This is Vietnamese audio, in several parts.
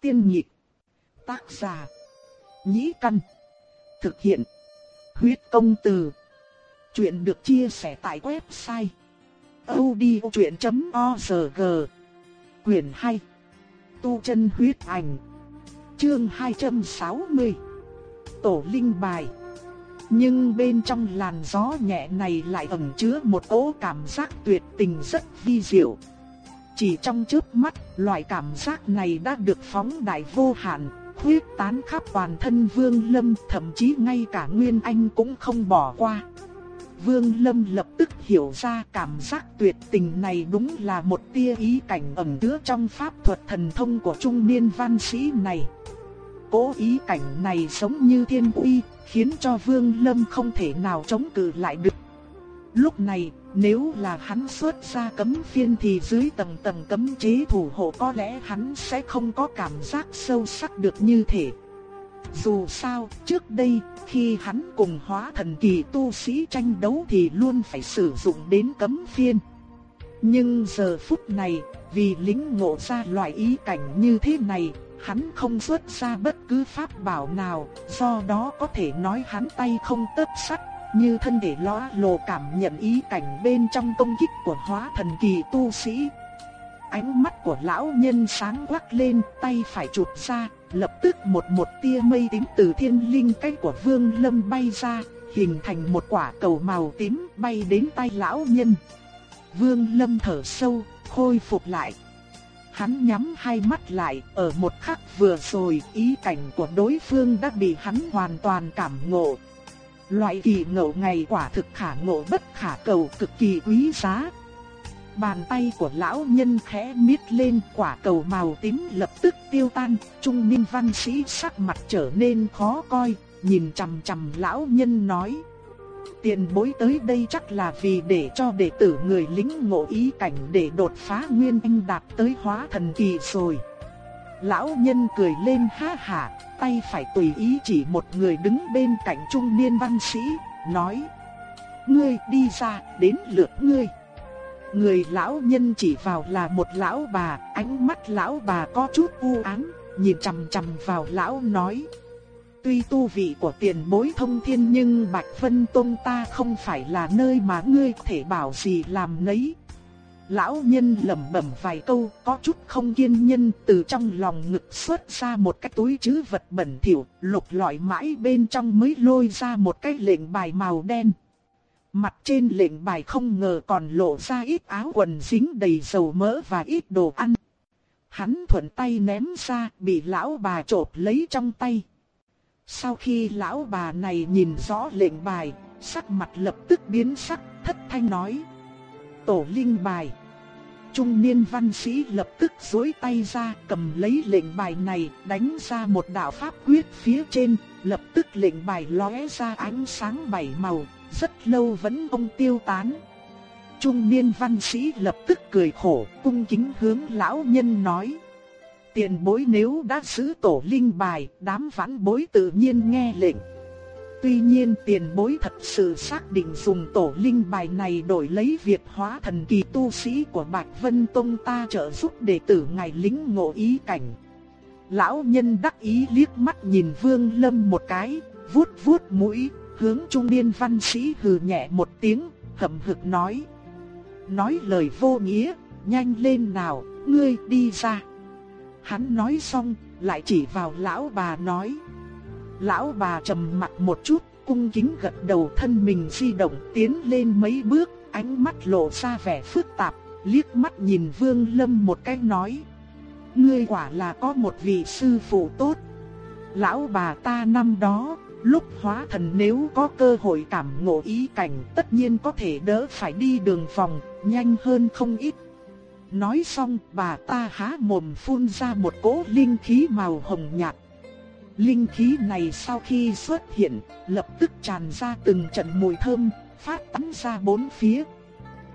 Tiên nhịp. Tác giả. Nhĩ căn. Thực hiện. Huyết công từ. Chuyện được chia sẻ tại website. odchuyện.org Quyền 2. Tu chân huyết ảnh. Chương 260. Tổ linh bài. Nhưng bên trong làn gió nhẹ này lại ẩn chứa một cỗ cảm giác tuyệt tình rất vi diệu. Chỉ trong chớp mắt, loại cảm giác này đã được phóng đại vô hạn, huyết tán khắp toàn thân Vương Lâm, thậm chí ngay cả Nguyên Anh cũng không bỏ qua. Vương Lâm lập tức hiểu ra cảm giác tuyệt tình này đúng là một tia ý cảnh ẩn chứa trong pháp thuật thần thông của trung niên văn sĩ này. Cố ý cảnh này giống như thiên uy, khiến cho Vương Lâm không thể nào chống cự lại được. Lúc này, nếu là hắn xuất ra cấm phiên thì dưới tầng tầng cấm chế thủ hộ có lẽ hắn sẽ không có cảm giác sâu sắc được như thế. Dù sao, trước đây, khi hắn cùng hóa thần kỳ tu sĩ tranh đấu thì luôn phải sử dụng đến cấm phiên. Nhưng giờ phút này, vì lính ngộ ra loại ý cảnh như thế này, hắn không xuất ra bất cứ pháp bảo nào, do đó có thể nói hắn tay không tấp sắt, như thân thể lóa lồ cảm nhận ý cảnh bên trong công kích của hóa thần kỳ tu sĩ. Ánh mắt của lão nhân sáng quắc lên, tay phải chụp ra, lập tức một một tia mây tím từ thiên linh cách của Vương Lâm bay ra, hình thành một quả cầu màu tím bay đến tay lão nhân. Vương Lâm thở sâu, khôi phục lại. Hắn nhắm hai mắt lại, ở một khắc vừa rồi, ý cảnh của đối phương đã bị hắn hoàn toàn cảm ngộ. Loại kỳ ngộ ngày quả thực khả ngộ bất khả cầu cực kỳ quý giá. Bàn tay của lão nhân khẽ miết lên quả cầu màu tím lập tức tiêu tan, trung niên văn sĩ sắc mặt trở nên khó coi, nhìn chằm chằm lão nhân nói. Tiền bối tới đây chắc là vì để cho đệ tử người lính ngộ ý cảnh để đột phá nguyên anh đạt tới hóa thần kỳ rồi. Lão nhân cười lên ha hả, tay phải tùy ý chỉ một người đứng bên cạnh trung niên văn sĩ, nói. Ngươi đi ra, đến lượt ngươi. Người lão nhân chỉ vào là một lão bà, ánh mắt lão bà có chút u ám, nhìn chằm chằm vào lão nói. Tuy tu vị của tiền bối thông thiên nhưng Bạch Vân Tông ta không phải là nơi mà ngươi thể bảo gì làm nấy. Lão nhân lẩm bẩm vài câu, có chút không kiên nhẫn, từ trong lòng ngực xuất ra một cái túi trữ vật bẩn thỉu, lục lọi mãi bên trong mới lôi ra một cái lệnh bài màu đen. Mặt trên lệnh bài không ngờ còn lộ ra ít áo quần dính đầy dầu mỡ và ít đồ ăn. Hắn thuận tay ném ra, bị lão bà trộp lấy trong tay. Sau khi lão bà này nhìn rõ lệnh bài, sắc mặt lập tức biến sắc, thất thanh nói. Tổ linh bài. Trung niên văn sĩ lập tức duỗi tay ra cầm lấy lệnh bài này đánh ra một đạo pháp quyết phía trên, lập tức lệnh bài lóe ra ánh sáng bảy màu, rất lâu vẫn không tiêu tán. Trung niên văn sĩ lập tức cười khổ, cung kính hướng lão nhân nói. Tiền bối nếu đã giữ tổ linh bài, đám vãn bối tự nhiên nghe lệnh. Tuy nhiên tiền bối thật sự xác định dùng tổ linh bài này đổi lấy việc hóa thần kỳ tu sĩ của Bạch Vân Tông ta trợ giúp đệ tử ngài lính ngộ ý cảnh. Lão nhân đắc ý liếc mắt nhìn Vương Lâm một cái, vuốt vuốt mũi, hướng trung niên văn sĩ hừ nhẹ một tiếng, hậm hực nói. Nói lời vô nghĩa, nhanh lên nào, ngươi đi ra. Hắn nói xong, lại chỉ vào lão bà nói. Lão bà trầm mặt một chút, cung kính gật đầu thân mình di động tiến lên mấy bước, ánh mắt lộ ra vẻ phức tạp, liếc mắt nhìn Vương Lâm một cái nói. Ngươi quả là có một vị sư phụ tốt. Lão bà ta năm đó, lúc hóa thần nếu có cơ hội cảm ngộ ý cảnh tất nhiên có thể đỡ phải đi đường vòng, nhanh hơn không ít. Nói xong bà ta há mồm phun ra một cỗ linh khí màu hồng nhạt. Linh khí này sau khi xuất hiện, lập tức tràn ra từng trận mùi thơm, phát tán ra bốn phía.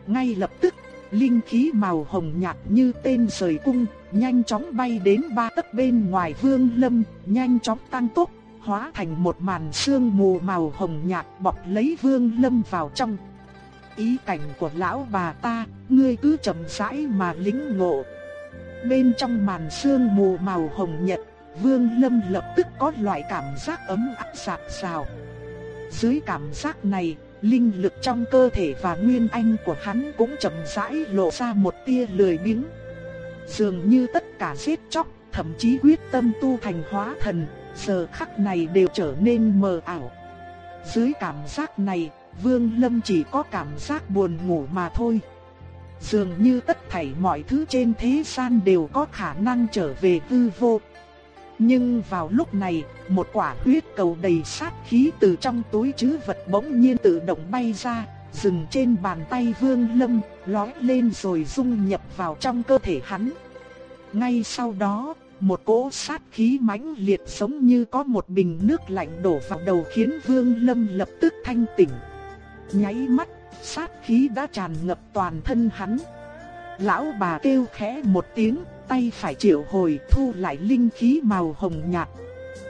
Ngay lập tức, linh khí màu hồng nhạt như tên rời cung, nhanh chóng bay đến ba tấc bên ngoài vương lâm, nhanh chóng tăng tốc, hóa thành một màn sương mù màu hồng nhạt bọc lấy vương lâm vào trong. Ý cảnh của lão bà ta, ngươi cứ chậm rãi mà lính ngộ. bên trong màn sương mù màu hồng nhạt Vương Lâm lập tức có loại cảm giác ấm áp sạc sào. Dưới cảm giác này, linh lực trong cơ thể và nguyên anh của hắn cũng chậm rãi lộ ra một tia lười biếng. Dường như tất cả giết chóc, thậm chí quyết tâm tu thành hóa thần, giờ khắc này đều trở nên mờ ảo. Dưới cảm giác này, Vương Lâm chỉ có cảm giác buồn ngủ mà thôi. Dường như tất thảy mọi thứ trên thế gian đều có khả năng trở về hư vô. Nhưng vào lúc này, một quả huyết cầu đầy sát khí từ trong túi trữ vật bỗng nhiên tự động bay ra, dừng trên bàn tay Vương Lâm, lói lên rồi dung nhập vào trong cơ thể hắn. Ngay sau đó, một cỗ sát khí mãnh liệt giống như có một bình nước lạnh đổ vào đầu khiến Vương Lâm lập tức thanh tỉnh. Nháy mắt, sát khí đã tràn ngập toàn thân hắn. Lão bà kêu khẽ một tiếng, tay phải triệu hồi thu lại linh khí màu hồng nhạt.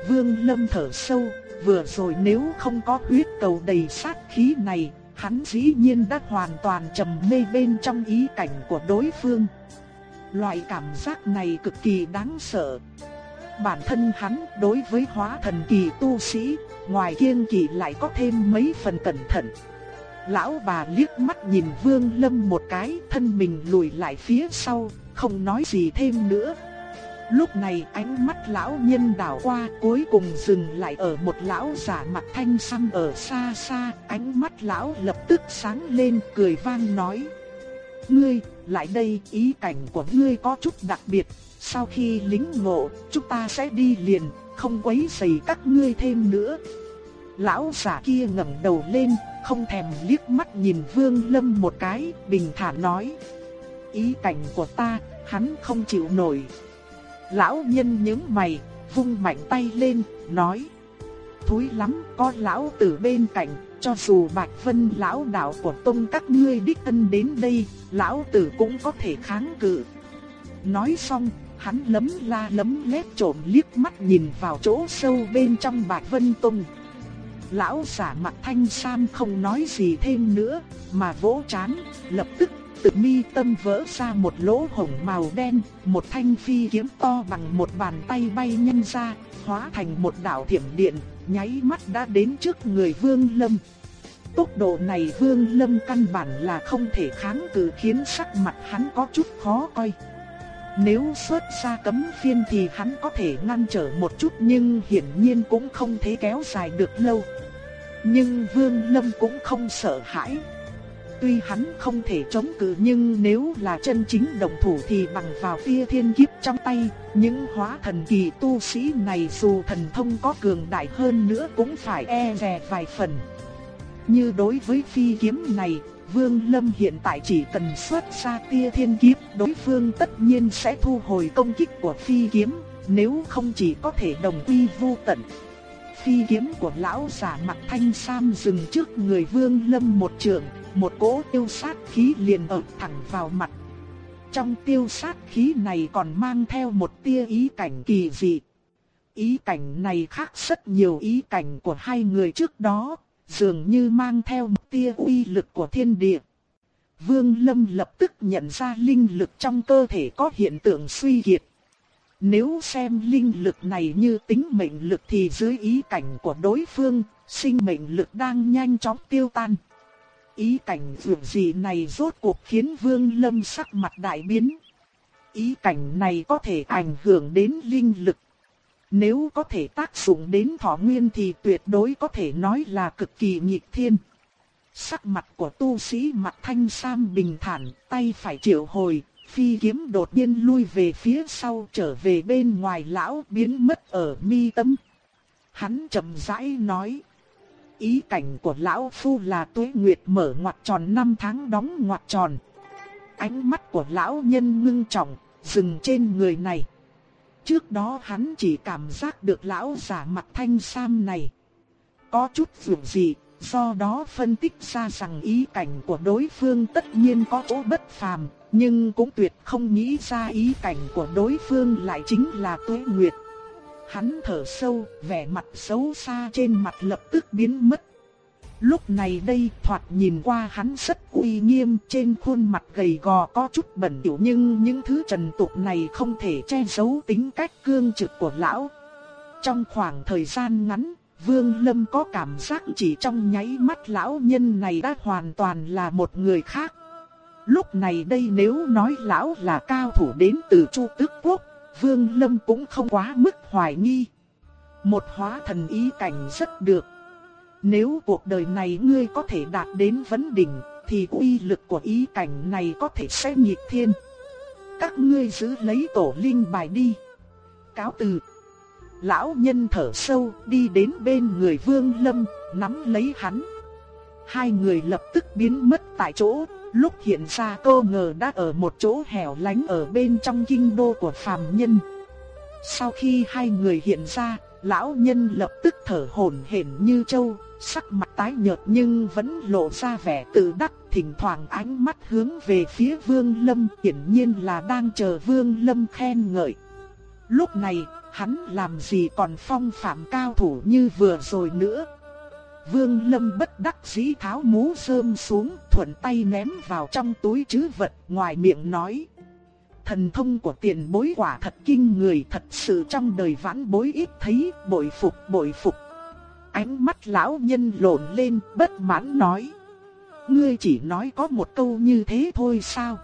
Vương Lâm thở sâu, vừa rồi nếu không có huyết cầu đầy sát khí này, hắn dĩ nhiên đã hoàn toàn trầm mê bên trong ý cảnh của đối phương. Loại cảm giác này cực kỳ đáng sợ. Bản thân hắn đối với hóa thần kỳ tu sĩ, ngoài kiên kỳ lại có thêm mấy phần cẩn thận. Lão bà liếc mắt nhìn Vương Lâm một cái, thân mình lùi lại phía sau, không nói gì thêm nữa. Lúc này ánh mắt lão nhân đảo qua cuối cùng dừng lại ở một lão giả mặt thanh xăm ở xa xa, ánh mắt lão lập tức sáng lên cười vang nói. Ngươi, lại đây ý cảnh của ngươi có chút đặc biệt, sau khi lính ngộ, chúng ta sẽ đi liền, không quấy rầy các ngươi thêm nữa. Lão giả kia ngẩng đầu lên, không thèm liếc mắt nhìn Vương Lâm một cái, bình thản nói: "Ý cảnh của ta, hắn không chịu nổi." Lão nhân nhướng mày, vung mạnh tay lên, nói: "Thối lắm, có lão tử bên cạnh, cho dù Bạch Vân lão đạo của tông các ngươi đích thân đến đây, lão tử cũng có thể kháng cự." Nói xong, hắn lấm la lấm lét trộm liếc mắt nhìn vào chỗ sâu bên trong Bạch Vân Tông. Lão giả mặt thanh sam không nói gì thêm nữa, mà vỗ chán, lập tức tự mi tâm vỡ ra một lỗ hổng màu đen, một thanh phi kiếm to bằng một bàn tay bay nhanh ra, hóa thành một đạo thiểm điện, nháy mắt đã đến trước người Vương Lâm. Tốc độ này Vương Lâm căn bản là không thể kháng cự khiến sắc mặt hắn có chút khó coi. Nếu xuất ra cấm phiên thì hắn có thể ngăn trở một chút nhưng hiển nhiên cũng không thể kéo dài được lâu. Nhưng Vương Lâm cũng không sợ hãi. Tuy hắn không thể chống cự nhưng nếu là chân chính đồng thủ thì bằng vào tia thiên kiếp trong tay, những hóa thần kỳ tu sĩ này dù thần thông có cường đại hơn nữa cũng phải e dè vài phần. Như đối với phi kiếm này, Vương Lâm hiện tại chỉ cần xuất ra tia thiên kiếp, đối phương tất nhiên sẽ thu hồi công kích của phi kiếm, nếu không chỉ có thể đồng quy vu tận. Phi kiếm của lão giả mặt thanh sam dừng trước người Vương Lâm một trường, một cỗ tiêu sát khí liền ập thẳng vào mặt. Trong tiêu sát khí này còn mang theo một tia ý cảnh kỳ dị. Ý cảnh này khác rất nhiều ý cảnh của hai người trước đó, dường như mang theo một tia uy lực của thiên địa. Vương Lâm lập tức nhận ra linh lực trong cơ thể có hiện tượng suy kiệt. Nếu xem linh lực này như tính mệnh lực thì dưới ý cảnh của đối phương, sinh mệnh lực đang nhanh chóng tiêu tan. Ý cảnh vượt gì này rốt cuộc khiến Vương Lâm sắc mặt đại biến. Ý cảnh này có thể ảnh hưởng đến linh lực. Nếu có thể tác dụng đến thọ nguyên thì tuyệt đối có thể nói là cực kỳ nghịch thiên. Sắc mặt của tu sĩ mặt thanh sam bình thản, tay phải triệu hồi, phi kiếm đột nhiên lui về phía sau trở về bên ngoài lão biến mất ở mi tâm. Hắn chậm rãi nói. Ý cảnh của lão phu là tuế nguyệt mở ngoặt tròn năm tháng đóng ngoặt tròn. Ánh mắt của lão nhân ngưng trọng, dừng trên người này. Trước đó hắn chỉ cảm giác được lão giả mặt thanh sam này. Có chút dù gì, do đó phân tích ra rằng ý cảnh của đối phương tất nhiên có chỗ bất phàm, nhưng cũng tuyệt không nghĩ ra ý cảnh của đối phương lại chính là tuế nguyệt. Hắn thở sâu, vẻ mặt xấu xa trên mặt lập tức biến mất. Lúc này đây thoạt nhìn qua hắn rất uy nghiêm trên khuôn mặt gầy gò có chút bẩn tiểu nhưng những thứ trần tục này không thể che giấu tính cách cương trực của lão. Trong khoảng thời gian ngắn, Vương Lâm có cảm giác chỉ trong nháy mắt lão nhân này đã hoàn toàn là một người khác. Lúc này đây nếu nói lão là cao thủ đến từ Chu Tước Quốc, Vương Lâm cũng không quá mức hoài nghi. Một hóa thần ý cảnh rất được. Nếu cuộc đời này ngươi có thể đạt đến vấn đỉnh, thì uy lực của ý cảnh này có thể sẽ nhịp thiên. Các ngươi giữ lấy tổ linh bài đi. Cáo từ. Lão nhân thở sâu đi đến bên người Vương Lâm, nắm lấy hắn. Hai người lập tức biến mất tại chỗ, lúc hiện ra cô ngờ đã ở một chỗ hẻo lánh ở bên trong kinh đô của phàm nhân. Sau khi hai người hiện ra, lão nhân lập tức thở hổn hển như trâu, sắc mặt tái nhợt nhưng vẫn lộ ra vẻ tự đắc, thỉnh thoảng ánh mắt hướng về phía Vương Lâm, hiển nhiên là đang chờ Vương Lâm khen ngợi. Lúc này, hắn làm gì còn phong phạm cao thủ như vừa rồi nữa. Vương Lâm bất đắc dĩ tháo mũ rơm xuống, thuận tay ném vào trong túi trữ vật, ngoài miệng nói: Thần thông của tiền bối quả thật kinh người thật sự trong đời vãn bối ít thấy, bội phục bội phục. Ánh mắt lão nhân lộn lên, bất mãn nói. Ngươi chỉ nói có một câu như thế thôi sao?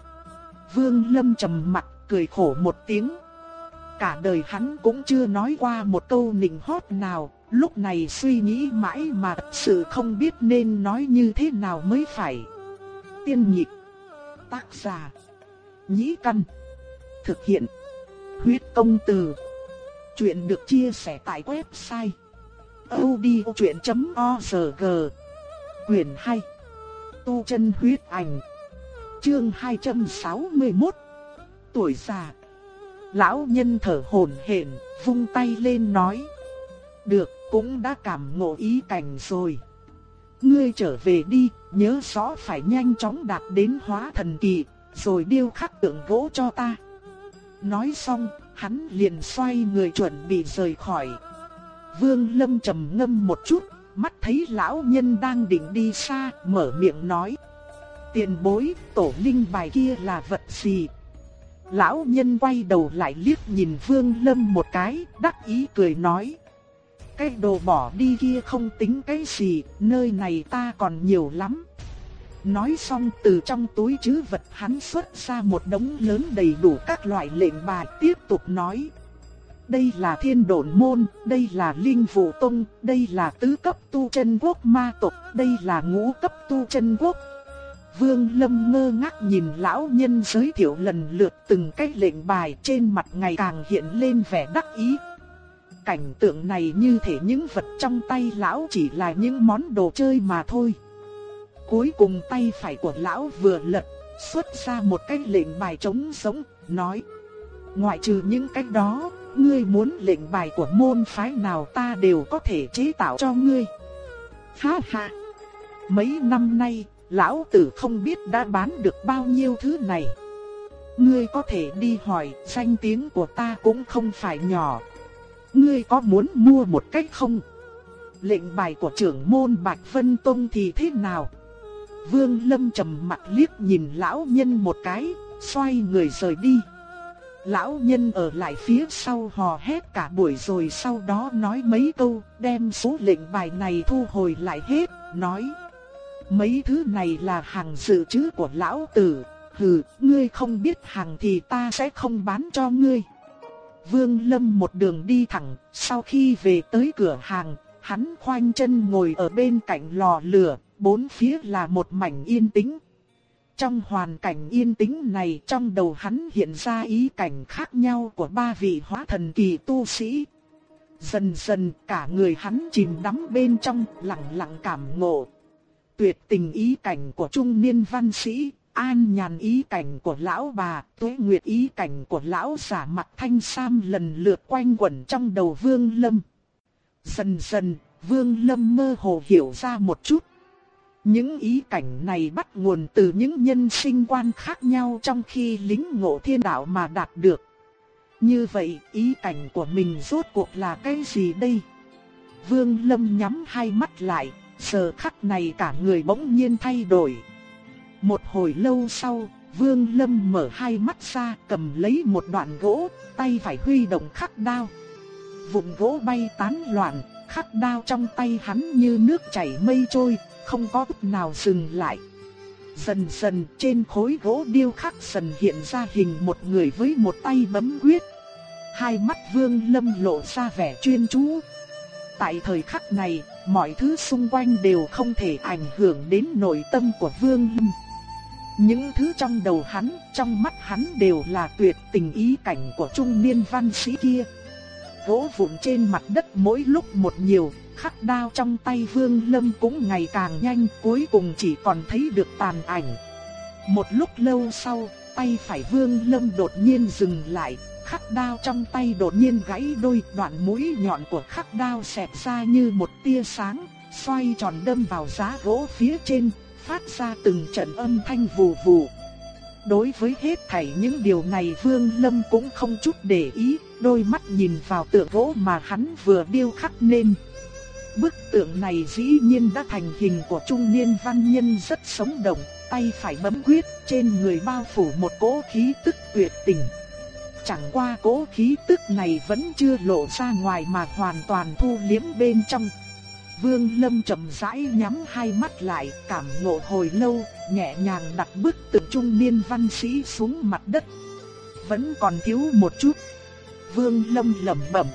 Vương Lâm trầm mặt, cười khổ một tiếng. Cả đời hắn cũng chưa nói qua một câu nịnh hót nào, lúc này suy nghĩ mãi mà thật sự không biết nên nói như thế nào mới phải. Tiên nhịp, tác giả, nhĩ căn, thực hiện, huyết công từ. Chuyện được chia sẻ tại website odchuyện.org Quyền 2 Tu chân huyết ảnh. Chương 261 Tuổi già. Lão nhân thở hổn hển, vung tay lên nói. Được, cũng đã cảm ngộ ý cảnh rồi Ngươi trở về đi, nhớ rõ phải nhanh chóng đạt đến hóa thần kỳ Rồi điêu khắc tượng gỗ cho ta Nói xong, hắn liền xoay người chuẩn bị rời khỏi Vương Lâm trầm ngâm một chút, mắt thấy lão nhân đang định đi xa, mở miệng nói. Tiền bối, tổ linh bài kia là vật gì? Lão nhân quay đầu lại liếc nhìn Vương Lâm một cái, đắc ý cười nói. Cái đồ bỏ đi kia không tính cái gì, nơi này ta còn nhiều lắm. Nói xong từ trong túi chứ vật hắn xuất ra một đống lớn đầy đủ các loại lệnh bài tiếp tục nói đây là thiên đồn môn, đây là linh vụ tông, đây là tứ cấp tu chân quốc ma tộc, đây là ngũ cấp tu chân quốc. Vương Lâm ngơ ngác nhìn lão nhân giới thiệu lần lượt từng cái lệnh bài trên mặt ngày càng hiện lên vẻ đắc ý. Cảnh tượng này như thể những vật trong tay lão chỉ là những món đồ chơi mà thôi. Cuối cùng tay phải của lão vừa lật, xuất ra một cái lệnh bài trống sống, nói. Ngoại trừ những cái đó, ngươi muốn lệnh bài của môn phái nào ta đều có thể chế tạo cho ngươi. Ha ha! Mấy năm nay, lão tử không biết đã bán được bao nhiêu thứ này. Ngươi có thể đi hỏi, danh tiếng của ta cũng không phải nhỏ. Ngươi có muốn mua một cách không? Lệnh bài của trưởng môn Bạch Vân Tông thì thế nào? Vương Lâm trầm mặt liếc nhìn lão nhân một cái, xoay người rời đi. Lão nhân ở lại phía sau hò hét cả buổi rồi sau đó nói mấy câu, đem số lệnh bài này thu hồi lại hết, nói. Mấy thứ này là hàng dự trữ của lão tử, hừ, ngươi không biết hàng thì ta sẽ không bán cho ngươi. Vương Lâm một đường đi thẳng, sau khi về tới cửa hàng, hắn khoanh chân ngồi ở bên cạnh lò lửa, bốn phía là một mảnh yên tĩnh, trong hoàn cảnh yên tĩnh này trong đầu hắn hiện ra ý cảnh khác nhau của ba vị hóa thần kỳ tu sĩ. Dần dần cả người hắn chìm đắm bên trong lặng lặng cảm ngộ. Tuyệt tình ý cảnh của trung niên văn sĩ, an nhàn ý cảnh của lão bà, tuế nguyệt ý cảnh của lão giả mặt thanh sam lần lượt quanh quẩn trong đầu vương lâm. Dần dần, vương lâm mơ hồ hiểu ra một chút những ý cảnh này bắt nguồn từ những nhân sinh quan khác nhau trong khi lính ngộ thiên đạo mà đạt được. Như vậy, ý cảnh của mình rốt cuộc là cái gì đây? Vương Lâm nhắm hai mắt lại, giờ khắc này cả người bỗng nhiên thay đổi. Một hồi lâu sau, Vương Lâm mở hai mắt ra cầm lấy một đoạn gỗ, tay phải huy động khắc đao. Vụn gỗ bay tán loạn, khắc đao trong tay hắn như nước chảy mây trôi, không có chút nào dừng lại. Dần dần trên khối gỗ điêu khắc dần hiện ra hình một người với một tay bấm quyết. Hai mắt Vương Lâm lộ ra vẻ chuyên chú. Tại thời khắc này, mọi thứ xung quanh đều không thể ảnh hưởng đến nội tâm của Vương Lâm. Những thứ trong đầu hắn, trong mắt hắn đều là tuyệt tình ý cảnh của trung niên văn sĩ kia. Gỗ vụn trên mặt đất mỗi lúc một nhiều, khắc đao trong tay Vương Lâm cũng ngày càng nhanh, cuối cùng chỉ còn thấy được tàn ảnh. Một lúc lâu sau, tay phải Vương Lâm đột nhiên dừng lại, khắc đao trong tay đột nhiên gãy đôi, đoạn mũi nhọn của khắc đao xẹt ra như một tia sáng, xoay tròn đâm vào giá gỗ phía trên, phát ra từng trận âm thanh vù vù. Đối với hết thảy những điều này Vương Lâm cũng không chút để ý, đôi mắt nhìn vào tượng gỗ mà hắn vừa điêu khắc nên. Bức tượng này dĩ nhiên đã thành hình của trung niên văn nhân rất sống động, tay phải bấm quyết, trên người bao phủ một cỗ khí tức tuyệt tình. Chẳng qua cỗ khí tức này vẫn chưa lộ ra ngoài mà hoàn toàn thu liếm bên trong. Vương Lâm chậm rãi nhắm hai mắt lại, cảm ngộ hồi lâu, nhẹ nhàng đặt bức tượng trung niên văn sĩ xuống mặt đất. Vẫn còn thiếu một chút. Vương Lâm lẩm bẩm.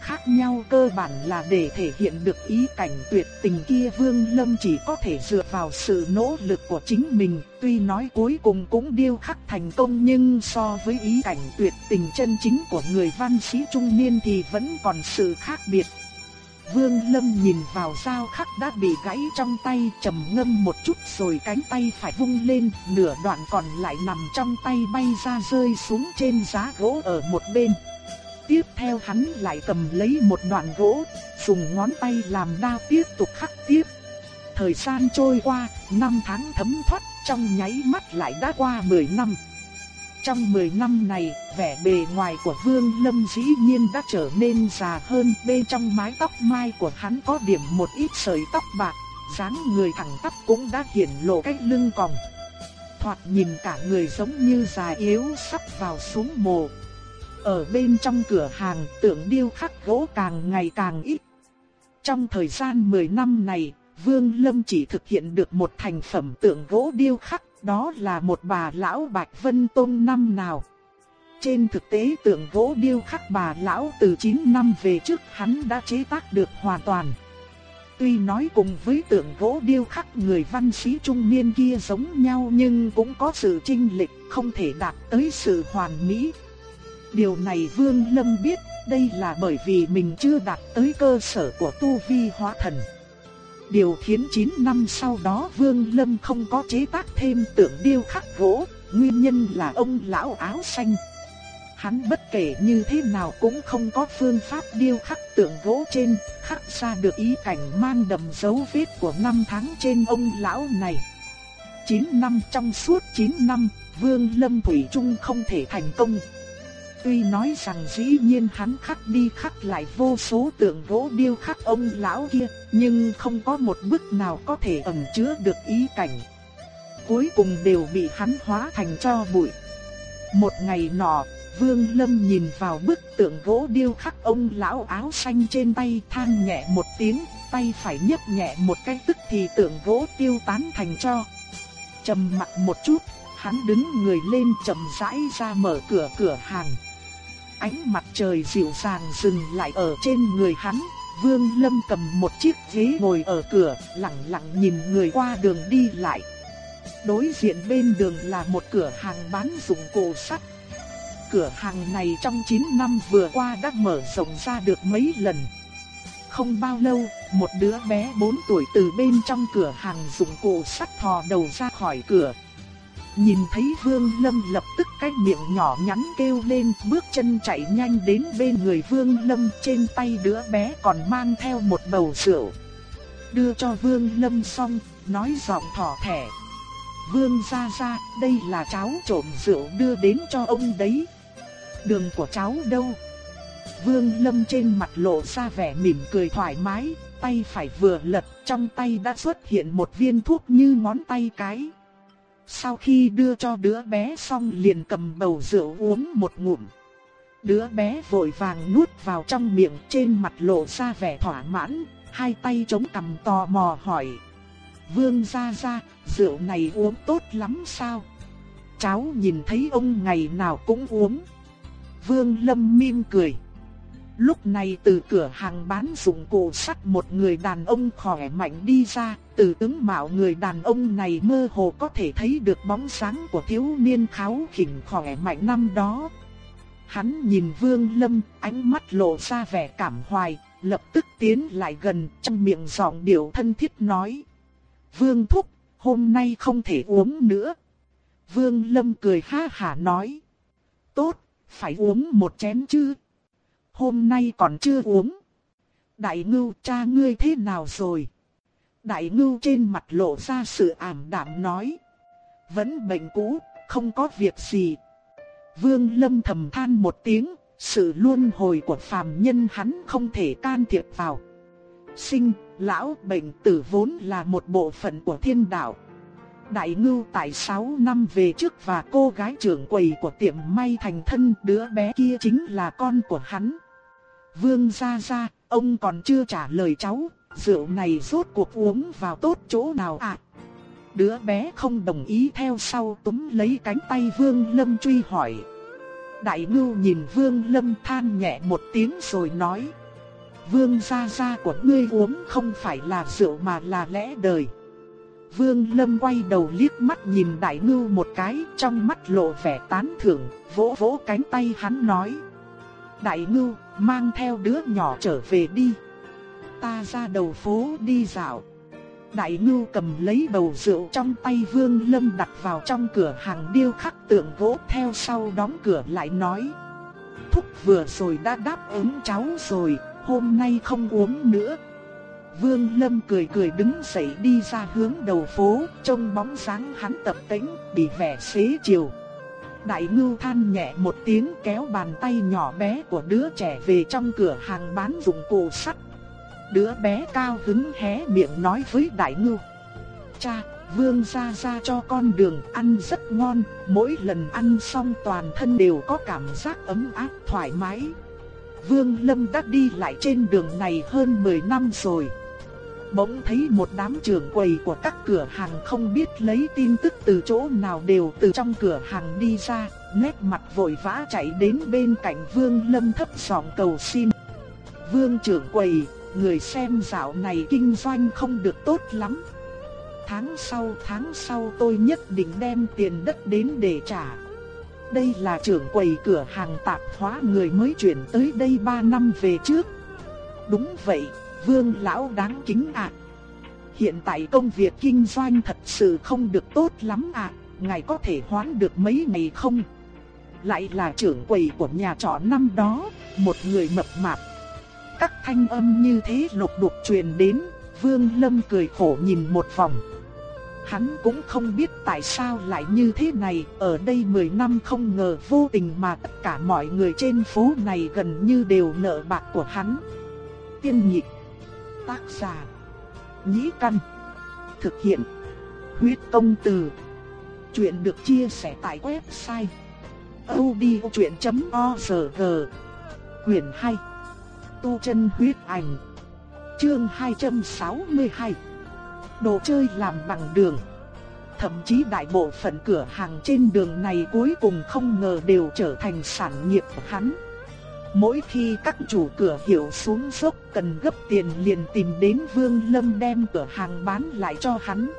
Khác nhau cơ bản là để thể hiện được ý cảnh tuyệt tình kia Vương Lâm chỉ có thể dựa vào sự nỗ lực của chính mình, tuy nói cuối cùng cũng điêu khắc thành công nhưng so với ý cảnh tuyệt tình chân chính của người văn sĩ trung niên thì vẫn còn sự khác biệt. Vương Lâm nhìn vào dao khắc đã bị gãy trong tay trầm ngâm một chút rồi cánh tay phải vung lên, nửa đoạn còn lại nằm trong tay bay ra rơi xuống trên giá gỗ ở một bên. Tiếp theo hắn lại cầm lấy một đoạn gỗ, dùng ngón tay làm đao tiếp tục khắc tiếp. Thời gian trôi qua, năm tháng thấm thoát, trong nháy mắt lại đã qua 10 năm. Trong 10 năm này, vẻ bề ngoài của Vương Lâm dĩ nhiên đã trở nên già hơn, bên trong mái tóc mai của hắn có điểm một ít sợi tóc bạc, dáng người thẳng tắp cũng đã hiển lộ cái lưng còng. Thoạt nhìn cả người giống như già yếu sắp vào xuống mồ. Ở bên trong cửa hàng, tượng điêu khắc gỗ càng ngày càng ít. Trong thời gian 10 năm này, Vương Lâm chỉ thực hiện được một thành phẩm tượng gỗ điêu khắc đó là một bà lão Bạch Vân Tôn năm nào. Trên thực tế tượng gỗ điêu khắc bà lão từ 9 năm về trước hắn đã chế tác được hoàn toàn. Tuy nói cùng với tượng gỗ điêu khắc người văn sĩ trung niên kia giống nhau nhưng cũng có sự chênh lệch không thể đạt tới sự hoàn mỹ. Điều này Vương Lâm biết, đây là bởi vì mình chưa đạt tới cơ sở của tu vi hóa thần. Điều khiến 9 năm sau đó Vương Lâm không có chế tác thêm tượng điêu khắc gỗ, nguyên nhân là ông lão áo xanh. Hắn bất kể như thế nào cũng không có phương pháp điêu khắc tượng gỗ trên, khắc ra được ý cảnh mang đậm dấu vết của năm tháng trên ông lão này. 9 năm trong suốt 9 năm, Vương Lâm Thủy Trung không thể thành công. Tuy nói rằng dĩ nhiên hắn khắc đi khắc lại vô số tượng gỗ điêu khắc ông lão kia, nhưng không có một bức nào có thể ẩn chứa được ý cảnh. Cuối cùng đều bị hắn hóa thành cho bụi. Một ngày nọ, Vương Lâm nhìn vào bức tượng gỗ điêu khắc ông lão áo xanh trên tay than nhẹ một tiếng, tay phải nhấc nhẹ một cái tức thì tượng gỗ tiêu tán thành cho. Trầm mặt một chút, hắn đứng người lên chậm rãi ra mở cửa cửa hàng ánh mặt trời dịu dàng dừng lại ở trên người hắn. Vương Lâm cầm một chiếc ghế ngồi ở cửa, lặng lặng nhìn người qua đường đi lại. Đối diện bên đường là một cửa hàng bán dụng cụ sắt. Cửa hàng này trong 9 năm vừa qua đã mở rộng ra được mấy lần. Không bao lâu, một đứa bé 4 tuổi từ bên trong cửa hàng dụng cụ sắt thò đầu ra khỏi cửa, Nhìn thấy Vương Lâm lập tức cái miệng nhỏ nhắn kêu lên bước chân chạy nhanh đến bên người Vương Lâm trên tay đứa bé còn mang theo một bầu rượu. Đưa cho Vương Lâm xong, nói giọng thỏ thẻ. Vương gia gia đây là cháu trộm rượu đưa đến cho ông đấy. Đường của cháu đâu? Vương Lâm trên mặt lộ ra vẻ mỉm cười thoải mái, tay phải vừa lật, trong tay đã xuất hiện một viên thuốc như ngón tay cái. Sau khi đưa cho đứa bé xong liền cầm bầu rượu uống một ngụm. Đứa bé vội vàng nuốt vào trong miệng trên mặt lộ ra vẻ thỏa mãn, hai tay chống cằm tò mò hỏi. Vương gia gia, rượu này uống tốt lắm sao? Cháu nhìn thấy ông ngày nào cũng uống. Vương Lâm mỉm cười. Lúc này từ cửa hàng bán dụng cụ sắt một người đàn ông khỏe mạnh đi ra, từ tướng mạo người đàn ông này mơ hồ có thể thấy được bóng sáng của thiếu niên kháo khỉnh khỏe mạnh năm đó. Hắn nhìn Vương Lâm, ánh mắt lộ ra vẻ cảm hoài, lập tức tiến lại gần, trong miệng giọng điệu thân thiết nói: "Vương thúc, hôm nay không thể uống nữa." Vương Lâm cười ha hả nói: "Tốt, phải uống một chén chứ?" Hôm nay còn chưa uống. Đại ngưu cha ngươi thế nào rồi? Đại ngưu trên mặt lộ ra sự ảm đạm nói. Vẫn bệnh cũ, không có việc gì. Vương lâm thầm than một tiếng, sự luân hồi của phàm nhân hắn không thể can thiệp vào. Sinh, lão, bệnh tử vốn là một bộ phận của thiên đạo. Đại ngưu tại 6 năm về trước và cô gái trưởng quầy của tiệm may thành thân đứa bé kia chính là con của hắn. Vương gia gia, ông còn chưa trả lời cháu, rượu này rốt cuộc uống vào tốt chỗ nào ạ? À? Đứa bé không đồng ý theo sau túm lấy cánh tay Vương Lâm truy hỏi. Đại ngưu nhìn Vương Lâm than nhẹ một tiếng rồi nói. Vương gia gia của ngươi uống không phải là rượu mà là lẽ đời. Vương Lâm quay đầu liếc mắt nhìn đại ngưu một cái trong mắt lộ vẻ tán thưởng, vỗ vỗ cánh tay hắn nói. Đại ngưu, mang theo đứa nhỏ trở về đi. Ta ra đầu phố đi dạo. Đại ngưu cầm lấy bầu rượu trong tay Vương Lâm đặt vào trong cửa hàng điêu khắc tượng gỗ theo sau đóng cửa lại nói. Thúc vừa rồi đã đáp ứng cháu rồi, hôm nay không uống nữa. Vương Lâm cười cười đứng dậy đi ra hướng đầu phố, trông bóng dáng hắn tập tễnh, bị vẻ xế chiều. Đại ngưu than nhẹ một tiếng kéo bàn tay nhỏ bé của đứa trẻ về trong cửa hàng bán dụng cụ sắt. Đứa bé cao hứng hé miệng nói với đại ngưu. Cha, vương ra ra cho con đường ăn rất ngon, mỗi lần ăn xong toàn thân đều có cảm giác ấm áp thoải mái. Vương Lâm đã đi lại trên đường này hơn 10 năm rồi bỗng thấy một đám trưởng quầy của các cửa hàng không biết lấy tin tức từ chỗ nào đều từ trong cửa hàng đi ra, nét mặt vội vã chạy đến bên cạnh Vương Lâm thấp giọng cầu xin. Vương trưởng quầy, người xem dạo này kinh doanh không được tốt lắm. Tháng sau tháng sau tôi nhất định đem tiền đất đến để trả. Đây là trưởng quầy cửa hàng tạp hóa người mới chuyển tới đây 3 năm về trước. Đúng vậy, Vương lão đáng kính ạ. Hiện tại công việc kinh doanh thật sự không được tốt lắm ạ, ngài có thể hoãn được mấy ngày không? Lại là trưởng quầy của nhà trọ năm đó, một người mập mạp. Các thanh âm như thế lục đục truyền đến, Vương Lâm cười khổ nhìn một vòng. Hắn cũng không biết tại sao lại như thế này, ở đây 10 năm không ngờ vô tình mà tất cả mọi người trên phố này gần như đều nợ bạc của hắn. Tiên nhị Tác giả. Nhĩ Căn. Thực hiện. Huyết công từ. Chuyện được chia sẻ tại website. odchuyện.org Quyền 2. Tu chân huyết ảnh. Chương 262. Đồ chơi làm bằng đường. Thậm chí đại bộ phận cửa hàng trên đường này cuối cùng không ngờ đều trở thành sản nghiệp của hắn. Mỗi khi các chủ cửa hiệu xuống dốc cần gấp tiền liền tìm đến Vương Lâm đem cửa hàng bán lại cho hắn.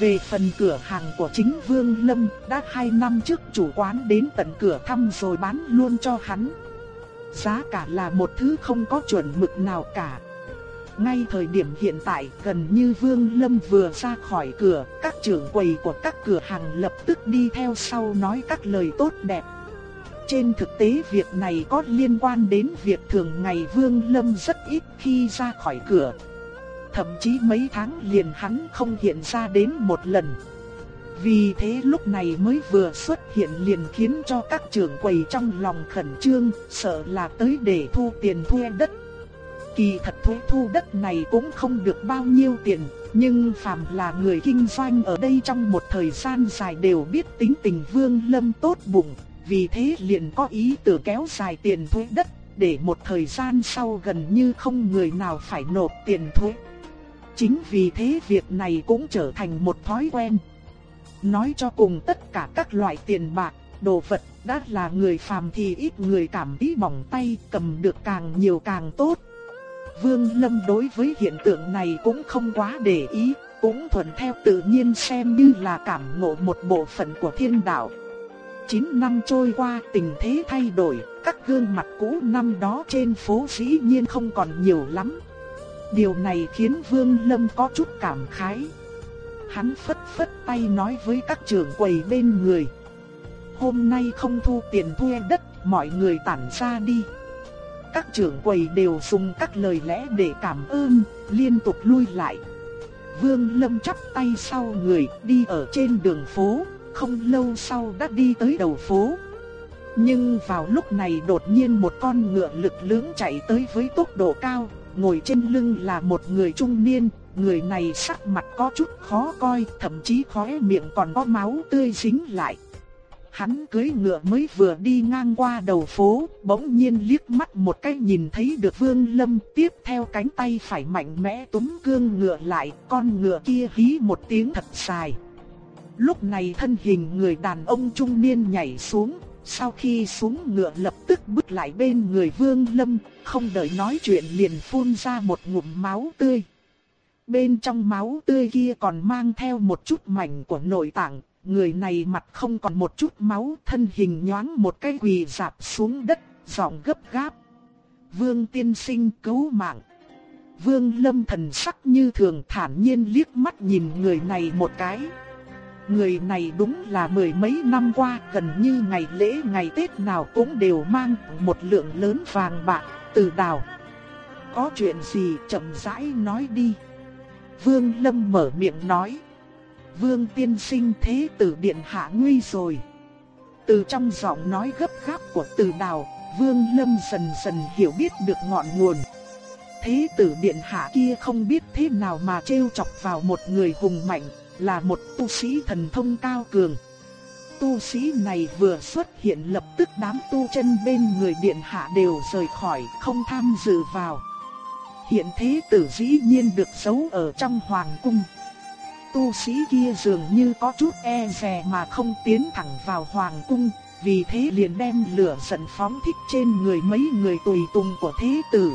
Về phần cửa hàng của chính Vương Lâm, đã 2 năm trước chủ quán đến tận cửa thăm rồi bán luôn cho hắn. Giá cả là một thứ không có chuẩn mực nào cả. Ngay thời điểm hiện tại, gần như Vương Lâm vừa ra khỏi cửa, các trưởng quầy của các cửa hàng lập tức đi theo sau nói các lời tốt đẹp trên thực tế việc này có liên quan đến việc thường ngày Vương Lâm rất ít khi ra khỏi cửa. Thậm chí mấy tháng liền hắn không hiện ra đến một lần. Vì thế lúc này mới vừa xuất hiện liền khiến cho các trưởng quầy trong lòng khẩn trương, sợ là tới để thu tiền thuê đất. Kỳ thật thuế thu đất này cũng không được bao nhiêu tiền, nhưng phàm là người kinh doanh ở đây trong một thời gian dài đều biết tính tình Vương Lâm tốt bụng, vì thế liền có ý tưởng kéo dài tiền thuế đất, để một thời gian sau gần như không người nào phải nộp tiền thuế. Chính vì thế việc này cũng trở thành một thói quen. Nói cho cùng tất cả các loại tiền bạc, đồ vật đã là người phàm thì ít người cảm ý bỏng tay cầm được càng nhiều càng tốt. Vương Lâm đối với hiện tượng này cũng không quá để ý, cũng thuận theo tự nhiên xem như là cảm ngộ một bộ phận của thiên đạo. 9 năm trôi qua tình thế thay đổi, các gương mặt cũ năm đó trên phố dĩ nhiên không còn nhiều lắm. Điều này khiến Vương Lâm có chút cảm khái. Hắn phất phất tay nói với các trưởng quầy bên người. Hôm nay không thu tiền thuê đất, mọi người tản ra đi. Các trưởng quầy đều dùng các lời lẽ để cảm ơn, liên tục lui lại. Vương Lâm chắp tay sau người đi ở trên đường phố, không lâu sau đã đi tới đầu phố. Nhưng vào lúc này đột nhiên một con ngựa lực lưỡng chạy tới với tốc độ cao, ngồi trên lưng là một người trung niên, người này sắc mặt có chút khó coi, thậm chí khóe miệng còn có máu tươi dính lại. Hắn cưỡi ngựa mới vừa đi ngang qua đầu phố, bỗng nhiên liếc mắt một cái nhìn thấy được Vương Lâm, tiếp theo cánh tay phải mạnh mẽ túm cương ngựa lại, con ngựa kia hí một tiếng thật dài. Lúc này thân hình người đàn ông trung niên nhảy xuống, sau khi xuống ngựa lập tức bước lại bên người Vương Lâm, không đợi nói chuyện liền phun ra một ngụm máu tươi. Bên trong máu tươi kia còn mang theo một chút mảnh của nội tạng, người này mặt không còn một chút máu, thân hình nhoáng một cái quỳ dạp xuống đất, giọng gấp gáp. Vương tiên sinh cứu mạng. Vương lâm thần sắc như thường thản nhiên liếc mắt nhìn người này một cái. Người này đúng là mười mấy năm qua gần như ngày lễ ngày Tết nào cũng đều mang một lượng lớn vàng bạc từ đào. Có chuyện gì chậm rãi nói đi. Vương Lâm mở miệng nói. Vương tiên sinh thế tử điện hạ nguy rồi. Từ trong giọng nói gấp gáp của từ đào, Vương Lâm dần dần hiểu biết được ngọn nguồn. Thế tử điện hạ kia không biết thế nào mà trêu chọc vào một người hùng mạnh, là một tu sĩ thần thông cao cường. Tu sĩ này vừa xuất hiện lập tức đám tu chân bên người điện hạ đều rời khỏi, không tham dự vào. Hiện thế tử dĩ nhiên được giấu ở trong hoàng cung. Tu sĩ kia dường như có chút e dè mà không tiến thẳng vào hoàng cung, vì thế liền đem lửa giận phóng thích trên người mấy người tùy tùng của thế tử.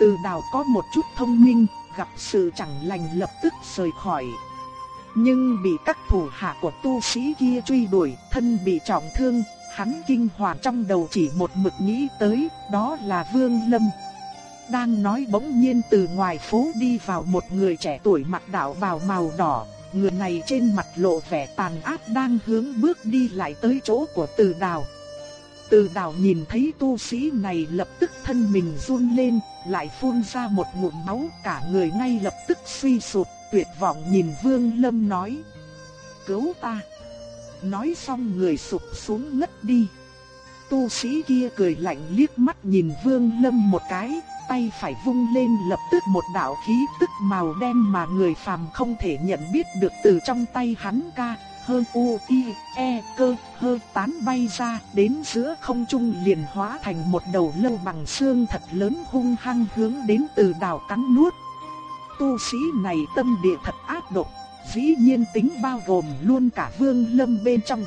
Từ đào có một chút thông minh, gặp sự chẳng lành lập tức rời khỏi. Nhưng bị các thủ hạ của tu sĩ kia truy đuổi, thân bị trọng thương, hắn kinh hoàng trong đầu chỉ một mực nghĩ tới, đó là Vương Lâm. Đang nói bỗng nhiên từ ngoài phố đi vào một người trẻ tuổi mặc đạo bào màu đỏ, người này trên mặt lộ vẻ tàn ác đang hướng bước đi lại tới chỗ của từ đào. Từ đào nhìn thấy tu sĩ này lập tức thân mình run lên, lại phun ra một ngụm máu cả người ngay lập tức suy sụp tuyệt vọng nhìn Vương Lâm nói. Cứu ta. Nói xong người sụp xuống ngất đi. Tu sĩ kia cười lạnh liếc mắt nhìn Vương Lâm một cái, tay phải vung lên lập tức một đạo khí tức màu đen mà người phàm không thể nhận biết được từ trong tay hắn ca, hơn u i e cơ hơ tán bay ra đến giữa không trung liền hóa thành một đầu lâu bằng xương thật lớn hung hăng hướng đến từ đào cắn nuốt tu sĩ này tâm địa thật ác độc, dĩ nhiên tính bao gồm luôn cả Vương Lâm bên trong.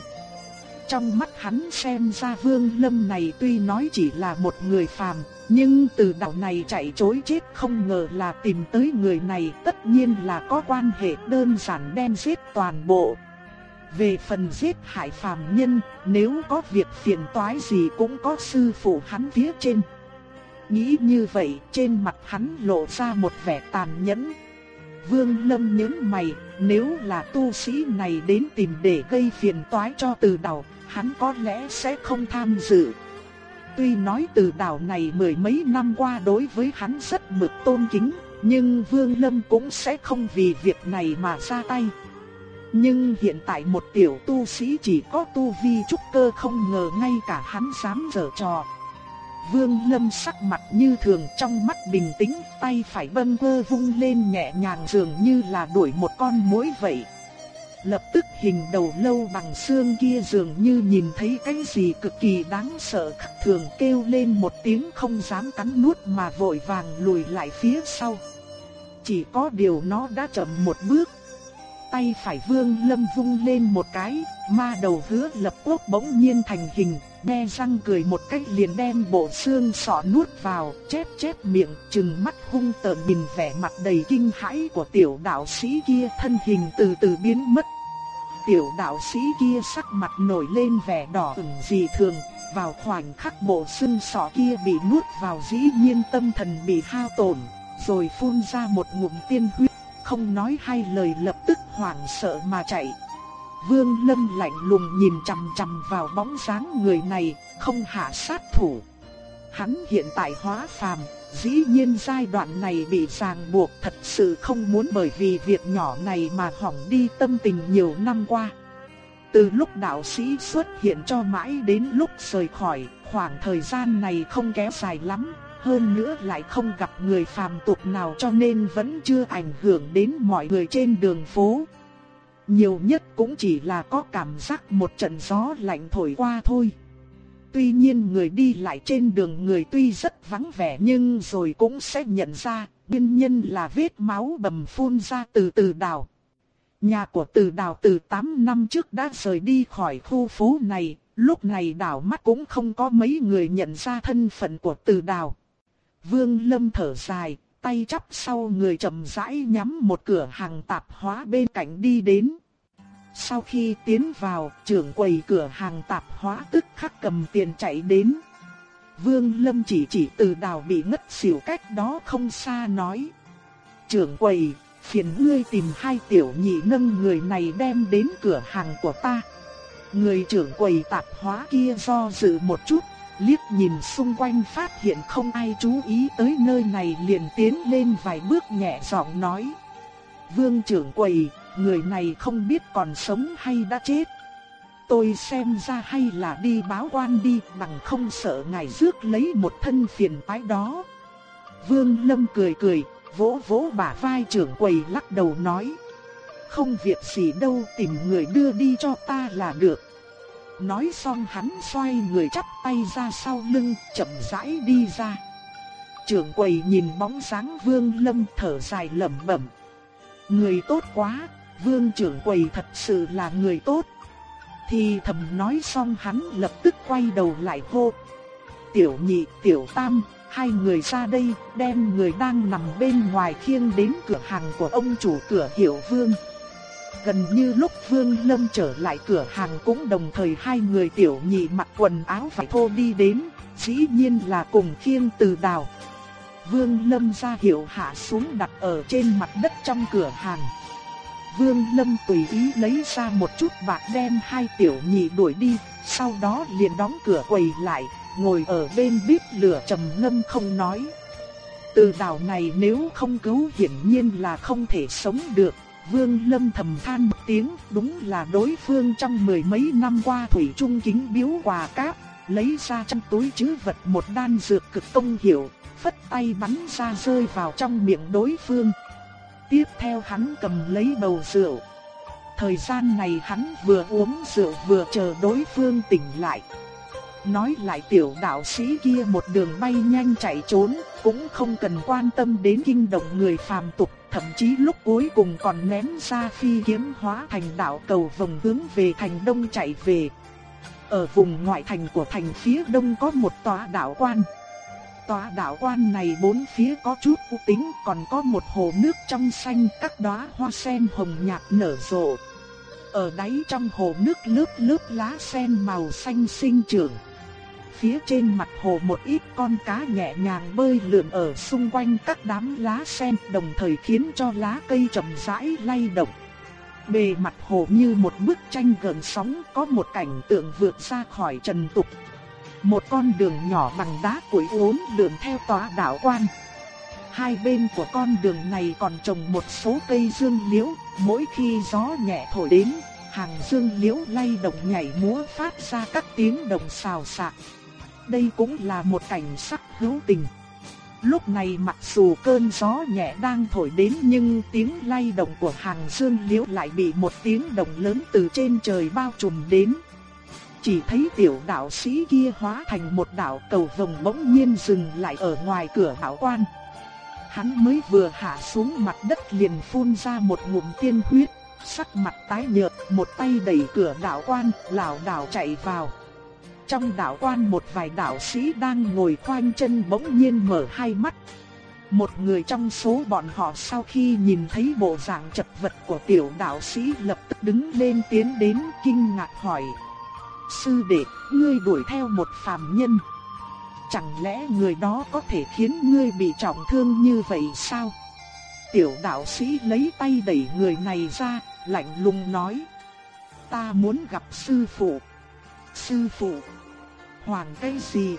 Trong mắt hắn xem ra Vương Lâm này tuy nói chỉ là một người phàm, nhưng từ đạo này chạy trối chết không ngờ là tìm tới người này tất nhiên là có quan hệ đơn giản đem giết toàn bộ. Về phần giết hại phàm nhân, nếu có việc phiền toái gì cũng có sư phụ hắn phía trên. Nghĩ như vậy, trên mặt hắn lộ ra một vẻ tàn nhẫn. Vương Lâm nhướng mày, nếu là tu sĩ này đến tìm để gây phiền toái cho từ đầu, hắn có lẽ sẽ không tham dự. Tuy nói từ đảo này mười mấy năm qua đối với hắn rất mực tôn kính, nhưng Vương Lâm cũng sẽ không vì việc này mà ra tay. Nhưng hiện tại một tiểu tu sĩ chỉ có tu vi trúc cơ không ngờ ngay cả hắn dám giở trò. Vương Lâm sắc mặt như thường trong mắt bình tĩnh, tay phải bâng quơ vung lên nhẹ nhàng dường như là đuổi một con muỗi vậy. Lập tức hình đầu lâu bằng xương kia dường như nhìn thấy cái gì cực kỳ đáng sợ khắc thường kêu lên một tiếng không dám cắn nuốt mà vội vàng lùi lại phía sau. Chỉ có điều nó đã chậm một bước. Tay phải vương lâm vung lên một cái, ma đầu hứa lập quốc bỗng nhiên thành hình, Nghe răng cười một cách liền đem bộ xương sọ nuốt vào, chép chép miệng, trừng mắt hung tợn nhìn vẻ mặt đầy kinh hãi của tiểu đạo sĩ kia thân hình từ từ biến mất. Tiểu đạo sĩ kia sắc mặt nổi lên vẻ đỏ ửng dị thường, vào khoảnh khắc bộ xương sọ kia bị nuốt vào dĩ nhiên tâm thần bị hao tổn, rồi phun ra một ngụm tiên huyết, không nói hai lời lập tức hoảng sợ mà chạy. Vương Lâm lạnh lùng nhìn chằm chằm vào bóng dáng người này, không hạ sát thủ. Hắn hiện tại hóa phàm, dĩ nhiên giai đoạn này bị ràng buộc thật sự không muốn bởi vì việc nhỏ này mà hỏng đi tâm tình nhiều năm qua. Từ lúc đạo sĩ xuất hiện cho mãi đến lúc rời khỏi, khoảng thời gian này không kéo dài lắm, hơn nữa lại không gặp người phàm tục nào cho nên vẫn chưa ảnh hưởng đến mọi người trên đường phố. Nhiều nhất cũng chỉ là có cảm giác một trận gió lạnh thổi qua thôi. Tuy nhiên người đi lại trên đường người tuy rất vắng vẻ nhưng rồi cũng sẽ nhận ra nguyên nhân là vết máu bầm phun ra từ từ đào. Nhà của từ đào từ 8 năm trước đã rời đi khỏi khu phố này, lúc này đảo mắt cũng không có mấy người nhận ra thân phận của từ đào. Vương Lâm thở dài, tay chắp sau người chậm rãi nhắm một cửa hàng tạp hóa bên cạnh đi đến. Sau khi tiến vào, trưởng quầy cửa hàng tạp hóa tức khắc cầm tiền chạy đến. Vương Lâm chỉ chỉ từ đào bị ngất xỉu cách đó không xa nói. Trưởng quầy, phiền ngươi tìm hai tiểu nhị nâng người này đem đến cửa hàng của ta. Người trưởng quầy tạp hóa kia do dự một chút, liếc nhìn xung quanh phát hiện không ai chú ý tới nơi này liền tiến lên vài bước nhẹ giọng nói. Vương trưởng quầy, người này không biết còn sống hay đã chết. Tôi xem ra hay là đi báo quan đi bằng không sợ ngài rước lấy một thân phiền toái đó. Vương Lâm cười cười, vỗ vỗ bả vai trưởng quầy lắc đầu nói. Không việc gì đâu tìm người đưa đi cho ta là được. Nói xong hắn xoay người chắp tay ra sau lưng, chậm rãi đi ra. Trưởng quầy nhìn bóng dáng Vương Lâm thở dài lẩm bẩm. Người tốt quá, Vương trưởng quầy thật sự là người tốt. Thì thầm nói xong hắn lập tức quay đầu lại hô. Tiểu nhị, tiểu tam, hai người ra đây, đem người đang nằm bên ngoài khiêng đến cửa hàng của ông chủ cửa hiệu Vương. Gần như lúc Vương Lâm trở lại cửa hàng cũng đồng thời hai người tiểu nhị mặc quần áo vải thô đi đến, dĩ nhiên là cùng khiêng từ đào. Vương Lâm ra hiệu hạ xuống đặt ở trên mặt đất trong cửa hàng. Vương Lâm tùy ý lấy ra một chút bạc đem hai tiểu nhị đuổi đi, sau đó liền đóng cửa quầy lại, ngồi ở bên bếp lửa trầm ngâm không nói. Từ đảo này nếu không cứu hiển nhiên là không thể sống được. Vương Lâm thầm than một tiếng, đúng là đối phương trong mười mấy năm qua thủy trung kính biếu quà cáp, lấy ra trong túi trữ vật một đan dược cực công hiệu, phất tay bắn ra rơi vào trong miệng đối phương. Tiếp theo hắn cầm lấy bầu rượu. Thời gian này hắn vừa uống rượu vừa chờ đối phương tỉnh lại. Nói lại tiểu đạo sĩ kia một đường bay nhanh chạy trốn, cũng không cần quan tâm đến kinh động người phàm tục, thậm chí lúc cuối cùng còn ném ra phi kiếm hóa thành đạo cầu vòng hướng về thành đông chạy về. Ở vùng ngoại thành của thành phía đông có một tòa đạo quan. Tòa đạo quan này bốn phía có chút u tính, còn có một hồ nước trong xanh, các đóa hoa sen hồng nhạt nở rộ. Ở đáy trong hồ nước lớp lớp lá sen màu xanh sinh trưởng. Phía trên mặt hồ một ít con cá nhẹ nhàng bơi lượn ở xung quanh các đám lá sen, đồng thời khiến cho lá cây chậm rãi lay động. Bề mặt hồ như một bức tranh gần sóng, có một cảnh tượng vượt ra khỏi trần tục, một con đường nhỏ bằng đá củi uốn lượn theo tòa đảo quan. Hai bên của con đường này còn trồng một số cây dương liễu, mỗi khi gió nhẹ thổi đến, hàng dương liễu lay động nhảy múa phát ra các tiếng đồng xào xạc đây cũng là một cảnh sắc hữu tình. Lúc này mặc dù cơn gió nhẹ đang thổi đến nhưng tiếng lay động của hàng dương liễu lại bị một tiếng động lớn từ trên trời bao trùm đến. Chỉ thấy tiểu đạo sĩ kia hóa thành một đạo cầu vồng bỗng nhiên dừng lại ở ngoài cửa hảo quan. Hắn mới vừa hạ xuống mặt đất liền phun ra một ngụm tiên huyết, sắc mặt tái nhợt, một tay đẩy cửa đạo quan, lảo đảo chạy vào. Trong đạo quan một vài đạo sĩ đang ngồi khoanh chân bỗng nhiên mở hai mắt. Một người trong số bọn họ sau khi nhìn thấy bộ dạng chật vật của tiểu đạo sĩ lập tức đứng lên tiến đến kinh ngạc hỏi. Sư đệ, ngươi đuổi theo một phàm nhân. Chẳng lẽ người đó có thể khiến ngươi bị trọng thương như vậy sao? Tiểu đạo sĩ lấy tay đẩy người này ra, lạnh lùng nói. Ta muốn gặp sư phụ. Sư phụ. Hoàng cái gì?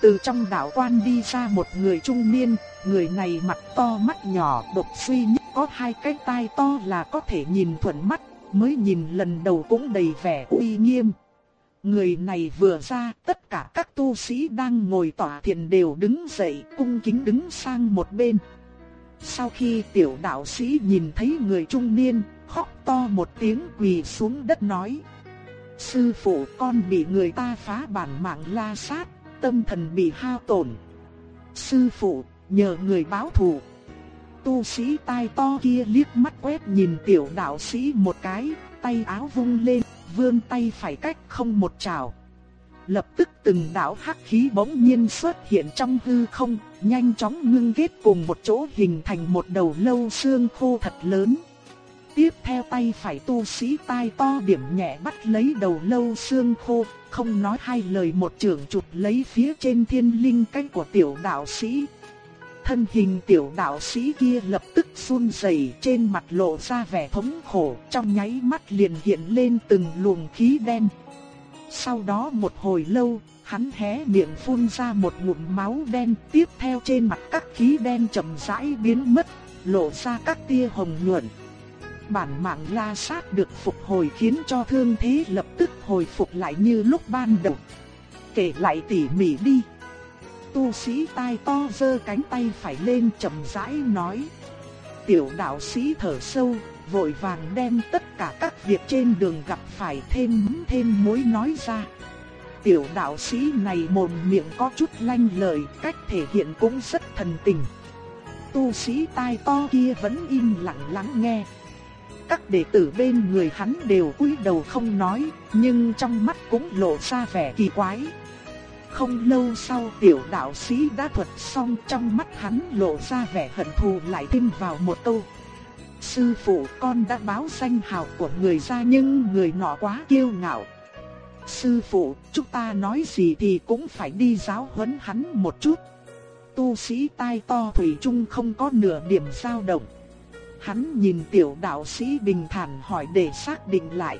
Từ trong đạo quan đi ra một người trung niên, người này mặt to mắt nhỏ, độc suy nhất có hai cái tai to là có thể nhìn thuận mắt, mới nhìn lần đầu cũng đầy vẻ uy nghiêm. Người này vừa ra, tất cả các tu sĩ đang ngồi tỏa thiền đều đứng dậy, cung kính đứng sang một bên. Sau khi tiểu đạo sĩ nhìn thấy người trung niên, khóc to một tiếng quỳ xuống đất nói. Sư phụ con bị người ta phá bản mạng la sát, tâm thần bị hao tổn. Sư phụ, nhờ người báo thù. Tu sĩ tai to kia liếc mắt quét nhìn tiểu đạo sĩ một cái, tay áo vung lên, vươn tay phải cách không một trào. Lập tức từng đạo hắc khí bỗng nhiên xuất hiện trong hư không, nhanh chóng ngưng kết cùng một chỗ hình thành một đầu lâu xương khô thật lớn. Tiếp theo tay phải tu sĩ tai to điểm nhẹ bắt lấy đầu lâu xương khô, không nói hai lời một trường chụp lấy phía trên thiên linh cách của tiểu đạo sĩ. Thân hình tiểu đạo sĩ kia lập tức run rẩy trên mặt lộ ra vẻ thống khổ, trong nháy mắt liền hiện lên từng luồng khí đen. Sau đó một hồi lâu, hắn hé miệng phun ra một ngụm máu đen, tiếp theo trên mặt các khí đen chậm rãi biến mất, lộ ra các tia hồng nhuận bản mạng la sát được phục hồi khiến cho thương thế lập tức hồi phục lại như lúc ban đầu. Kể lại tỉ mỉ đi. Tu sĩ tai to giơ cánh tay phải lên chậm rãi nói. Tiểu đạo sĩ thở sâu, vội vàng đem tất cả các việc trên đường gặp phải thêm thêm mối nói ra. Tiểu đạo sĩ này mồm miệng có chút lanh lời, cách thể hiện cũng rất thần tình. Tu sĩ tai to kia vẫn im lặng lắng nghe các đệ tử bên người hắn đều cúi đầu không nói, nhưng trong mắt cũng lộ ra vẻ kỳ quái. Không lâu sau tiểu đạo sĩ đã thuật xong trong mắt hắn lộ ra vẻ hận thù lại thêm vào một câu. Sư phụ con đã báo danh hào của người ra nhưng người nọ quá kiêu ngạo. Sư phụ, chúng ta nói gì thì cũng phải đi giáo huấn hắn một chút. Tu sĩ tai to thủy chung không có nửa điểm dao động. Hắn nhìn tiểu đạo sĩ bình thản hỏi để xác định lại.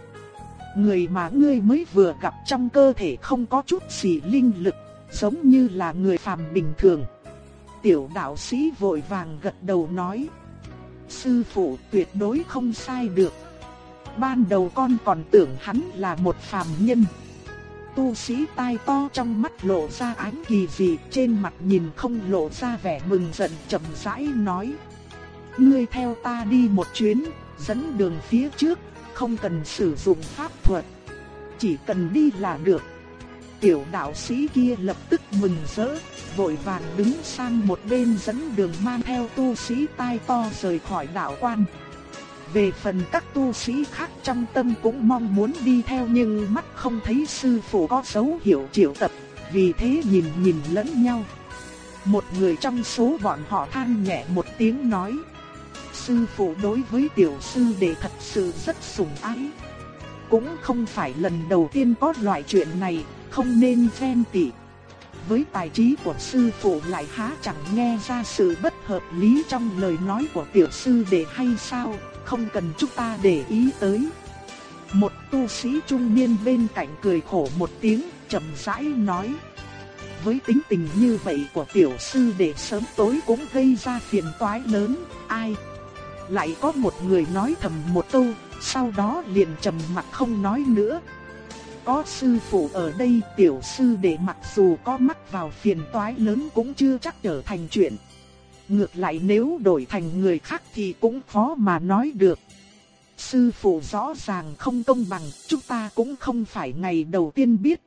Người mà ngươi mới vừa gặp trong cơ thể không có chút gì linh lực, giống như là người phàm bình thường. Tiểu đạo sĩ vội vàng gật đầu nói. Sư phụ tuyệt đối không sai được. Ban đầu con còn tưởng hắn là một phàm nhân. Tu sĩ tai to trong mắt lộ ra ánh kỳ dị trên mặt nhìn không lộ ra vẻ mừng giận chậm rãi nói ngươi theo ta đi một chuyến, dẫn đường phía trước, không cần sử dụng pháp thuật. Chỉ cần đi là được. Tiểu đạo sĩ kia lập tức mừng rỡ, vội vàng đứng sang một bên dẫn đường mang theo tu sĩ tai to rời khỏi đạo quan. Về phần các tu sĩ khác trong tâm cũng mong muốn đi theo nhưng mắt không thấy sư phụ có dấu hiệu triệu tập, vì thế nhìn nhìn lẫn nhau. Một người trong số bọn họ than nhẹ một tiếng nói sư phụ đối với tiểu sư đệ thật sự rất sủng ái. Cũng không phải lần đầu tiên có loại chuyện này, không nên ghen tị. Với tài trí của sư phụ lại há chẳng nghe ra sự bất hợp lý trong lời nói của tiểu sư đệ hay sao, không cần chúng ta để ý tới. Một tu sĩ trung niên bên cạnh cười khổ một tiếng, chậm rãi nói. Với tính tình như vậy của tiểu sư đệ sớm tối cũng gây ra phiền toái lớn, ai lại có một người nói thầm một câu, sau đó liền trầm mặt không nói nữa. có sư phụ ở đây tiểu sư đệ mặc dù có mắc vào phiền toái lớn cũng chưa chắc trở thành chuyện. Ngược lại nếu đổi thành người khác thì cũng khó mà nói được. Sư phụ rõ ràng không công bằng, chúng ta cũng không phải ngày đầu tiên biết.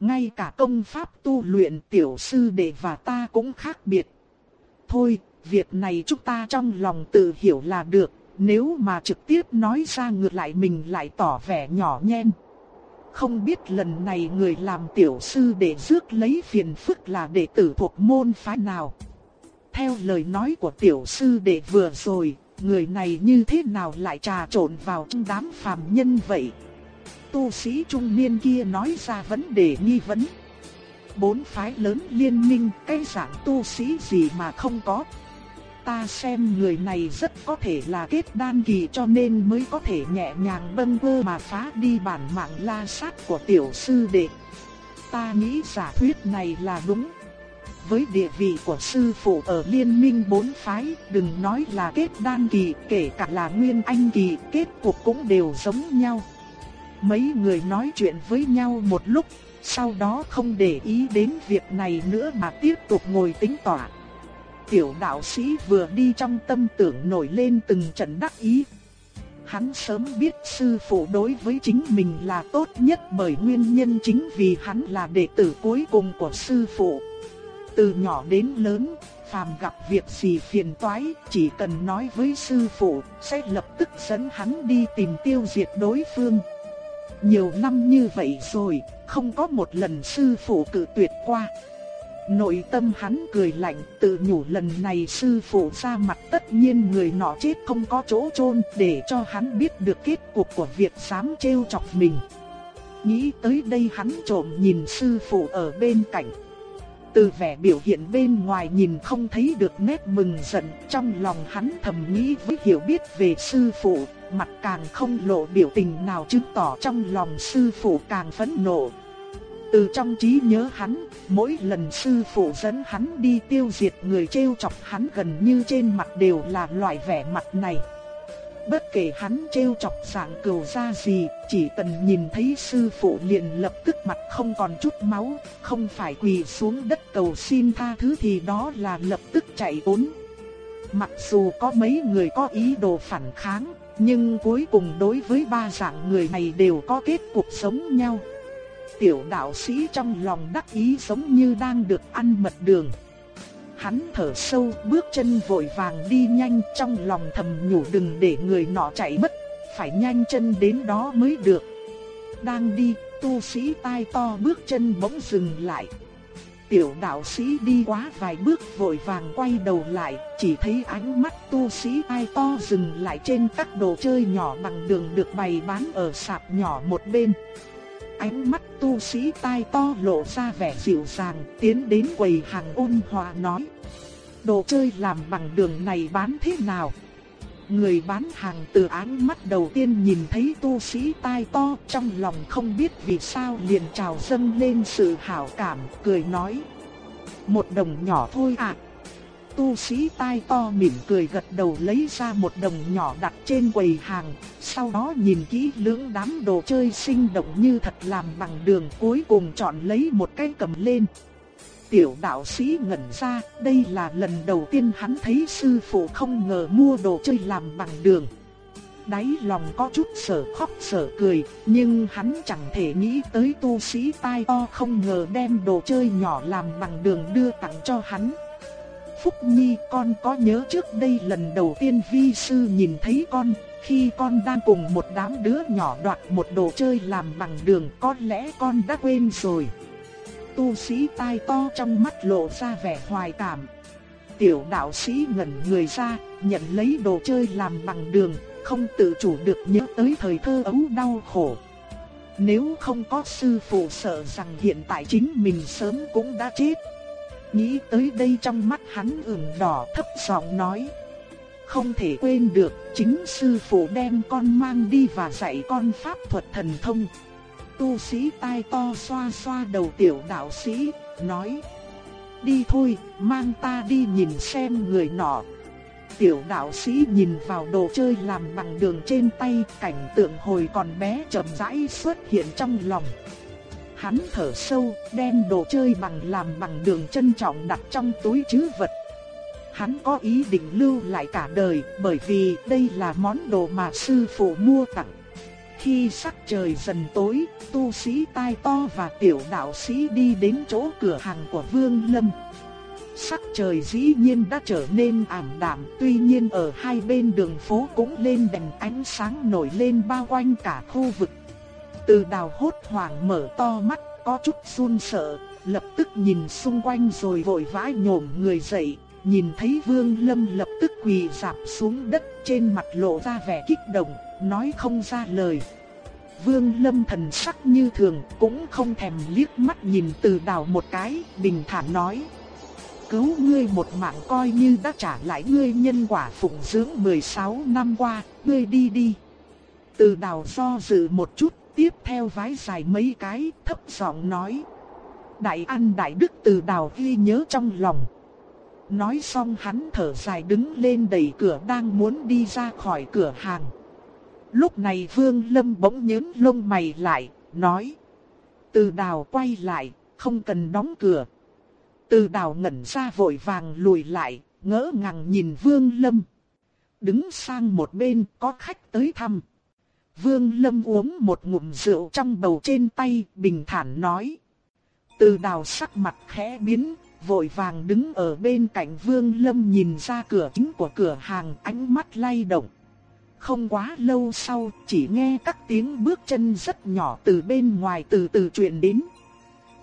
Ngay cả công pháp tu luyện tiểu sư đệ và ta cũng khác biệt. Thôi, việc này chúng ta trong lòng tự hiểu là được, nếu mà trực tiếp nói ra ngược lại mình lại tỏ vẻ nhỏ nhen. Không biết lần này người làm tiểu sư để rước lấy phiền phức là đệ tử thuộc môn phái nào. Theo lời nói của tiểu sư đệ vừa rồi, người này như thế nào lại trà trộn vào trong đám phàm nhân vậy? Tu sĩ trung niên kia nói ra vấn đề nghi vấn. Bốn phái lớn liên minh, cái dạng tu sĩ gì mà không có. Ta xem người này rất có thể là kết đan kỳ cho nên mới có thể nhẹ nhàng bâng vơ mà phá đi bản mạng la sát của tiểu sư đệ. Ta nghĩ giả thuyết này là đúng với địa vị của sư phụ ở liên minh bốn phái, đừng nói là kết đan kỳ, kể cả là nguyên anh kỳ, kết cục cũng đều giống nhau. Mấy người nói chuyện với nhau một lúc, sau đó không để ý đến việc này nữa mà tiếp tục ngồi tính tỏa. Tiểu đạo sĩ vừa đi trong tâm tưởng nổi lên từng trận đắc ý. Hắn sớm biết sư phụ đối với chính mình là tốt nhất bởi nguyên nhân chính vì hắn là đệ tử cuối cùng của sư phụ. Từ nhỏ đến lớn, phàm gặp việc gì phiền toái, chỉ cần nói với sư phụ, sẽ lập tức dẫn hắn đi tìm tiêu diệt đối phương. Nhiều năm như vậy rồi, không có một lần sư phụ cự tuyệt qua. Nội tâm hắn cười lạnh, tự nhủ lần này sư phụ ra mặt tất nhiên người nọ chết không có chỗ chôn để cho hắn biết được kết cục của việc dám trêu chọc mình. Nghĩ tới đây hắn trộm nhìn sư phụ ở bên cạnh. Từ vẻ biểu hiện bên ngoài nhìn không thấy được nét mừng giận, trong lòng hắn thầm nghĩ với hiểu biết về sư phụ, mặt càng không lộ biểu tình nào chứng tỏ trong lòng sư phụ càng phẫn nộ. Từ trong trí nhớ hắn, mỗi lần sư phụ dẫn hắn đi tiêu diệt người trêu chọc hắn gần như trên mặt đều là loại vẻ mặt này. Bất kể hắn trêu chọc dạng cừu ra gì, chỉ cần nhìn thấy sư phụ liền lập tức mặt không còn chút máu, không phải quỳ xuống đất cầu xin tha thứ thì đó là lập tức chạy trốn. Mặc dù có mấy người có ý đồ phản kháng, nhưng cuối cùng đối với ba dạng người này đều có kết cục sống nhau. Tiểu đạo sĩ trong lòng đắc ý giống như đang được ăn mật đường. Hắn thở sâu, bước chân vội vàng đi nhanh trong lòng thầm nhủ đừng để người nọ chạy mất, phải nhanh chân đến đó mới được. Đang đi, tu sĩ tai to bước chân bỗng dừng lại. Tiểu đạo sĩ đi quá vài bước vội vàng quay đầu lại, chỉ thấy ánh mắt tu sĩ tai to dừng lại trên các đồ chơi nhỏ bằng đường được bày bán ở sạp nhỏ một bên. Ánh mắt tu sĩ tai to lộ ra vẻ dịu dàng, tiến đến quầy hàng ôn hòa nói. Đồ chơi làm bằng đường này bán thế nào? Người bán hàng từ ánh mắt đầu tiên nhìn thấy tu sĩ tai to trong lòng không biết vì sao liền trào dâng lên sự hảo cảm, cười nói. Một đồng nhỏ thôi ạ. À tu sĩ tai to mỉm cười gật đầu lấy ra một đồng nhỏ đặt trên quầy hàng, sau đó nhìn kỹ lưỡng đám đồ chơi sinh động như thật làm bằng đường cuối cùng chọn lấy một cái cầm lên. Tiểu đạo sĩ ngẩn ra, đây là lần đầu tiên hắn thấy sư phụ không ngờ mua đồ chơi làm bằng đường. Đáy lòng có chút sở khóc sở cười, nhưng hắn chẳng thể nghĩ tới tu sĩ tai to không ngờ đem đồ chơi nhỏ làm bằng đường đưa tặng cho hắn. Phúc Nhi con có nhớ trước đây lần đầu tiên vi sư nhìn thấy con, khi con đang cùng một đám đứa nhỏ đoạt một đồ chơi làm bằng đường có lẽ con đã quên rồi. Tu sĩ tai to trong mắt lộ ra vẻ hoài cảm. Tiểu đạo sĩ ngẩn người ra, nhận lấy đồ chơi làm bằng đường, không tự chủ được nhớ tới thời thơ ấu đau khổ. Nếu không có sư phụ sợ rằng hiện tại chính mình sớm cũng đã chết. Nghĩ tới đây trong mắt hắn ửng đỏ thấp giọng nói. Không thể quên được, chính sư phụ đem con mang đi và dạy con pháp thuật thần thông. Tu sĩ tai to xoa xoa đầu tiểu đạo sĩ, nói. Đi thôi, mang ta đi nhìn xem người nọ. tiểu đạo sĩ nhìn vào đồ chơi làm bằng đường trên tay, cảnh tượng hồi còn bé chậm rãi xuất hiện trong lòng. Hắn thở sâu, đem đồ chơi bằng làm bằng đường trân trọng đặt trong túi chứa vật. Hắn có ý định lưu lại cả đời, bởi vì đây là món đồ mà sư phụ mua tặng. Khi sắc trời dần tối, tu sĩ tai to và tiểu đạo sĩ đi đến chỗ cửa hàng của Vương Lâm. Sắc trời dĩ nhiên đã trở nên ảm đạm, tuy nhiên ở hai bên đường phố cũng lên đèn ánh sáng nổi lên bao quanh cả khu vực. Từ đào hốt hoảng mở to mắt, có chút run sợ, lập tức nhìn xung quanh rồi vội vã nhổm người dậy, nhìn thấy Vương Lâm lập tức quỳ dạp xuống đất trên mặt lộ ra vẻ kích động, nói không ra lời. Vương Lâm thần sắc như thường, cũng không thèm liếc mắt nhìn từ đào một cái, bình thản nói. Cứu ngươi một mạng coi như đã trả lại ngươi nhân quả phụng dưỡng 16 năm qua, ngươi đi đi. Từ đào do dự một chút, tiếp theo vái dài mấy cái, thấp giọng nói. Đại ăn đại đức từ đào ghi nhớ trong lòng. Nói xong hắn thở dài đứng lên đẩy cửa đang muốn đi ra khỏi cửa hàng. Lúc này Vương Lâm bỗng nhớn lông mày lại, nói. Từ đào quay lại, không cần đóng cửa. Từ đào ngẩn ra vội vàng lùi lại, ngỡ ngàng nhìn Vương Lâm. Đứng sang một bên có khách tới thăm. Vương Lâm uống một ngụm rượu trong bầu trên tay, bình thản nói. Từ đào sắc mặt khẽ biến, vội vàng đứng ở bên cạnh Vương Lâm nhìn ra cửa chính của cửa hàng ánh mắt lay động. Không quá lâu sau, chỉ nghe các tiếng bước chân rất nhỏ từ bên ngoài từ từ truyền đến.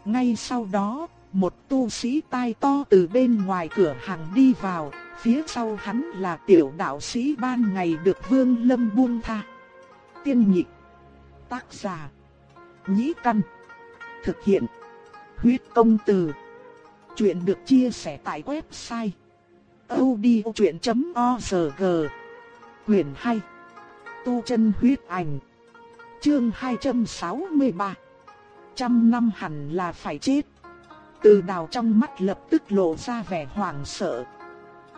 Ngay sau đó, một tu sĩ tai to từ bên ngoài cửa hàng đi vào, phía sau hắn là tiểu đạo sĩ ban ngày được Vương Lâm buông tha. Tiên nhị. Tác giả, nhĩ căn, thực hiện, huyết công từ. Chuyện được chia sẻ tại website odchuyện.org Quyền 2 Tu chân huyết ảnh. Chương 263 Trăm năm hẳn là phải chết. Từ đào trong mắt lập tức lộ ra vẻ hoảng sợ.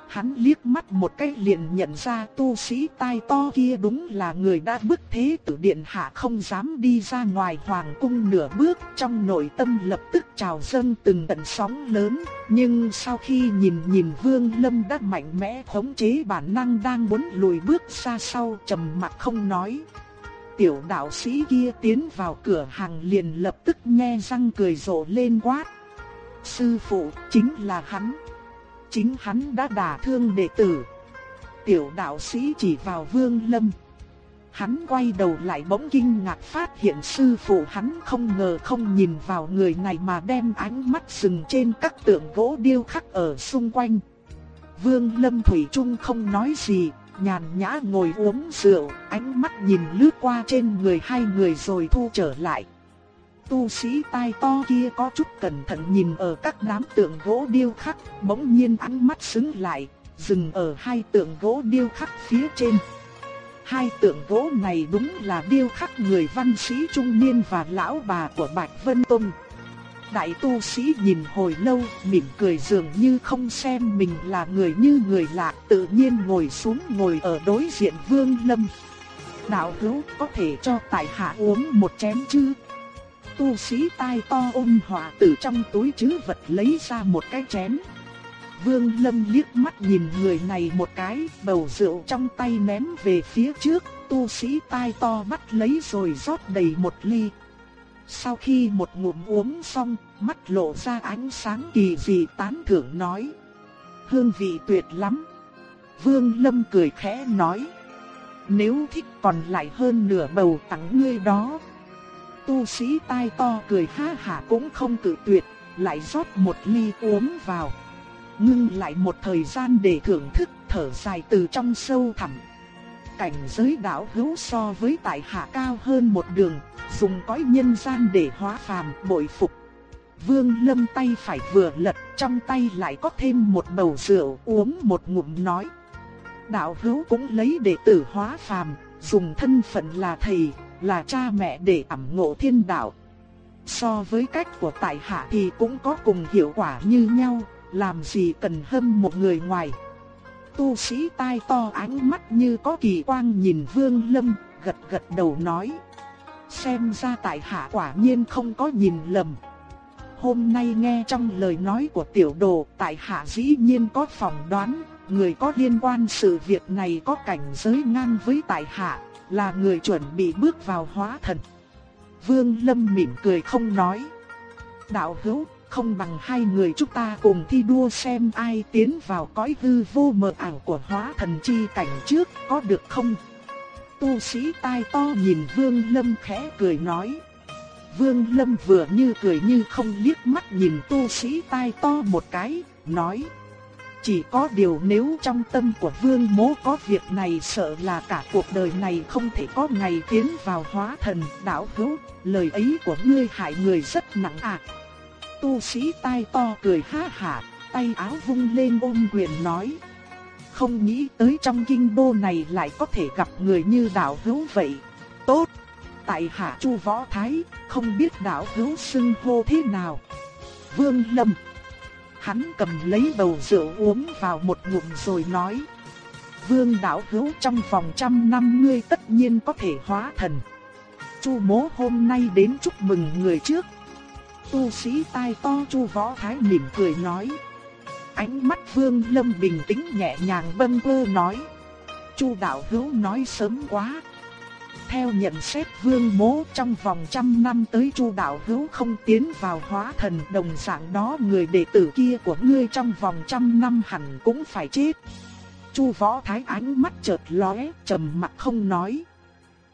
Hắn liếc mắt một cái liền nhận ra tu sĩ tai to kia đúng là người đã bức thế tử điện hạ không dám đi ra ngoài hoàng cung nửa bước trong nội tâm lập tức trào dâng từng tận sóng lớn. Nhưng sau khi nhìn nhìn vương lâm đã mạnh mẽ khống chế bản năng đang muốn lùi bước xa sau, trầm mặt không nói. Tiểu đạo sĩ kia tiến vào cửa hàng liền lập tức nghe răng cười rộ lên quát. Sư phụ, chính là hắn chính hắn đã đả thương đệ tử. Tiểu đạo sĩ chỉ vào Vương Lâm. Hắn quay đầu lại bỗng kinh ngạc phát hiện sư phụ hắn không ngờ không nhìn vào người này mà đem ánh mắt dừng trên các tượng gỗ điêu khắc ở xung quanh. Vương Lâm Thủy Trung không nói gì, nhàn nhã ngồi uống rượu, ánh mắt nhìn lướt qua trên người hai người rồi thu trở lại tu sĩ tai to kia có chút cẩn thận nhìn ở các đám tượng gỗ điêu khắc, bỗng nhiên ánh mắt sững lại, dừng ở hai tượng gỗ điêu khắc phía trên. Hai tượng gỗ này đúng là điêu khắc người văn sĩ trung niên và lão bà của Bạch Vân Tông. Đại tu sĩ nhìn hồi lâu, mỉm cười dường như không xem mình là người như người lạ, tự nhiên ngồi xuống ngồi ở đối diện Vương Lâm. Đạo hữu có thể cho tại hạ uống một chén chứ? Tu sĩ tai to ôm họa từ trong túi chứ vật lấy ra một cái chén. Vương Lâm liếc mắt nhìn người này một cái, bầu rượu trong tay ném về phía trước, tu sĩ tai to bắt lấy rồi rót đầy một ly. Sau khi một ngụm uống xong, mắt lộ ra ánh sáng kỳ dị tán thưởng nói. Hương vị tuyệt lắm. Vương Lâm cười khẽ nói. Nếu thích còn lại hơn nửa bầu tặng ngươi đó tu sĩ tai to cười ha hả cũng không cự tuyệt, lại rót một ly uống vào. Ngưng lại một thời gian để thưởng thức thở dài từ trong sâu thẳm. Cảnh giới đạo hữu so với tại hạ cao hơn một đường, dùng cõi nhân gian để hóa phàm bội phục. Vương lâm tay phải vừa lật trong tay lại có thêm một bầu rượu uống một ngụm nói. Đạo hữu cũng lấy đệ tử hóa phàm, dùng thân phận là thầy, là cha mẹ để ẩm ngộ thiên đạo. So với cách của tại hạ thì cũng có cùng hiệu quả như nhau, làm gì cần hâm một người ngoài. tu sĩ tai to ánh mắt như có kỳ quang nhìn Vương Lâm, gật gật đầu nói. Xem ra tại hạ quả nhiên không có nhìn lầm. Hôm nay nghe trong lời nói của tiểu đồ, tại hạ dĩ nhiên có phỏng đoán, người có liên quan sự việc này có cảnh giới ngang với tại hạ, là người chuẩn bị bước vào hóa thần. Vương Lâm mỉm cười không nói. Đạo hữu, không bằng hai người chúng ta cùng thi đua xem ai tiến vào cõi hư vô mờ ảo của hóa thần chi cảnh trước, có được không? Tu sĩ tai to nhìn Vương Lâm khẽ cười nói. Vương Lâm vừa như cười như không liếc mắt nhìn tu sĩ tai to một cái, nói. Chỉ có điều nếu trong tâm của vương mố có việc này sợ là cả cuộc đời này không thể có ngày tiến vào hóa thần đạo hữu, lời ấy của ngươi hại người rất nặng ạ. À. Tu sĩ tai to cười ha hả, tay áo vung lên ôm quyền nói. Không nghĩ tới trong kinh đô này lại có thể gặp người như đạo hữu vậy. Tốt! Tại hạ chu võ thái, không biết đạo hữu xưng hô thế nào. Vương Lâm Hắn cầm lấy bầu rượu uống vào một ngụm rồi nói. Vương đạo hữu trong vòng trăm năm ngươi tất nhiên có thể hóa thần. Chu mố hôm nay đến chúc mừng người trước. Tu sĩ tai to chu võ thái mỉm cười nói. Ánh mắt vương lâm bình tĩnh nhẹ nhàng bâng quơ nói. Chu đạo hữu nói sớm quá, theo nhận xét vương mố trong vòng trăm năm tới chu đạo hữu không tiến vào hóa thần đồng dạng đó người đệ tử kia của ngươi trong vòng trăm năm hẳn cũng phải chết. Chu võ thái ánh mắt chợt lóe, trầm mặt không nói.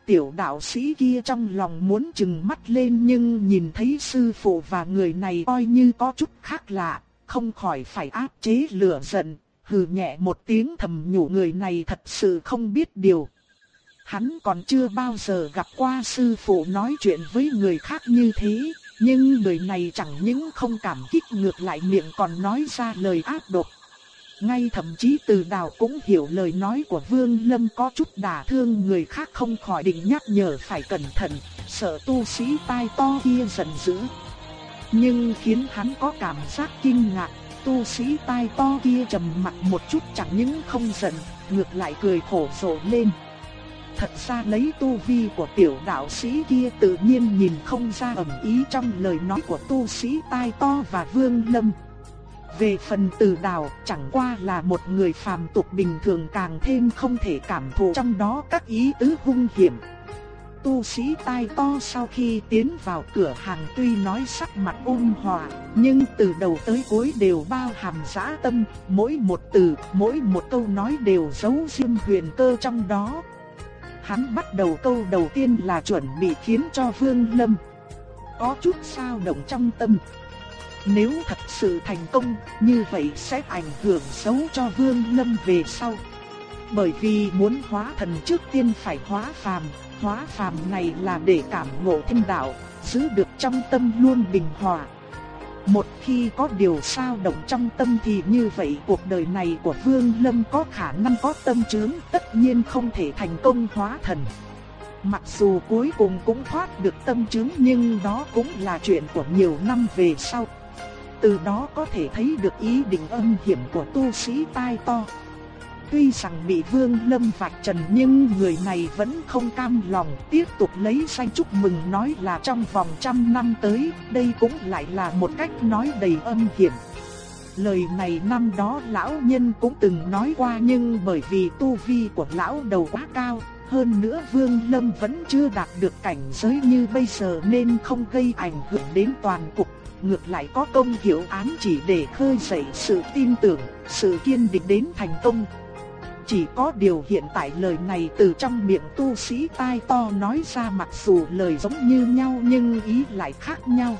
Tiểu đạo sĩ kia trong lòng muốn chừng mắt lên nhưng nhìn thấy sư phụ và người này coi như có chút khác lạ, không khỏi phải áp chế lửa giận, hừ nhẹ một tiếng thầm nhủ người này thật sự không biết điều. Hắn còn chưa bao giờ gặp qua sư phụ nói chuyện với người khác như thế, nhưng người này chẳng những không cảm kích ngược lại miệng còn nói ra lời ác độc. Ngay thậm chí từ đào cũng hiểu lời nói của Vương Lâm có chút đả thương người khác không khỏi định nhắc nhở phải cẩn thận, sợ tu sĩ tai to kia giận dữ. Nhưng khiến hắn có cảm giác kinh ngạc, tu sĩ tai to kia trầm mặt một chút chẳng những không giận, ngược lại cười khổ rộ lên. Thật ra lấy tu vi của tiểu đạo sĩ kia tự nhiên nhìn không ra ẩn ý trong lời nói của tu sĩ tai to và vương lâm. Về phần từ đào chẳng qua là một người phàm tục bình thường càng thêm không thể cảm thụ trong đó các ý tứ hung hiểm. Tu sĩ tai to sau khi tiến vào cửa hàng tuy nói sắc mặt ôn hòa, nhưng từ đầu tới cuối đều bao hàm giã tâm, mỗi một từ, mỗi một câu nói đều giấu riêng huyền cơ trong đó, Hắn bắt đầu câu đầu tiên là chuẩn bị khiến cho Vương Lâm có chút sao động trong tâm. Nếu thật sự thành công, như vậy sẽ ảnh hưởng xấu cho Vương Lâm về sau. Bởi vì muốn hóa thần trước tiên phải hóa phàm, hóa phàm này là để cảm ngộ thiên đạo, giữ được trong tâm luôn bình hòa. Một khi có điều sao động trong tâm thì như vậy cuộc đời này của Vương Lâm có khả năng có tâm chướng, tất nhiên không thể thành công hóa thần. Mặc dù cuối cùng cũng thoát được tâm chứng nhưng đó cũng là chuyện của nhiều năm về sau. Từ đó có thể thấy được ý định âm hiểm của tu sĩ tai to. Tuy rằng bị Vương Lâm vạch trần nhưng người này vẫn không cam lòng tiếp tục lấy danh chúc mừng nói là trong vòng trăm năm tới, đây cũng lại là một cách nói đầy âm hiểm. Lời này năm đó lão nhân cũng từng nói qua nhưng bởi vì tu vi của lão đầu quá cao, hơn nữa Vương Lâm vẫn chưa đạt được cảnh giới như bây giờ nên không gây ảnh hưởng đến toàn cục, ngược lại có công hiểu án chỉ để khơi dậy sự tin tưởng, sự kiên định đến thành công. Chỉ có điều hiện tại lời này từ trong miệng tu sĩ tai to nói ra mặc dù lời giống như nhau nhưng ý lại khác nhau.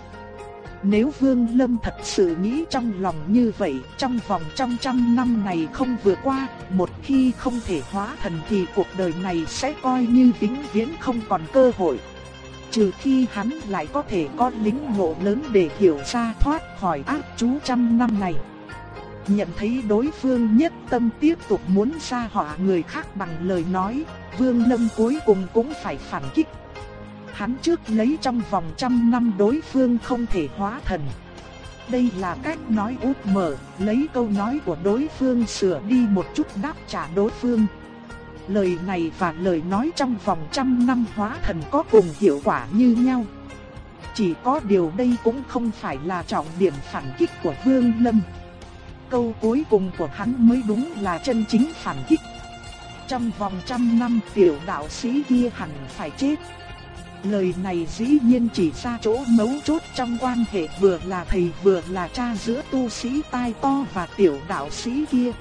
Nếu Vương Lâm thật sự nghĩ trong lòng như vậy, trong vòng trăm trăm năm này không vừa qua, một khi không thể hóa thần thì cuộc đời này sẽ coi như vĩnh viễn không còn cơ hội. Trừ khi hắn lại có thể có lính ngộ lớn để hiểu ra thoát khỏi ác chú trăm năm này. Nhận thấy đối phương nhất tâm tiếp tục muốn xa họa người khác bằng lời nói, Vương Lâm cuối cùng cũng phải phản kích. Hắn trước lấy trong vòng trăm năm đối phương không thể hóa thần. Đây là cách nói út mở, lấy câu nói của đối phương sửa đi một chút đáp trả đối phương. Lời này và lời nói trong vòng trăm năm hóa thần có cùng hiệu quả như nhau. Chỉ có điều đây cũng không phải là trọng điểm phản kích của Vương Lâm. Câu cuối cùng của hắn mới đúng là chân chính phản kích. Trong vòng trăm năm tiểu đạo sĩ kia hẳn phải chết. Lời này dĩ nhiên chỉ ra chỗ mấu chốt trong quan hệ vừa là thầy vừa là cha giữa tu sĩ tai to và tiểu đạo sĩ kia.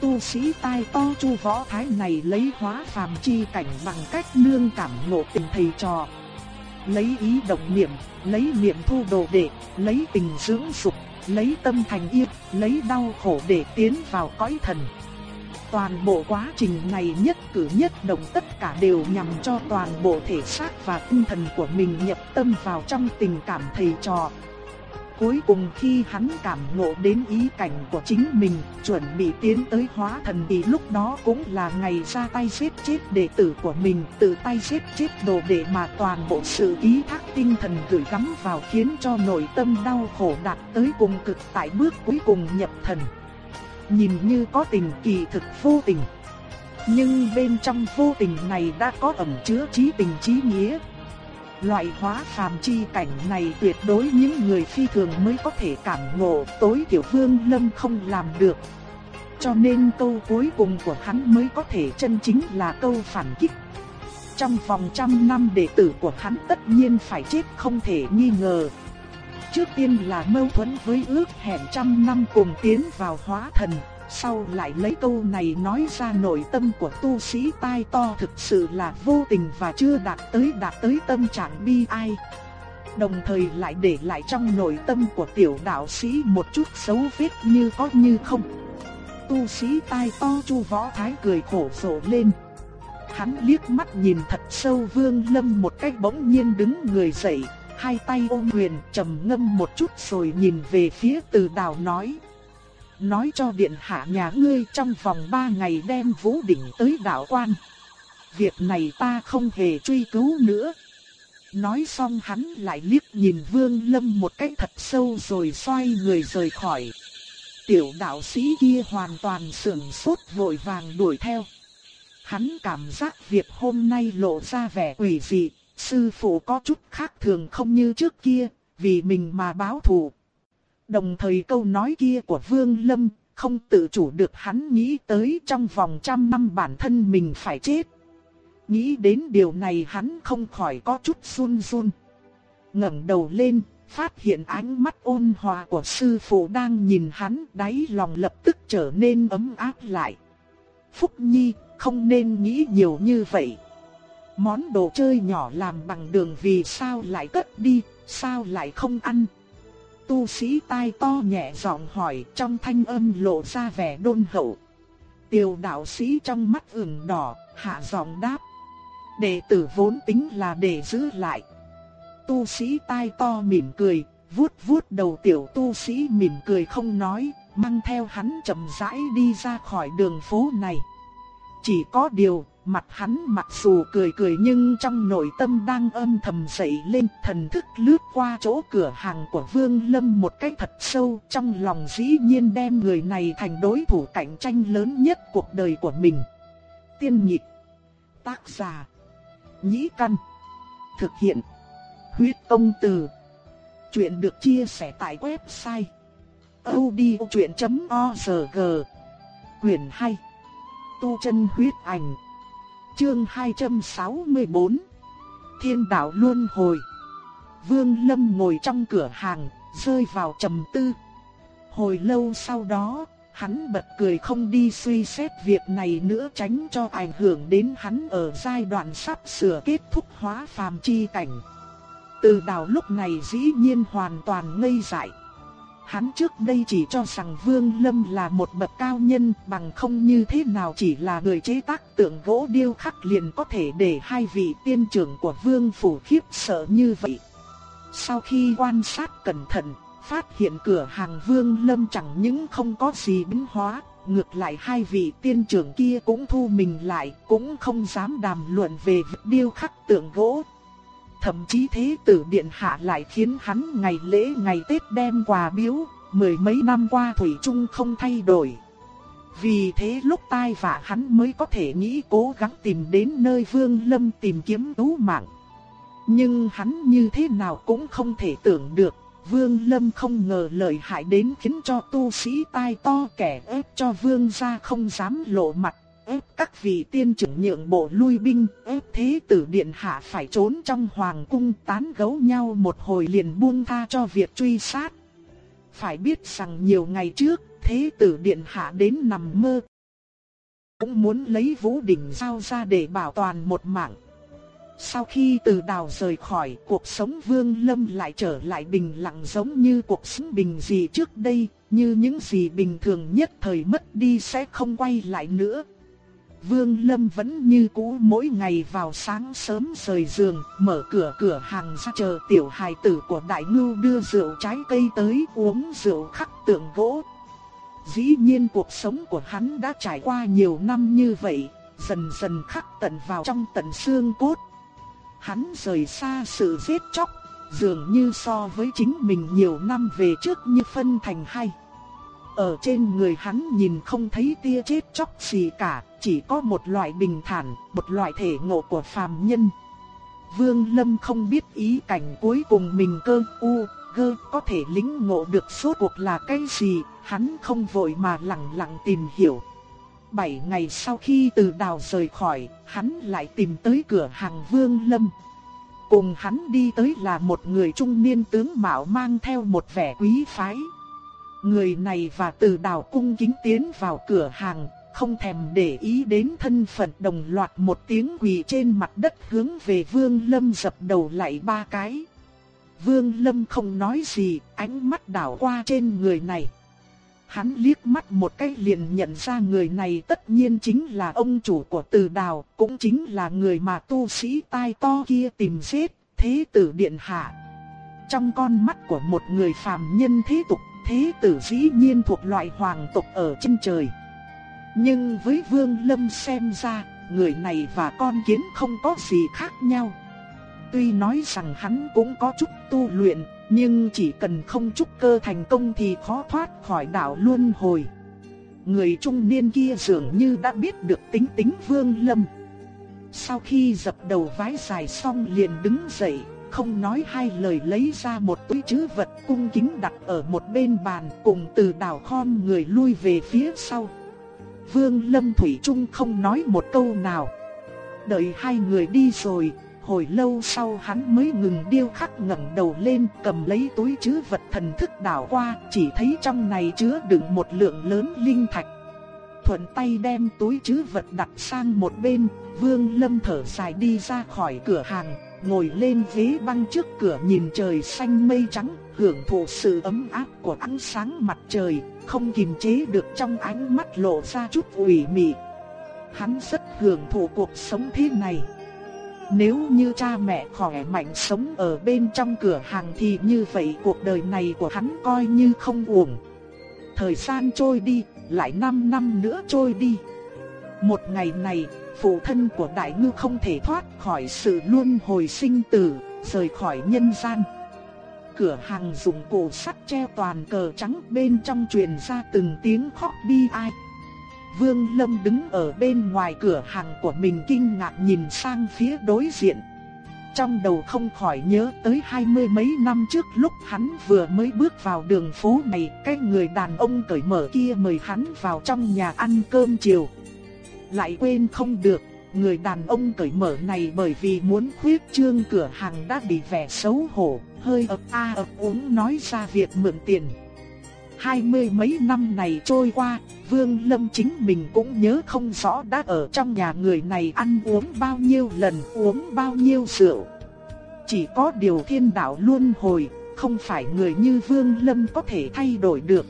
Tu sĩ tai to chu võ thái này lấy hóa phàm chi cảnh bằng cách nương cảm ngộ tình thầy trò. Lấy ý động niệm, lấy niệm thu đồ đệ, lấy tình dưỡng dục, lấy tâm thành yêu, lấy đau khổ để tiến vào cõi thần. Toàn bộ quá trình này nhất cử nhất động tất cả đều nhằm cho toàn bộ thể xác và tinh thần của mình nhập tâm vào trong tình cảm thầy trò. Cuối cùng khi hắn cảm ngộ đến ý cảnh của chính mình, chuẩn bị tiến tới hóa thần thì lúc đó cũng là ngày ra tay giết chết đệ tử của mình, tự tay giết chết đồ đệ mà toàn bộ sự ý thác tinh thần gửi gắm vào khiến cho nội tâm đau khổ đạt tới cùng cực tại bước cuối cùng nhập thần nhìn như có tình kỳ thực vô tình. Nhưng bên trong vô tình này đã có ẩn chứa trí tình trí nghĩa. Loại hóa phàm chi cảnh này tuyệt đối những người phi thường mới có thể cảm ngộ tối tiểu vương lâm không làm được. Cho nên câu cuối cùng của hắn mới có thể chân chính là câu phản kích. Trong vòng trăm năm đệ tử của hắn tất nhiên phải chết không thể nghi ngờ. Trước tiên là mâu thuẫn với ước hẹn trăm năm cùng tiến vào hóa thần, sau lại lấy câu này nói ra nội tâm của tu sĩ tai to thực sự là vô tình và chưa đạt tới đạt tới tâm trạng bi ai. Đồng thời lại để lại trong nội tâm của tiểu đạo sĩ một chút xấu vết như có như không. Tu sĩ tai to chu võ thái cười khổ rộ lên. Hắn liếc mắt nhìn thật sâu vương lâm một cách bỗng nhiên đứng người dậy, hai tay ôm quyền trầm ngâm một chút rồi nhìn về phía từ đào nói. Nói cho điện hạ nhà ngươi trong vòng ba ngày đem vũ đỉnh tới đạo quan. Việc này ta không hề truy cứu nữa. Nói xong hắn lại liếc nhìn vương lâm một cách thật sâu rồi xoay người rời khỏi. Tiểu đạo sĩ kia hoàn toàn sưởng sốt vội vàng đuổi theo. Hắn cảm giác việc hôm nay lộ ra vẻ quỷ dị, Sư phụ có chút khác thường không như trước kia, vì mình mà báo thù. Đồng thời câu nói kia của Vương Lâm, không tự chủ được hắn nghĩ tới trong vòng trăm năm bản thân mình phải chết. Nghĩ đến điều này hắn không khỏi có chút run run. ngẩng đầu lên, phát hiện ánh mắt ôn hòa của sư phụ đang nhìn hắn, đáy lòng lập tức trở nên ấm áp lại. Phúc Nhi, không nên nghĩ nhiều như vậy. Món đồ chơi nhỏ làm bằng đường vì sao lại cất đi, sao lại không ăn? Tu sĩ tai to nhẹ giọng hỏi trong thanh âm lộ ra vẻ đôn hậu. Tiểu đạo sĩ trong mắt ửng đỏ, hạ giọng đáp. Đệ tử vốn tính là để giữ lại. Tu sĩ tai to mỉm cười, vuốt vuốt đầu tiểu tu sĩ mỉm cười không nói, mang theo hắn chậm rãi đi ra khỏi đường phố này. Chỉ có điều, Mặt hắn mặc dù cười cười nhưng trong nội tâm đang âm thầm dậy lên thần thức lướt qua chỗ cửa hàng của Vương Lâm một cách thật sâu. Trong lòng dĩ nhiên đem người này thành đối thủ cạnh tranh lớn nhất cuộc đời của mình. Tiên nhịp Tác giả Nhĩ Căn Thực hiện Huyết Công Từ. Chuyện được chia sẻ tại website audiochuyện.org, quyển 2 Tu chân huyết ảnh Chương 264 Thiên đạo luân hồi Vương Lâm ngồi trong cửa hàng, rơi vào trầm tư. Hồi lâu sau đó, hắn bật cười không đi suy xét việc này nữa tránh cho ảnh hưởng đến hắn ở giai đoạn sắp sửa kết thúc hóa phàm chi cảnh. Từ đào lúc này dĩ nhiên hoàn toàn ngây dại. Hắn trước đây chỉ cho rằng Vương Lâm là một bậc cao nhân bằng không như thế nào chỉ là người chế tác tượng gỗ điêu khắc liền có thể để hai vị tiên trưởng của Vương Phủ khiếp sợ như vậy. Sau khi quan sát cẩn thận, phát hiện cửa hàng Vương Lâm chẳng những không có gì biến hóa, ngược lại hai vị tiên trưởng kia cũng thu mình lại, cũng không dám đàm luận về việc điêu khắc tượng gỗ thậm chí thế tử điện hạ lại khiến hắn ngày lễ ngày Tết đem quà biếu, mười mấy năm qua Thủy Trung không thay đổi. Vì thế lúc tai vạ hắn mới có thể nghĩ cố gắng tìm đến nơi Vương Lâm tìm kiếm cứu mạng. Nhưng hắn như thế nào cũng không thể tưởng được, Vương Lâm không ngờ lợi hại đến khiến cho tu sĩ tai to kẻ ép cho Vương gia không dám lộ mặt, ép các vị tiên trưởng nhượng bộ lui binh, ép thế tử điện hạ phải trốn trong hoàng cung tán gẫu nhau một hồi liền buông tha cho việc truy sát. Phải biết rằng nhiều ngày trước, thế tử điện hạ đến nằm mơ. Cũng muốn lấy vũ đỉnh giao ra để bảo toàn một mạng. Sau khi từ đào rời khỏi, cuộc sống Vương Lâm lại trở lại bình lặng giống như cuộc sống bình dị trước đây, như những gì bình thường nhất thời mất đi sẽ không quay lại nữa. Vương Lâm vẫn như cũ mỗi ngày vào sáng sớm rời giường, mở cửa cửa hàng ra chờ tiểu hài tử của Đại Ngưu đưa rượu trái cây tới uống rượu khắc tượng gỗ. Dĩ nhiên cuộc sống của hắn đã trải qua nhiều năm như vậy, dần dần khắc tận vào trong tận xương cốt. Hắn rời xa sự giết chóc, dường như so với chính mình nhiều năm về trước như phân thành hai. Ở trên người hắn nhìn không thấy tia chết chóc gì cả, chỉ có một loại bình thản, một loại thể ngộ của phàm nhân. Vương Lâm không biết ý cảnh cuối cùng mình cơ u, gơ có thể lĩnh ngộ được suốt cuộc là cái gì, hắn không vội mà lặng lặng tìm hiểu. Bảy ngày sau khi từ đào rời khỏi, hắn lại tìm tới cửa hàng Vương Lâm. Cùng hắn đi tới là một người trung niên tướng mạo mang theo một vẻ quý phái. Người này và từ đào cung kính tiến vào cửa hàng, không thèm để ý đến thân phận đồng loạt một tiếng quỳ trên mặt đất hướng về Vương Lâm dập đầu lại ba cái. Vương Lâm không nói gì, ánh mắt đảo qua trên người này. Hắn liếc mắt một cái liền nhận ra người này tất nhiên chính là ông chủ của từ đào, cũng chính là người mà tu sĩ tai to kia tìm giết, thế tử điện hạ. Trong con mắt của một người phàm nhân thế tục, thế tử dĩ nhiên thuộc loại hoàng tộc ở trên trời. Nhưng với Vương Lâm xem ra, người này và con kiến không có gì khác nhau. Tuy nói rằng hắn cũng có chút tu luyện, nhưng chỉ cần không trúc cơ thành công thì khó thoát khỏi đạo luân hồi. Người trung niên kia dường như đã biết được tính tính Vương Lâm. Sau khi dập đầu vái dài xong liền đứng dậy, không nói hai lời lấy ra một túi trữ vật cung kính đặt ở một bên bàn cùng từ đào khom người lui về phía sau. Vương Lâm Thủy Trung không nói một câu nào. Đợi hai người đi rồi, hồi lâu sau hắn mới ngừng điêu khắc ngẩng đầu lên cầm lấy túi trữ vật thần thức đảo qua, chỉ thấy trong này chứa đựng một lượng lớn linh thạch. Thuận tay đem túi trữ vật đặt sang một bên, Vương Lâm thở dài đi ra khỏi cửa hàng, ngồi lên ghế băng trước cửa nhìn trời xanh mây trắng, hưởng thụ sự ấm áp của ánh sáng mặt trời, không kìm chế được trong ánh mắt lộ ra chút ủy mị. Hắn rất hưởng thụ cuộc sống thế này. Nếu như cha mẹ khỏe mạnh sống ở bên trong cửa hàng thì như vậy cuộc đời này của hắn coi như không uổng. Thời gian trôi đi, lại 5 năm nữa trôi đi. Một ngày này, phụ thân của đại ngư không thể thoát khỏi sự luân hồi sinh tử, rời khỏi nhân gian. Cửa hàng dùng cổ sắt treo toàn cờ trắng bên trong truyền ra từng tiếng khóc bi ai. Vương Lâm đứng ở bên ngoài cửa hàng của mình kinh ngạc nhìn sang phía đối diện. Trong đầu không khỏi nhớ tới hai mươi mấy năm trước lúc hắn vừa mới bước vào đường phố này, cái người đàn ông cởi mở kia mời hắn vào trong nhà ăn cơm chiều. Lại quên không được, người đàn ông cởi mở này bởi vì muốn khuyết trương cửa hàng đã bị vẻ xấu hổ, hơi ấp a ấp úng nói ra việc mượn tiền. Hai mươi mấy năm này trôi qua, Vương Lâm chính mình cũng nhớ không rõ đã ở trong nhà người này ăn uống bao nhiêu lần, uống bao nhiêu rượu. Chỉ có điều thiên đạo luôn hồi, không phải người như Vương Lâm có thể thay đổi được.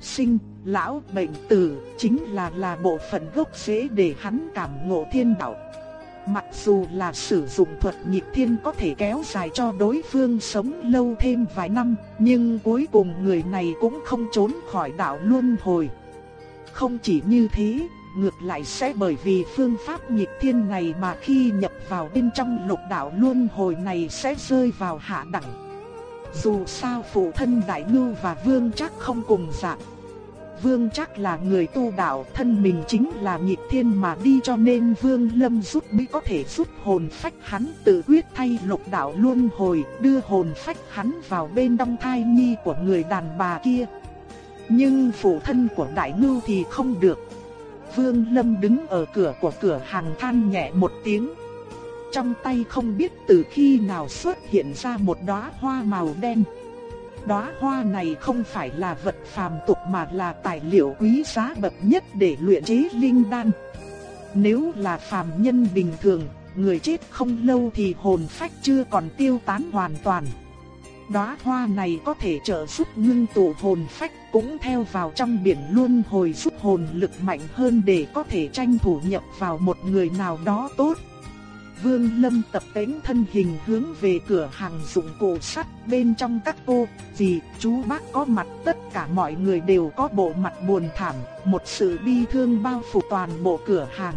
Sinh, lão, bệnh tử, chính là là bộ phận gốc rễ để hắn cảm ngộ thiên đạo. Mặc dù là sử dụng thuật nhịp thiên có thể kéo dài cho đối phương sống lâu thêm vài năm, nhưng cuối cùng người này cũng không trốn khỏi đạo luân hồi. Không chỉ như thế, ngược lại sẽ bởi vì phương pháp nhịp thiên này mà khi nhập vào bên trong lục đạo luân hồi này sẽ rơi vào hạ đẳng. Dù sao phụ thân Đại Ngưu và Vương chắc không cùng dạng. Vương chắc là người tu đạo, thân mình chính là nhịp thiên mà đi cho nên Vương Lâm giúp mới có thể giúp hồn phách hắn tự quyết thay lục đạo luân hồi, đưa hồn phách hắn vào bên trong thai nhi của người đàn bà kia. Nhưng phụ thân của Đại Ngưu thì không được. Vương Lâm đứng ở cửa của cửa hàng than nhẹ một tiếng. Trong tay không biết từ khi nào xuất hiện ra một đóa hoa màu đen. Đóa hoa này không phải là vật phàm tục mà là tài liệu quý giá bậc nhất để luyện chế linh đan. Nếu là phàm nhân bình thường, người chết không lâu thì hồn phách chưa còn tiêu tán hoàn toàn. Đóa hoa này có thể trợ giúp ngưng tụ hồn phách cũng theo vào trong biển luôn hồi giúp hồn lực mạnh hơn để có thể tranh thủ nhập vào một người nào đó tốt. Vương Lâm tập tễnh thân hình hướng về cửa hàng dụng cụ sắt bên trong các cô, dì, chú bác có mặt tất cả mọi người đều có bộ mặt buồn thảm, một sự bi thương bao phủ toàn bộ cửa hàng.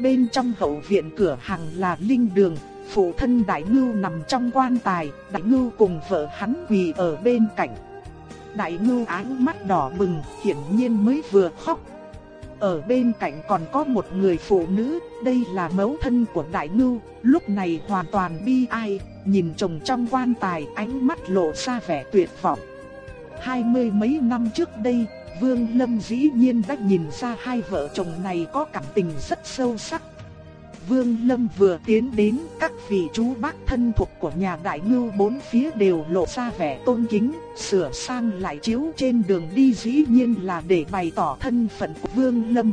Bên trong hậu viện cửa hàng là linh đường, phụ thân Đại Ngưu nằm trong quan tài, Đại Ngưu cùng vợ hắn quỳ ở bên cạnh. Đại Ngưu ánh mắt đỏ bừng, hiển nhiên mới vừa khóc ở bên cạnh còn có một người phụ nữ, đây là mẫu thân của Đại Ngưu, lúc này hoàn toàn bi ai, nhìn chồng trong quan tài ánh mắt lộ ra vẻ tuyệt vọng. Hai mươi mấy năm trước đây, Vương Lâm dĩ nhiên đã nhìn ra hai vợ chồng này có cảm tình rất sâu sắc. Vương Lâm vừa tiến đến, các vị chú bác thân thuộc của nhà đại ngưu bốn phía đều lộ ra vẻ tôn kính, sửa sang lại chiếu trên đường đi dĩ nhiên là để bày tỏ thân phận của Vương Lâm.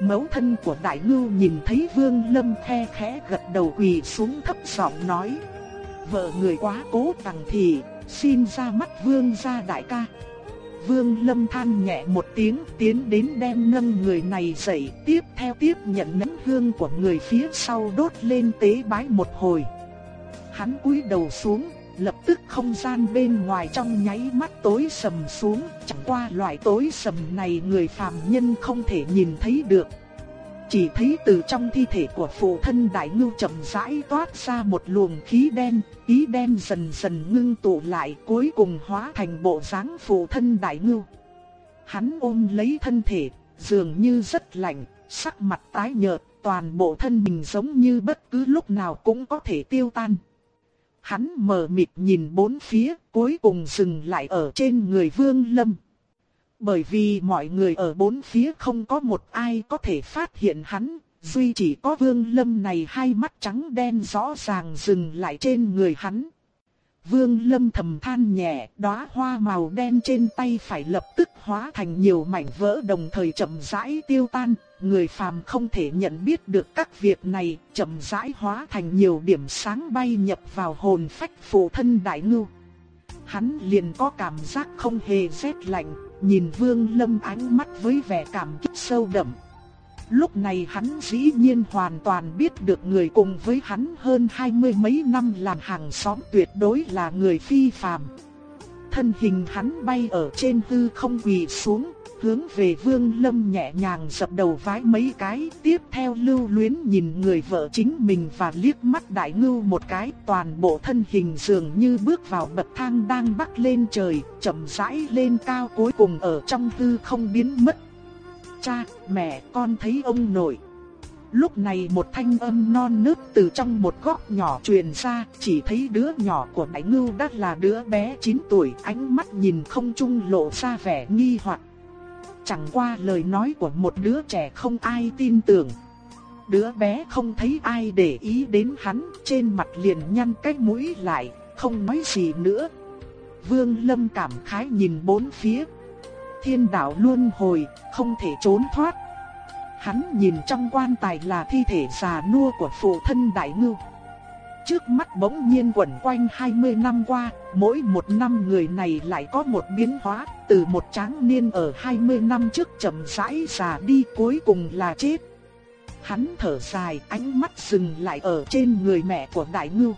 Mẫu thân của đại ngưu nhìn thấy Vương Lâm khe khẽ gật đầu quỳ xuống thấp giọng nói: "Vợ người quá cố tằng thì, xin ra mắt Vương gia đại ca." Vương Lâm than nhẹ một tiếng tiến đến đem nâng người này dậy tiếp theo tiếp nhận nấm hương của người phía sau đốt lên tế bái một hồi. Hắn cúi đầu xuống, lập tức không gian bên ngoài trong nháy mắt tối sầm xuống, chẳng qua loại tối sầm này người phàm nhân không thể nhìn thấy được. Chỉ thấy từ trong thi thể của phụ thân đại ngưu chậm rãi toát ra một luồng khí đen, khí đen dần dần ngưng tụ lại cuối cùng hóa thành bộ dáng phụ thân đại ngưu. Hắn ôm lấy thân thể, dường như rất lạnh, sắc mặt tái nhợt, toàn bộ thân mình giống như bất cứ lúc nào cũng có thể tiêu tan. Hắn mờ mịt nhìn bốn phía, cuối cùng dừng lại ở trên người Vương Lâm. Bởi vì mọi người ở bốn phía không có một ai có thể phát hiện hắn, duy chỉ có Vương Lâm này hai mắt trắng đen rõ ràng dừng lại trên người hắn. Vương Lâm thầm than nhẹ, đóa hoa màu đen trên tay phải lập tức hóa thành nhiều mảnh vỡ đồng thời chậm rãi tiêu tan, người phàm không thể nhận biết được các việc này, chậm rãi hóa thành nhiều điểm sáng bay nhập vào hồn phách phụ thân đại ngưu. Hắn liền có cảm giác không hề rét lạnh, nhìn Vương Lâm ánh mắt với vẻ cảm kích sâu đậm. Lúc này hắn dĩ nhiên hoàn toàn biết được người cùng với hắn hơn hai mươi mấy năm làm hàng xóm tuyệt đối là người phi phàm. Thân hình hắn bay ở trên hư không quỳ xuống, hướng về Vương Lâm nhẹ nhàng dập đầu vái mấy cái, tiếp theo lưu luyến nhìn người vợ chính mình và liếc mắt đại ngưu một cái, toàn bộ thân hình dường như bước vào bậc thang đang bắc lên trời, chậm rãi lên cao cuối cùng ở trong hư không biến mất. Cha, mẹ, con thấy ông nội. Lúc này một thanh âm non nớt từ trong một góc nhỏ truyền ra, chỉ thấy đứa nhỏ của đại ngưu đã là đứa bé 9 tuổi, ánh mắt nhìn không trung lộ ra vẻ nghi hoặc. Chẳng qua lời nói của một đứa trẻ không ai tin tưởng. Đứa bé không thấy ai để ý đến hắn, trên mặt liền nhăn cái mũi lại, không nói gì nữa. Vương Lâm cảm khái nhìn bốn phía. Thiên đạo luân hồi, không thể trốn thoát. Hắn nhìn trong quan tài là thi thể già nua của phụ thân đại ngưu. Trước mắt bỗng nhiên quẩn quanh 20 năm qua, mỗi một năm người này lại có một biến hóa, từ một tráng niên ở 20 năm trước chậm rãi già đi cuối cùng là chết. Hắn thở dài, ánh mắt dừng lại ở trên người mẹ của Đại Ngưu.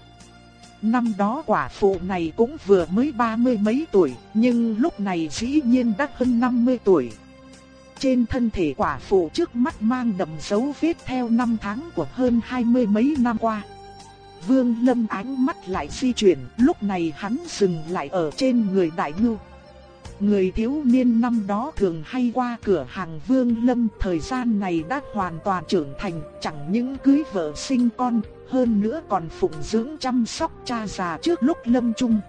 Năm đó quả phụ này cũng vừa mới ba mươi mấy tuổi, nhưng lúc này dĩ nhiên đã hơn 50 tuổi. trên thân thể quả phụ trước mắt mang đậm dấu vết theo năm tháng của hơn hai mươi mấy năm qua. Vương Lâm ánh mắt lại di chuyển, lúc này hắn dừng lại ở trên người đại ngưu. Người thiếu niên năm đó thường hay qua cửa hàng Vương Lâm, thời gian này đã hoàn toàn trưởng thành, chẳng những cưới vợ sinh con, hơn nữa còn phụng dưỡng chăm sóc cha già trước lúc lâm chung.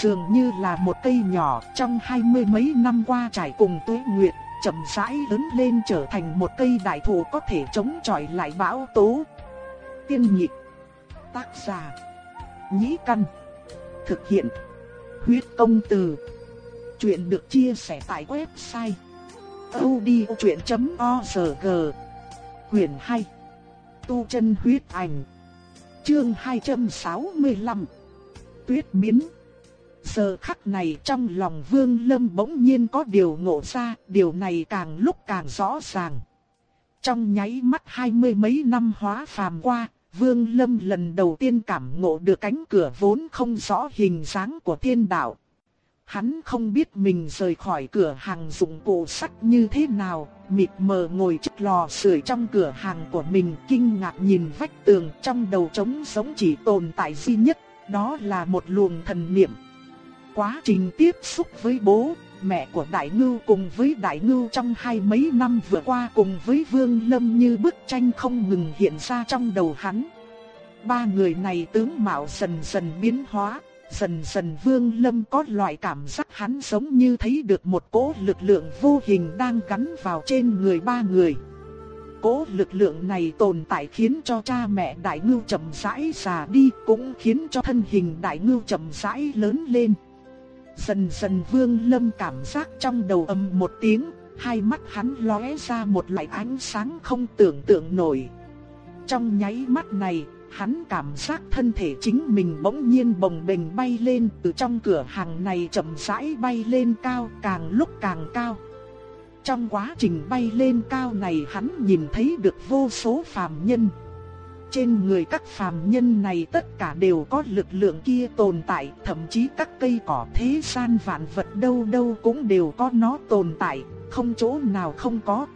Dường như là một cây nhỏ trong hai mươi mấy năm qua trải cùng tuế nguyệt, chậm rãi lớn lên trở thành một cây đại thụ có thể chống chọi lại bão tố. Tiên nhị Tác giả Nhĩ Căn Thực hiện Huyết công từ. Chuyện được chia sẻ tại website odchuyện.org Quyền 2 Tu chân huyết ảnh Chương 265 Tuyết biến. Giờ khắc này trong lòng Vương Lâm bỗng nhiên có điều ngộ ra, điều này càng lúc càng rõ ràng. Trong nháy mắt hai mươi mấy năm hóa phàm qua, Vương Lâm lần đầu tiên cảm ngộ được cánh cửa vốn không rõ hình dáng của thiên đạo. Hắn không biết mình rời khỏi cửa hàng dụng cụ sắt như thế nào, mịt mờ ngồi trước lò sưởi trong cửa hàng của mình kinh ngạc nhìn vách tường trong đầu trống sống chỉ tồn tại duy nhất, đó là một luồng thần niệm. Quá trình tiếp xúc với bố, mẹ của Đại Ngưu cùng với Đại Ngưu trong hai mấy năm vừa qua cùng với Vương Lâm như bức tranh không ngừng hiện ra trong đầu hắn. Ba người này tướng mạo dần dần biến hóa, dần dần Vương Lâm có loại cảm giác hắn giống như thấy được một cỗ lực lượng vô hình đang gắn vào trên người ba người. Cỗ lực lượng này tồn tại khiến cho cha mẹ Đại Ngưu chậm rãi già đi, cũng khiến cho thân hình Đại Ngưu chậm rãi lớn lên. Dần dần Vương Lâm cảm giác trong đầu ầm một tiếng, hai mắt hắn lóe ra một loại ánh sáng không tưởng tượng nổi. Trong nháy mắt này, hắn cảm giác thân thể chính mình bỗng nhiên bồng bềnh bay lên từ trong cửa hàng này chậm rãi bay lên cao càng lúc càng cao. Trong quá trình bay lên cao này hắn nhìn thấy được vô số phàm nhân. Trên người các phàm nhân này tất cả đều có lực lượng kia tồn tại, thậm chí các cây cỏ thế gian vạn vật đâu đâu cũng đều có nó tồn tại, không chỗ nào không có.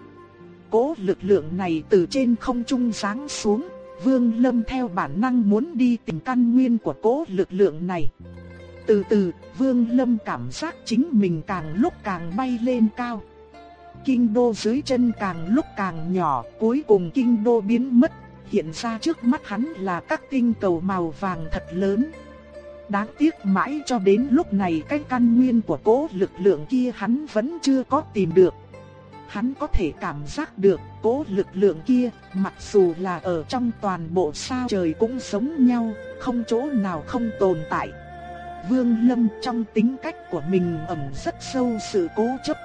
Cố lực lượng này từ trên không trung giáng xuống, Vương Lâm theo bản năng muốn đi tìm căn nguyên của cố lực lượng này. Từ từ, Vương Lâm cảm giác chính mình càng lúc càng bay lên cao. Kinh đô dưới chân càng lúc càng nhỏ, cuối cùng kinh đô biến mất, hiện ra trước mắt hắn là các tinh cầu màu vàng thật lớn. Đáng tiếc mãi cho đến lúc này cái căn nguyên của cố lực lượng kia hắn vẫn chưa có tìm được hắn có thể cảm giác được cố lực lượng kia, mặc dù là ở trong toàn bộ sao trời cũng sống nhau, không chỗ nào không tồn tại. Vương Lâm trong tính cách của mình ẩn rất sâu sự cố chấp.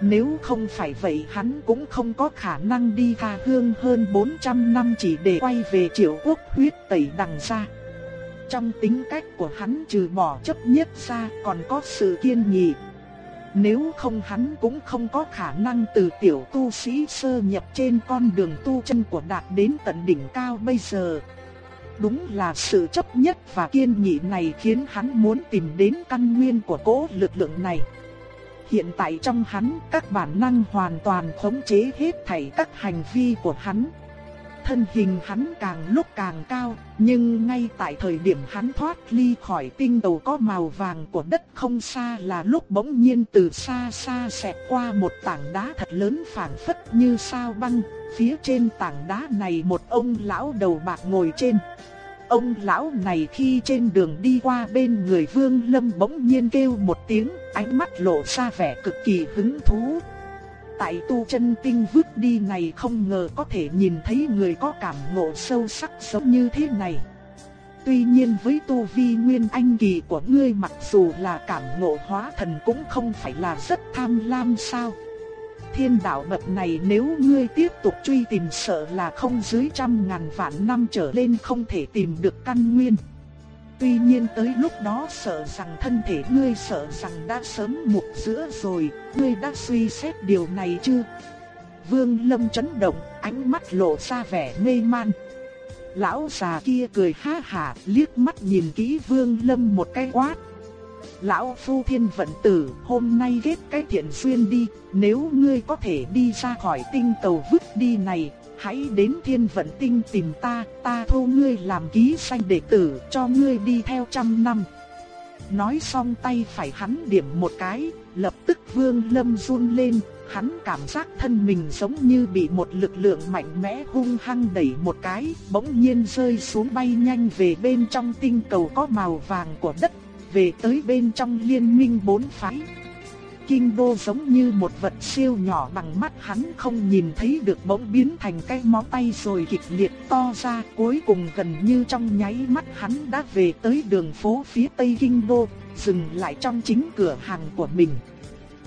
Nếu không phải vậy hắn cũng không có khả năng đi tha hương hơn 400 năm chỉ để quay về triệu quốc huyết tẩy đằng ra. Trong tính cách của hắn trừ bỏ chấp nhất ra còn có sự kiên nghị, nếu không hắn cũng không có khả năng từ tiểu tu sĩ sơ nhập trên con đường tu chân của đạt đến tận đỉnh cao bây giờ. Đúng là sự chấp nhất và kiên nghị này khiến hắn muốn tìm đến căn nguyên của cố lực lượng này. Hiện tại trong hắn các bản năng hoàn toàn khống chế hết thảy các hành vi của hắn. Thân hình hắn càng lúc càng cao, nhưng ngay tại thời điểm hắn thoát ly khỏi tinh đầu có màu vàng của đất không xa là lúc bỗng nhiên từ xa xa xẹt qua một tảng đá thật lớn phảng phất như sao băng, phía trên tảng đá này một ông lão đầu bạc ngồi trên. Ông lão này khi trên đường đi qua bên người Vương Lâm bỗng nhiên kêu một tiếng, ánh mắt lộ ra vẻ cực kỳ hứng thú, Tại tu chân tinh vứt đi này không ngờ có thể nhìn thấy người có cảm ngộ sâu sắc giống như thế này. Tuy nhiên với tu vi nguyên anh kỳ của ngươi mặc dù là cảm ngộ hóa thần cũng không phải là rất tham lam sao. Thiên đạo bậc này nếu ngươi tiếp tục truy tìm sợ là không dưới trăm ngàn vạn năm trở lên không thể tìm được căn nguyên. Tuy nhiên tới lúc đó sợ rằng thân thể ngươi sợ rằng đã sớm mục giữa rồi, ngươi đã suy xét điều này chưa? Vương Lâm chấn động, ánh mắt lộ ra vẻ mê man. Lão già kia cười ha hả, liếc mắt nhìn kỹ Vương Lâm một cái quát. lão phu thiên vận tử, hôm nay kết cái thiện duyên đi, nếu ngươi có thể đi ra khỏi tinh cầu vứt đi này, hãy đến thiên vận tinh tìm ta, ta thu ngươi làm ký sanh đệ tử, cho ngươi đi theo trăm năm. Nói xong tay phải hắn điểm một cái, lập tức vương lâm run lên, hắn cảm giác thân mình giống như bị một lực lượng mạnh mẽ hung hăng đẩy một cái, bỗng nhiên rơi xuống bay nhanh về bên trong tinh cầu có màu vàng của đất, về tới bên trong liên minh bốn phái. Kinh đô giống như một vật siêu nhỏ bằng mắt hắn không nhìn thấy được bỗng biến thành cái móng tay rồi kịch liệt to ra cuối cùng gần như trong nháy mắt hắn đã về tới đường phố phía tây kinh đô, dừng lại trong chính cửa hàng của mình.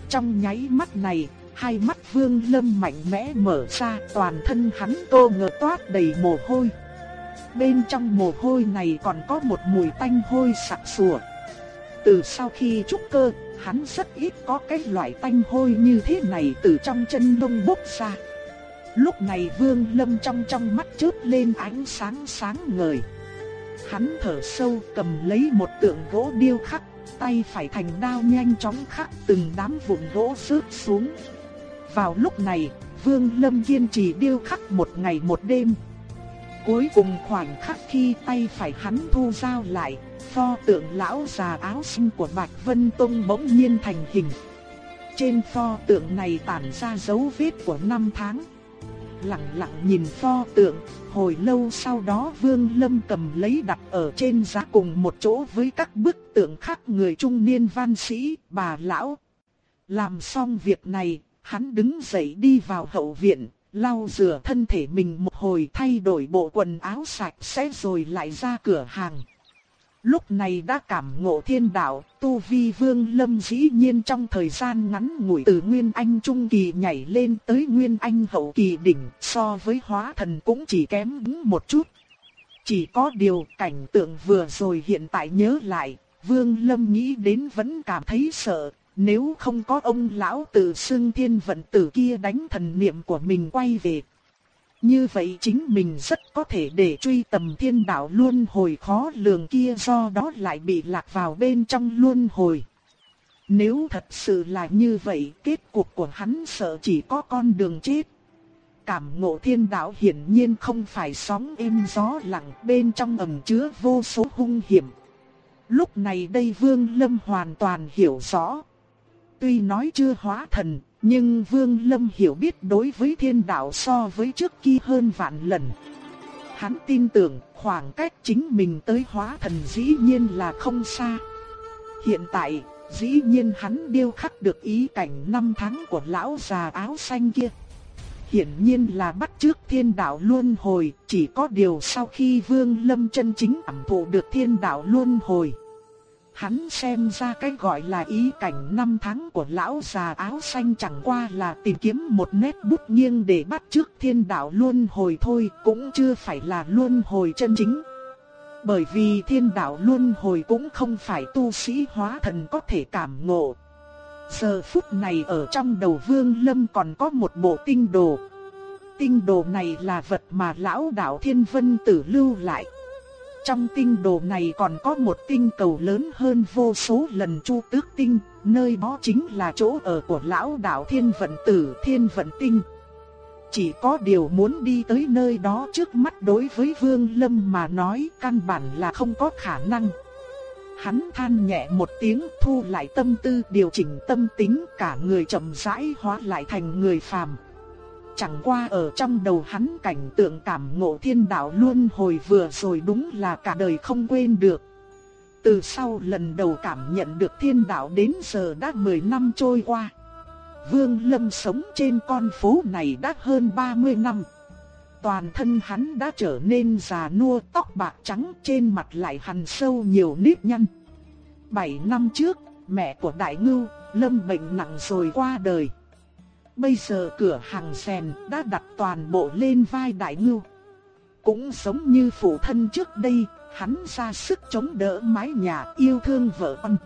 Trong nháy mắt này, hai mắt vương lâm mạnh mẽ mở ra toàn thân hắn tô ngờ toát đầy mồ hôi. Bên trong mồ hôi này còn có một mùi tanh hôi sặc sủa. Từ sau khi trúc cơ, hắn rất ít có cái loại tanh hôi như thế này từ trong chân đông bốc ra. Lúc này vương lâm trong trong mắt chớp lên ánh sáng sáng ngời. Hắn thở sâu cầm lấy một tượng gỗ điêu khắc, tay phải thành đao nhanh chóng khắc từng đám vụn gỗ rớt xuống. Vào lúc này, Vương Lâm kiên trì điêu khắc một ngày một đêm. Cuối cùng khoảnh khắc khi tay phải hắn thu dao lại, pho tượng lão già áo xanh của Bạch Vân Tông bỗng nhiên thành hình. Trên pho tượng này tản ra dấu vết của năm tháng. Lặng lặng nhìn pho tượng, hồi lâu sau đó Vương Lâm cầm lấy đặt ở trên giá cùng một chỗ với các bức tượng khác người trung niên văn sĩ, bà lão. Làm xong việc này, hắn đứng dậy đi vào hậu viện, lau rửa thân thể mình một hồi thay đổi bộ quần áo sạch sẽ rồi lại ra cửa hàng. Lúc này đã cảm ngộ thiên đạo, tu vi vương lâm dĩ nhiên trong thời gian ngắn ngủi từ Nguyên Anh Trung Kỳ nhảy lên tới Nguyên Anh Hậu Kỳ đỉnh so với hóa thần cũng chỉ kém đúng một chút. Chỉ có điều cảnh tượng vừa rồi hiện tại nhớ lại, vương lâm nghĩ đến vẫn cảm thấy sợ, nếu không có ông lão tự xưng thiên vận tử kia đánh thần niệm của mình quay về. Như vậy chính mình rất có thể để truy tầm thiên đạo luân hồi khó lường kia do đó lại bị lạc vào bên trong luân hồi. Nếu thật sự là như vậy, kết cục của hắn sợ chỉ có con đường chết. Cảm ngộ thiên đạo hiển nhiên không phải sóng êm gió lặng bên trong ẩn chứa vô số hung hiểm. Lúc này đây Vương Lâm hoàn toàn hiểu rõ. Tuy nói chưa hóa thần, nhưng Vương Lâm hiểu biết đối với thiên đạo so với trước kia hơn vạn lần. Hắn tin tưởng khoảng cách chính mình tới hóa thần dĩ nhiên là không xa. Hiện tại, dĩ nhiên hắn điêu khắc được ý cảnh năm tháng của lão già áo xanh kia. Hiển nhiên là bắt trước thiên đạo luân hồi, chỉ có điều sau khi Vương Lâm chân chính ẩm thụ được thiên đạo luân hồi. Hắn xem ra cái gọi là ý cảnh năm tháng của lão già áo xanh chẳng qua là tìm kiếm một nét bút nghiêng để bắt trước thiên đạo luân hồi thôi, cũng chưa phải là luân hồi chân chính. Bởi vì thiên đạo luân hồi cũng không phải tu sĩ hóa thần có thể cảm ngộ. Giờ phút này ở trong đầu vương lâm còn có một bộ tinh đồ. Tinh đồ này là vật mà lão đạo thiên vân tử lưu lại. Trong tinh đồ này còn có một tinh cầu lớn hơn vô số lần chu tước tinh, nơi đó chính là chỗ ở của lão đạo thiên vận tử thiên vận tinh. Chỉ có điều muốn đi tới nơi đó trước mắt đối với Vương Lâm mà nói căn bản là không có khả năng. Hắn than nhẹ một tiếng thu lại tâm tư điều chỉnh tâm tính cả người chậm rãi hóa lại thành người phàm. Chẳng qua ở trong đầu hắn cảnh tượng cảm ngộ thiên đạo luôn hồi vừa rồi đúng là cả đời không quên được. Từ sau lần đầu cảm nhận được thiên đạo đến giờ đã 10 năm trôi qua. Vương Lâm sống trên con phố này đã hơn 30 năm. Toàn thân hắn đã trở nên già nua tóc bạc trắng trên mặt lại hằn sâu nhiều nếp nhăn. 7 năm trước, mẹ của Đại Ngưu, Lâm bệnh nặng rồi qua đời. Bây giờ cửa hàng rèn đã đặt toàn bộ lên vai đại ngưu. Cũng giống như phụ thân trước đây, hắn ra sức chống đỡ mái nhà yêu thương vợ con.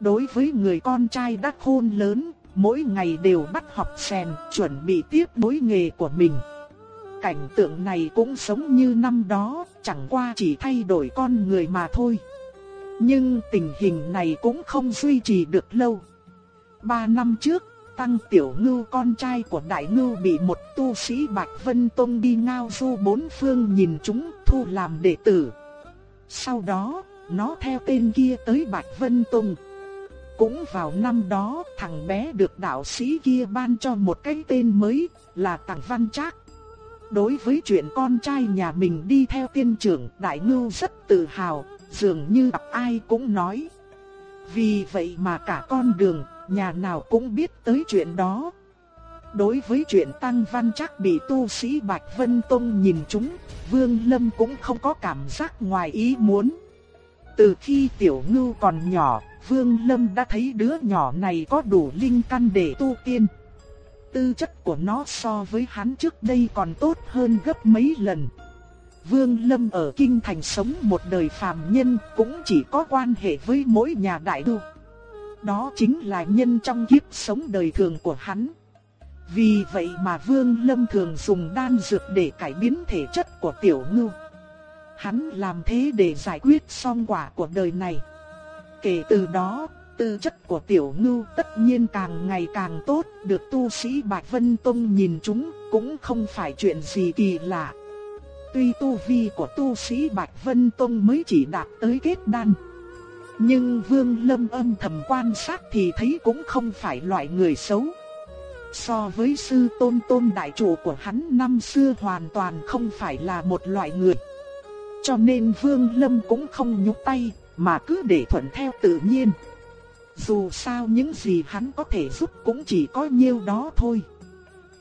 Đối với người con trai đã khôn lớn, mỗi ngày đều bắt học rèn, chuẩn bị tiếp nối nghề của mình. Cảnh tượng này cũng giống như năm đó, chẳng qua chỉ thay đổi con người mà thôi. Nhưng tình hình này cũng không duy trì được lâu. Ba năm trước, Tăng Tiểu Ngưu con trai của Đại Ngưu bị một tu sĩ Bạch Vân Tông đi ngao du bốn phương nhìn chúng thu làm đệ tử. Sau đó, nó theo tên kia tới Bạch Vân Tông. Cũng vào năm đó, thằng bé được đạo sĩ kia ban cho một cái tên mới là Tằng Văn Trác. Đối với chuyện con trai nhà mình đi theo tiên trưởng, Đại Ngưu rất tự hào, dường như gặp ai cũng nói. Vì vậy mà cả con đường, nhà nào cũng biết tới chuyện đó. Đối với chuyện Tăng Văn chắc bị tu sĩ Bạch Vân Tông nhìn chúng, Vương Lâm cũng không có cảm giác ngoài ý muốn. Từ khi Tiểu Ngưu còn nhỏ, Vương Lâm đã thấy đứa nhỏ này có đủ linh căn để tu tiên. Tư chất của nó so với hắn trước đây còn tốt hơn gấp mấy lần. Vương Lâm ở Kinh Thành sống một đời phàm nhân cũng chỉ có quan hệ với mỗi nhà đại đô. Đó chính là nhân trong kiếp sống đời thường của hắn. Vì vậy mà Vương Lâm thường dùng đan dược để cải biến thể chất của tiểu ngưu. Hắn làm thế để giải quyết xong quả của đời này. Kể từ đó, tư chất của tiểu ngưu tất nhiên càng ngày càng tốt, được tu sĩ Bạch Vân Tông nhìn chúng cũng không phải chuyện gì kỳ lạ. Tuy tu vi của tu sĩ Bạch Vân Tông mới chỉ đạt tới kết đan. Nhưng Vương Lâm âm thầm quan sát thì thấy cũng không phải loại người xấu. So với sư tôn tôn đại chủ của hắn năm xưa hoàn toàn không phải là một loại người. Cho nên Vương Lâm cũng không nhúc tay, mà cứ để thuận theo tự nhiên. Dù sao những gì hắn có thể giúp cũng chỉ có nhiêu đó thôi.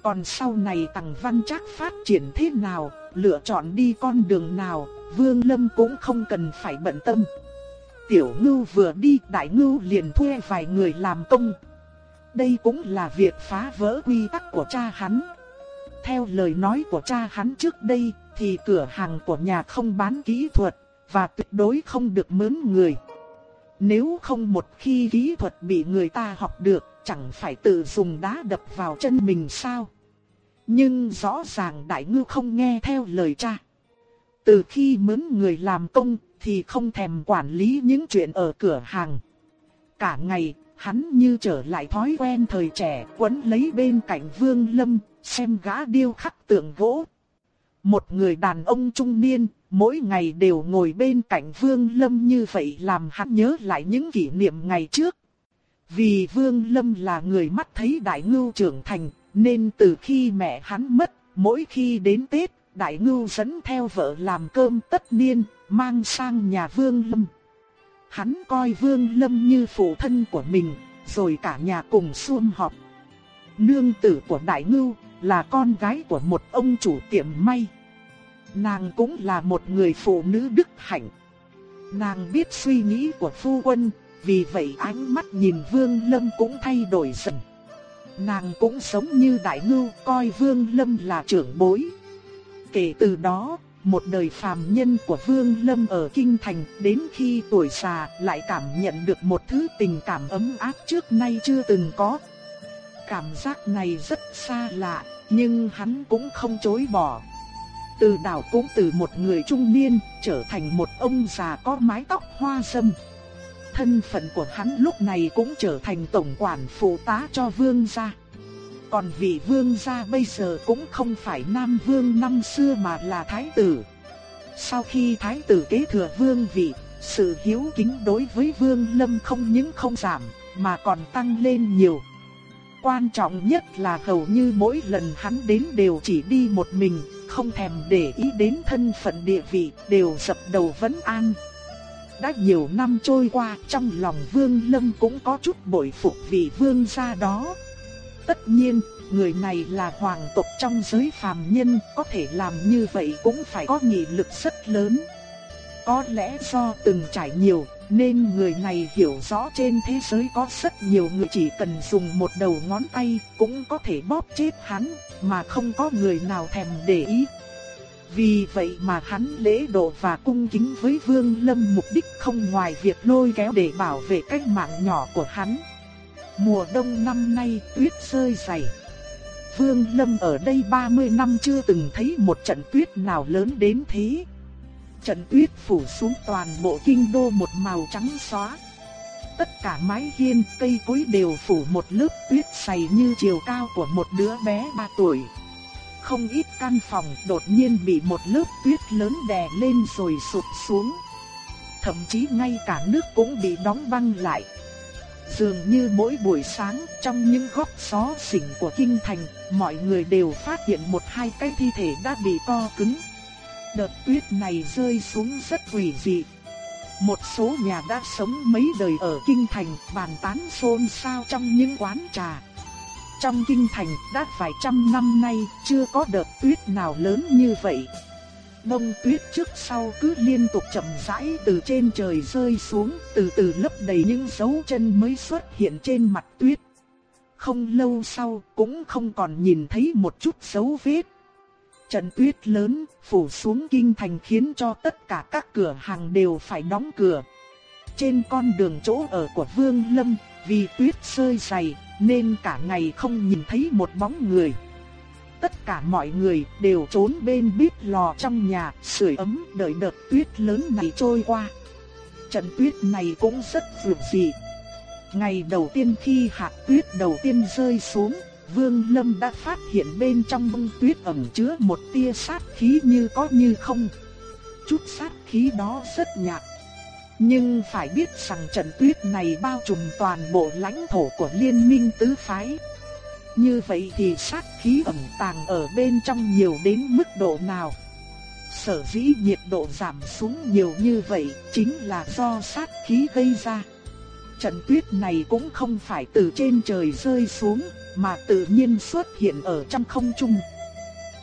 Còn sau này Tằng Văn Trác phát triển thế nào, lựa chọn đi con đường nào, Vương Lâm cũng không cần phải bận tâm. Tiểu Ngưu vừa đi, Đại Ngưu liền thuê vài người làm công. Đây cũng là việc phá vỡ quy tắc của cha hắn. Theo lời nói của cha hắn trước đây, thì cửa hàng của nhà không bán kỹ thuật, và tuyệt đối không được mướn người. Nếu không một khi kỹ thuật bị người ta học được, chẳng phải tự dùng đá đập vào chân mình sao? Nhưng rõ ràng đại ngư không nghe theo lời cha. Từ khi mướn người làm công thì không thèm quản lý những chuyện ở cửa hàng. Cả ngày, hắn như trở lại thói quen thời trẻ quấn lấy bên cạnh vương lâm, xem gã điêu khắc tượng gỗ. Một người đàn ông trung niên, mỗi ngày đều ngồi bên cạnh vương lâm như vậy làm hắn nhớ lại những kỷ niệm ngày trước. Vì vương lâm là người mắt thấy đại ngưu trưởng thành, nên từ khi mẹ hắn mất, mỗi khi đến Tết, Đại Ngưu dẫn theo vợ làm cơm tất niên, mang sang nhà Vương Lâm. Hắn coi Vương Lâm như phụ thân của mình, rồi cả nhà cùng sum họp. Nương tử của Đại Ngưu là con gái của một ông chủ tiệm may. Nàng cũng là một người phụ nữ đức hạnh. Nàng biết suy nghĩ của phu quân, vì vậy ánh mắt nhìn Vương Lâm cũng thay đổi dần. Nàng cũng sống như đại ngưu, coi Vương Lâm là trưởng bối. Kể từ đó, một đời phàm nhân của Vương Lâm ở Kinh Thành đến khi tuổi già lại cảm nhận được một thứ tình cảm ấm áp trước nay chưa từng có. Cảm giác này rất xa lạ, nhưng hắn cũng không chối bỏ. Từ đảo cũng từ một người trung niên trở thành một ông già có mái tóc hoa râm. Thân phận của hắn lúc này cũng trở thành tổng quản phụ tá cho vương gia. Còn vị vương gia bây giờ cũng không phải nam vương năm xưa mà là thái tử. Sau khi thái tử kế thừa vương vị, sự hiếu kính đối với vương lâm không những không giảm, mà còn tăng lên nhiều. Quan trọng nhất là hầu như mỗi lần hắn đến đều chỉ đi một mình, không thèm để ý đến thân phận địa vị, đều dập đầu vấn an. Đã nhiều năm trôi qua, trong lòng Vương Lâm cũng có chút bội phục vị vương gia đó. Tất nhiên, người này là hoàng tộc trong giới phàm nhân, có thể làm như vậy cũng phải có nghị lực rất lớn. Có lẽ do từng trải nhiều, nên người này hiểu rõ trên thế giới có rất nhiều người chỉ cần dùng một đầu ngón tay cũng có thể bóp chết hắn, mà không có người nào thèm để ý. Vì vậy mà hắn lễ độ và cung kính với Vương Lâm mục đích không ngoài việc lôi kéo để bảo vệ cái mạng nhỏ của hắn. Mùa đông năm nay tuyết rơi dày. Vương Lâm ở đây 30 năm chưa từng thấy một trận tuyết nào lớn đến thế. trận tuyết phủ xuống toàn bộ kinh đô một màu trắng xóa. Tất cả mái hiên, cây cối đều phủ một lớp tuyết dày như chiều cao của một đứa bé 3 tuổi. Không ít căn phòng đột nhiên bị một lớp tuyết lớn đè lên rồi sụp xuống. Thậm chí ngay cả nước cũng bị đóng băng lại. Dường như mỗi buổi sáng trong những góc xó xỉnh của kinh thành, mọi người đều phát hiện một hai cái thi thể đã bị co cứng. Đợt tuyết này rơi xuống rất quỷ dị. Một số nhà đã sống mấy đời ở kinh thành bàn tán xôn xao trong những quán trà. Trong kinh thành đã vài trăm năm nay chưa có đợt tuyết nào lớn như vậy. Bông tuyết trước sau cứ liên tục chậm rãi từ trên trời rơi xuống, từ từ lấp đầy những dấu chân mới xuất hiện trên mặt tuyết. Không lâu sau cũng không còn nhìn thấy một chút dấu vết. Trận tuyết lớn phủ xuống kinh thành khiến cho tất cả các cửa hàng đều phải đóng cửa. Trên con đường chỗ ở của Vương Lâm, vì tuyết rơi dày nên cả ngày không nhìn thấy một bóng người tất cả mọi người đều trốn bên bếp lò trong nhà, sưởi ấm đợi đợt tuyết lớn này trôi qua. Trận tuyết này cũng rất vượt dị. Ngày đầu tiên khi hạt tuyết đầu tiên rơi xuống, Vương Lâm đã phát hiện bên trong bông tuyết ẩn chứa một tia sát khí như có như không. Chút sát khí đó rất nhạt. Nhưng phải biết rằng trận tuyết này bao trùm toàn bộ lãnh thổ của liên minh tứ phái. Như vậy thì sát khí ẩn tàng ở bên trong nhiều đến mức độ nào? Sở dĩ nhiệt độ giảm xuống nhiều như vậy chính là do sát khí gây ra. Trận tuyết này cũng không phải từ trên trời rơi xuống, mà tự nhiên xuất hiện ở trong không trung.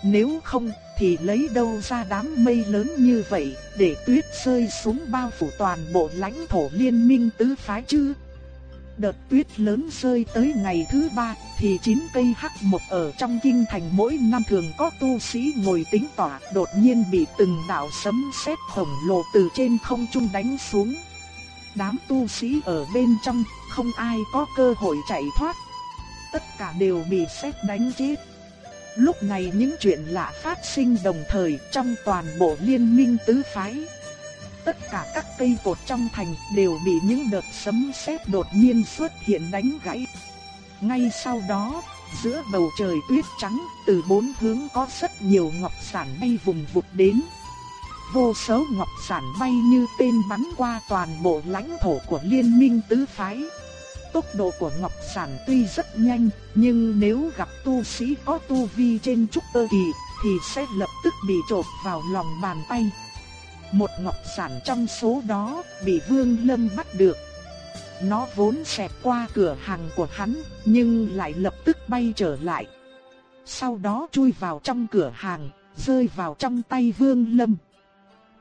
Nếu không thì lấy đâu ra đám mây lớn như vậy để tuyết rơi xuống bao phủ toàn bộ lãnh thổ liên minh tứ phái chứ? Đợt tuyết lớn rơi tới ngày thứ ba, thì chín cây hắc mộc ở trong kinh thành mỗi năm thường có tu sĩ ngồi tính tỏa, đột nhiên bị từng đạo sấm sét khổng lồ từ trên không trung đánh xuống. Đám tu sĩ ở bên trong, không ai có cơ hội chạy thoát. Tất cả đều bị sét đánh chết. Lúc này những chuyện lạ phát sinh đồng thời trong toàn bộ liên minh tứ phái tất cả các cây cột trong thành đều bị những đợt sấm sét đột nhiên xuất hiện đánh gãy. Ngay sau đó, giữa bầu trời tuyết trắng, từ bốn hướng có rất nhiều ngọc sản bay vùng vụt đến. Vô số ngọc sản bay như tên bắn qua toàn bộ lãnh thổ của liên minh tứ phái. Tốc độ của ngọc sản tuy rất nhanh, nhưng nếu gặp tu sĩ có tu vi trên trúc cơ kỳ, thì sẽ lập tức bị trộn vào lòng bàn tay. Một ngọc sản trong số đó bị Vương Lâm bắt được. Nó vốn xẹt qua cửa hàng của hắn, nhưng lại lập tức bay trở lại. Sau đó chui vào trong cửa hàng, rơi vào trong tay Vương Lâm.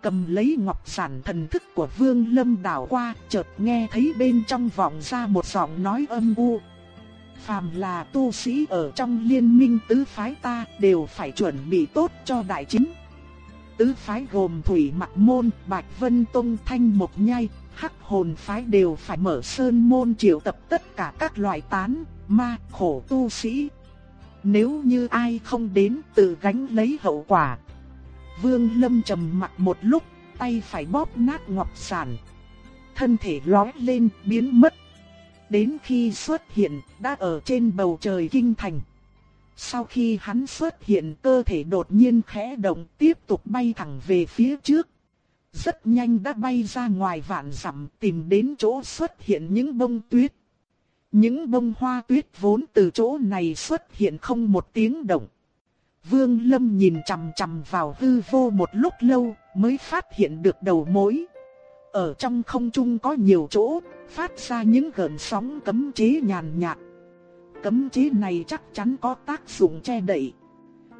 Cầm lấy ngọc sản thần thức của Vương Lâm đảo qua, chợt nghe thấy bên trong vọng ra một giọng nói âm u. Phàm là tu sĩ ở trong liên minh tứ phái ta đều phải chuẩn bị tốt cho đại chính tứ phái gồm Thủy Mặc Môn, Bạch Vân Tông Thanh Mộc Nhai, Hắc Hồn Phái đều phải mở sơn môn triệu tập tất cả các loại tán, ma, khổ tu sĩ. Nếu như ai không đến tự gánh lấy hậu quả. Vương Lâm trầm mặt một lúc, tay phải bóp nát ngọc sản. Thân thể lói lên biến mất. Đến khi xuất hiện đã ở trên bầu trời kinh thành. Sau khi hắn xuất hiện cơ thể đột nhiên khẽ động tiếp tục bay thẳng về phía trước. Rất nhanh đã bay ra ngoài vạn dặm tìm đến chỗ xuất hiện những bông tuyết. Những bông hoa tuyết vốn từ chỗ này xuất hiện không một tiếng động. Vương Lâm nhìn chằm chằm vào hư vô một lúc lâu mới phát hiện được đầu mối. Ở trong không trung có nhiều chỗ, phát ra những gợn sóng cấm chế nhàn nhạt cấm chế này chắc chắn có tác dụng che đậy.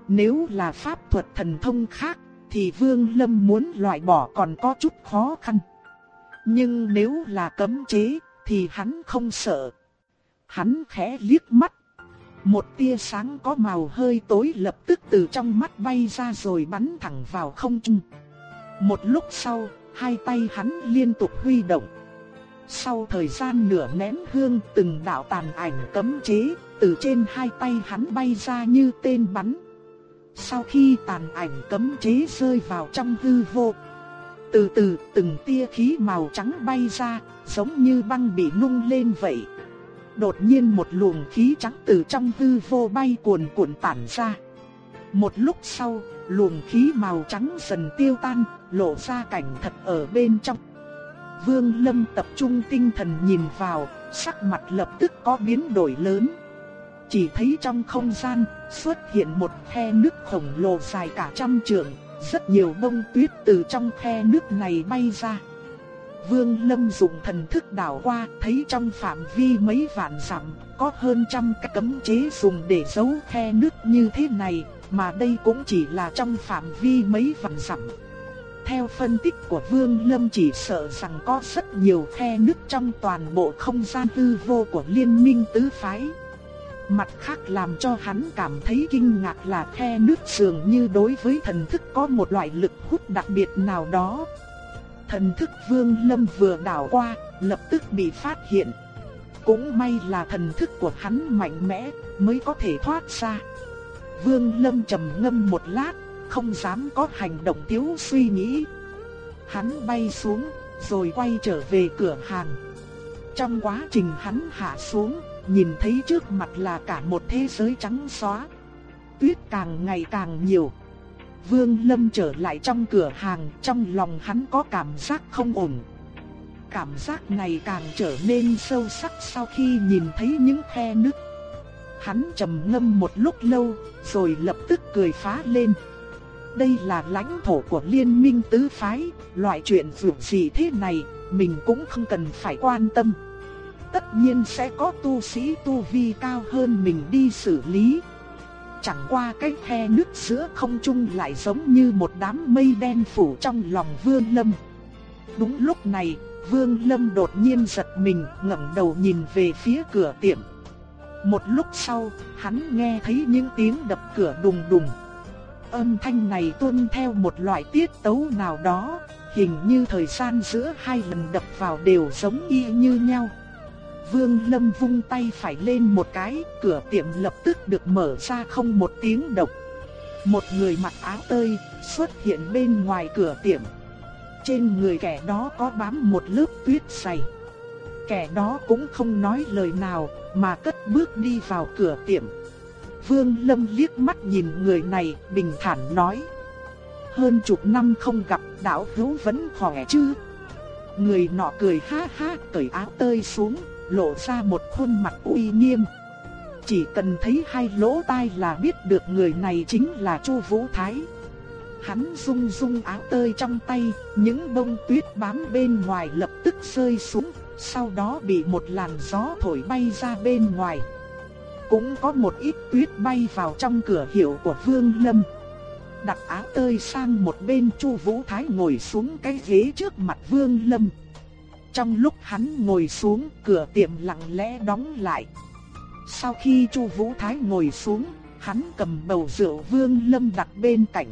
Nếu là pháp thuật thần thông khác, thì Vương Lâm muốn loại bỏ còn có chút khó khăn. Nhưng nếu là cấm chế, thì hắn không sợ. Hắn khẽ liếc mắt. Một tia sáng có màu hơi tối lập tức từ trong mắt bay ra rồi bắn thẳng vào không trung. Một lúc sau, hai tay hắn liên tục huy động. Sau thời gian nửa nén hương từng đạo tàn ảnh cấm chế, từ trên hai tay hắn bay ra như tên bắn. Sau khi tàn ảnh cấm chế rơi vào trong hư vô, Từ từ từng tia khí màu trắng bay ra, giống như băng bị nung lên vậy. Đột nhiên một luồng khí trắng từ trong hư vô bay cuồn cuộn tản ra. Một lúc sau, luồng khí màu trắng dần tiêu tan, lộ ra cảnh thật ở bên trong. Vương Lâm tập trung tinh thần nhìn vào, sắc mặt lập tức có biến đổi lớn. Chỉ thấy trong không gian xuất hiện một khe nước khổng lồ dài cả trăm trượng, rất nhiều bông tuyết từ trong khe nước này bay ra. Vương Lâm dùng thần thức đảo qua, thấy trong phạm vi mấy vạn dặm, có hơn trăm cái cấm chế dùng để giấu khe nước như thế này, mà đây cũng chỉ là trong phạm vi mấy vạn dặm. Theo phân tích của Vương Lâm chỉ sợ rằng có rất nhiều khe nứt trong toàn bộ không gian tư vô của liên minh tứ phái. Mặt khác làm cho hắn cảm thấy kinh ngạc là khe nước dường như đối với thần thức có một loại lực hút đặc biệt nào đó. Thần thức Vương Lâm vừa đảo qua, lập tức bị phát hiện. Cũng may là thần thức của hắn mạnh mẽ, mới có thể thoát ra. Vương Lâm trầm ngâm một lát, không dám có hành động thiếu suy nghĩ. Hắn bay xuống, rồi quay trở về cửa hàng. Trong quá trình hắn hạ xuống, nhìn thấy trước mặt là cả một thế giới trắng xóa. Tuyết càng ngày càng nhiều. Vương Lâm trở lại trong cửa hàng, trong lòng hắn có cảm giác không ổn. Cảm giác này càng trở nên sâu sắc sau khi nhìn thấy những khe nứt. Hắn trầm ngâm một lúc lâu, rồi lập tức cười phá lên. Đây là lãnh thổ của liên minh tứ phái, loại chuyện dù gì thế này, mình cũng không cần phải quan tâm. Tất nhiên sẽ có tu sĩ tu vi cao hơn mình đi xử lý. Chẳng qua cái khe nước giữa không trung lại giống như một đám mây đen phủ trong lòng Vương Lâm. Đúng lúc này, Vương Lâm đột nhiên giật mình ngẩng đầu nhìn về phía cửa tiệm. Một lúc sau, hắn nghe thấy những tiếng đập cửa đùng đùng. Âm thanh này tuân theo một loại tiết tấu nào đó, hình như thời gian giữa hai lần đập vào đều giống y như nhau. Vương Lâm vung tay phải lên một cái, cửa tiệm lập tức được mở ra không một tiếng động. Một người mặc áo tơi xuất hiện bên ngoài cửa tiệm. Trên người kẻ đó có bám một lớp tuyết dày. Kẻ đó cũng không nói lời nào mà cất bước đi vào cửa tiệm. Vương Lâm liếc mắt nhìn người này bình thản nói. Hơn chục năm không gặp đạo hữu vẫn khỏe chứ? Người nọ cười ha ha cởi áo tơi xuống lộ ra một khuôn mặt uy nghiêm. Chỉ cần thấy hai lỗ tai là biết được người này chính là Chu Vũ Thái. Hắn rung rung áo tơi trong tay, những bông tuyết bám bên ngoài lập tức rơi xuống, sau đó bị một làn gió thổi bay ra bên ngoài. Cũng có một ít tuyết bay vào trong cửa hiệu của Vương Lâm. Đặt áo tơi sang một bên Chu Vũ Thái ngồi xuống cái ghế trước mặt Vương Lâm. Trong lúc hắn ngồi xuống, cửa tiệm lặng lẽ đóng lại. Sau khi Chu Vũ Thái ngồi xuống, hắn cầm bầu rượu Vương Lâm đặt bên cạnh.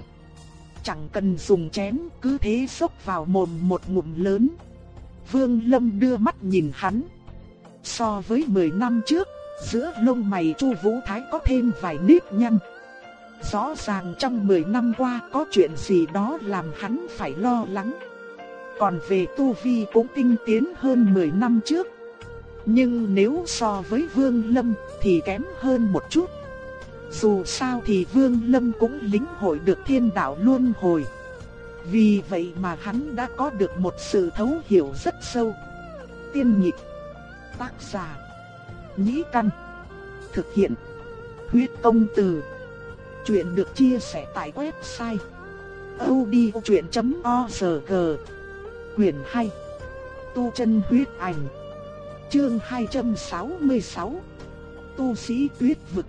Chẳng cần dùng chén, cứ thế xốc vào mồm một ngụm lớn. Vương Lâm đưa mắt nhìn hắn. So với 10 năm trước, giữa lông mày Chu Vũ Thái có thêm vài nếp nhăn. Rõ ràng trong 10 năm qua có chuyện gì đó làm hắn phải lo lắng. Còn về tu vi cũng tinh tiến hơn 10 năm trước. Nhưng nếu so với Vương Lâm thì kém hơn một chút. Dù sao thì Vương Lâm cũng lĩnh hội được thiên đạo luân hồi. Vì vậy mà hắn đã có được một sự thấu hiểu rất sâu. Tiên nhịp, tác giả, nhĩ căn, thực hiện, huyết công từ. Chuyện được chia sẻ tại website. odchuyện.org Quyền 2 Tu chân huyết ảnh. Chương 266 Tu sĩ tuyết vực.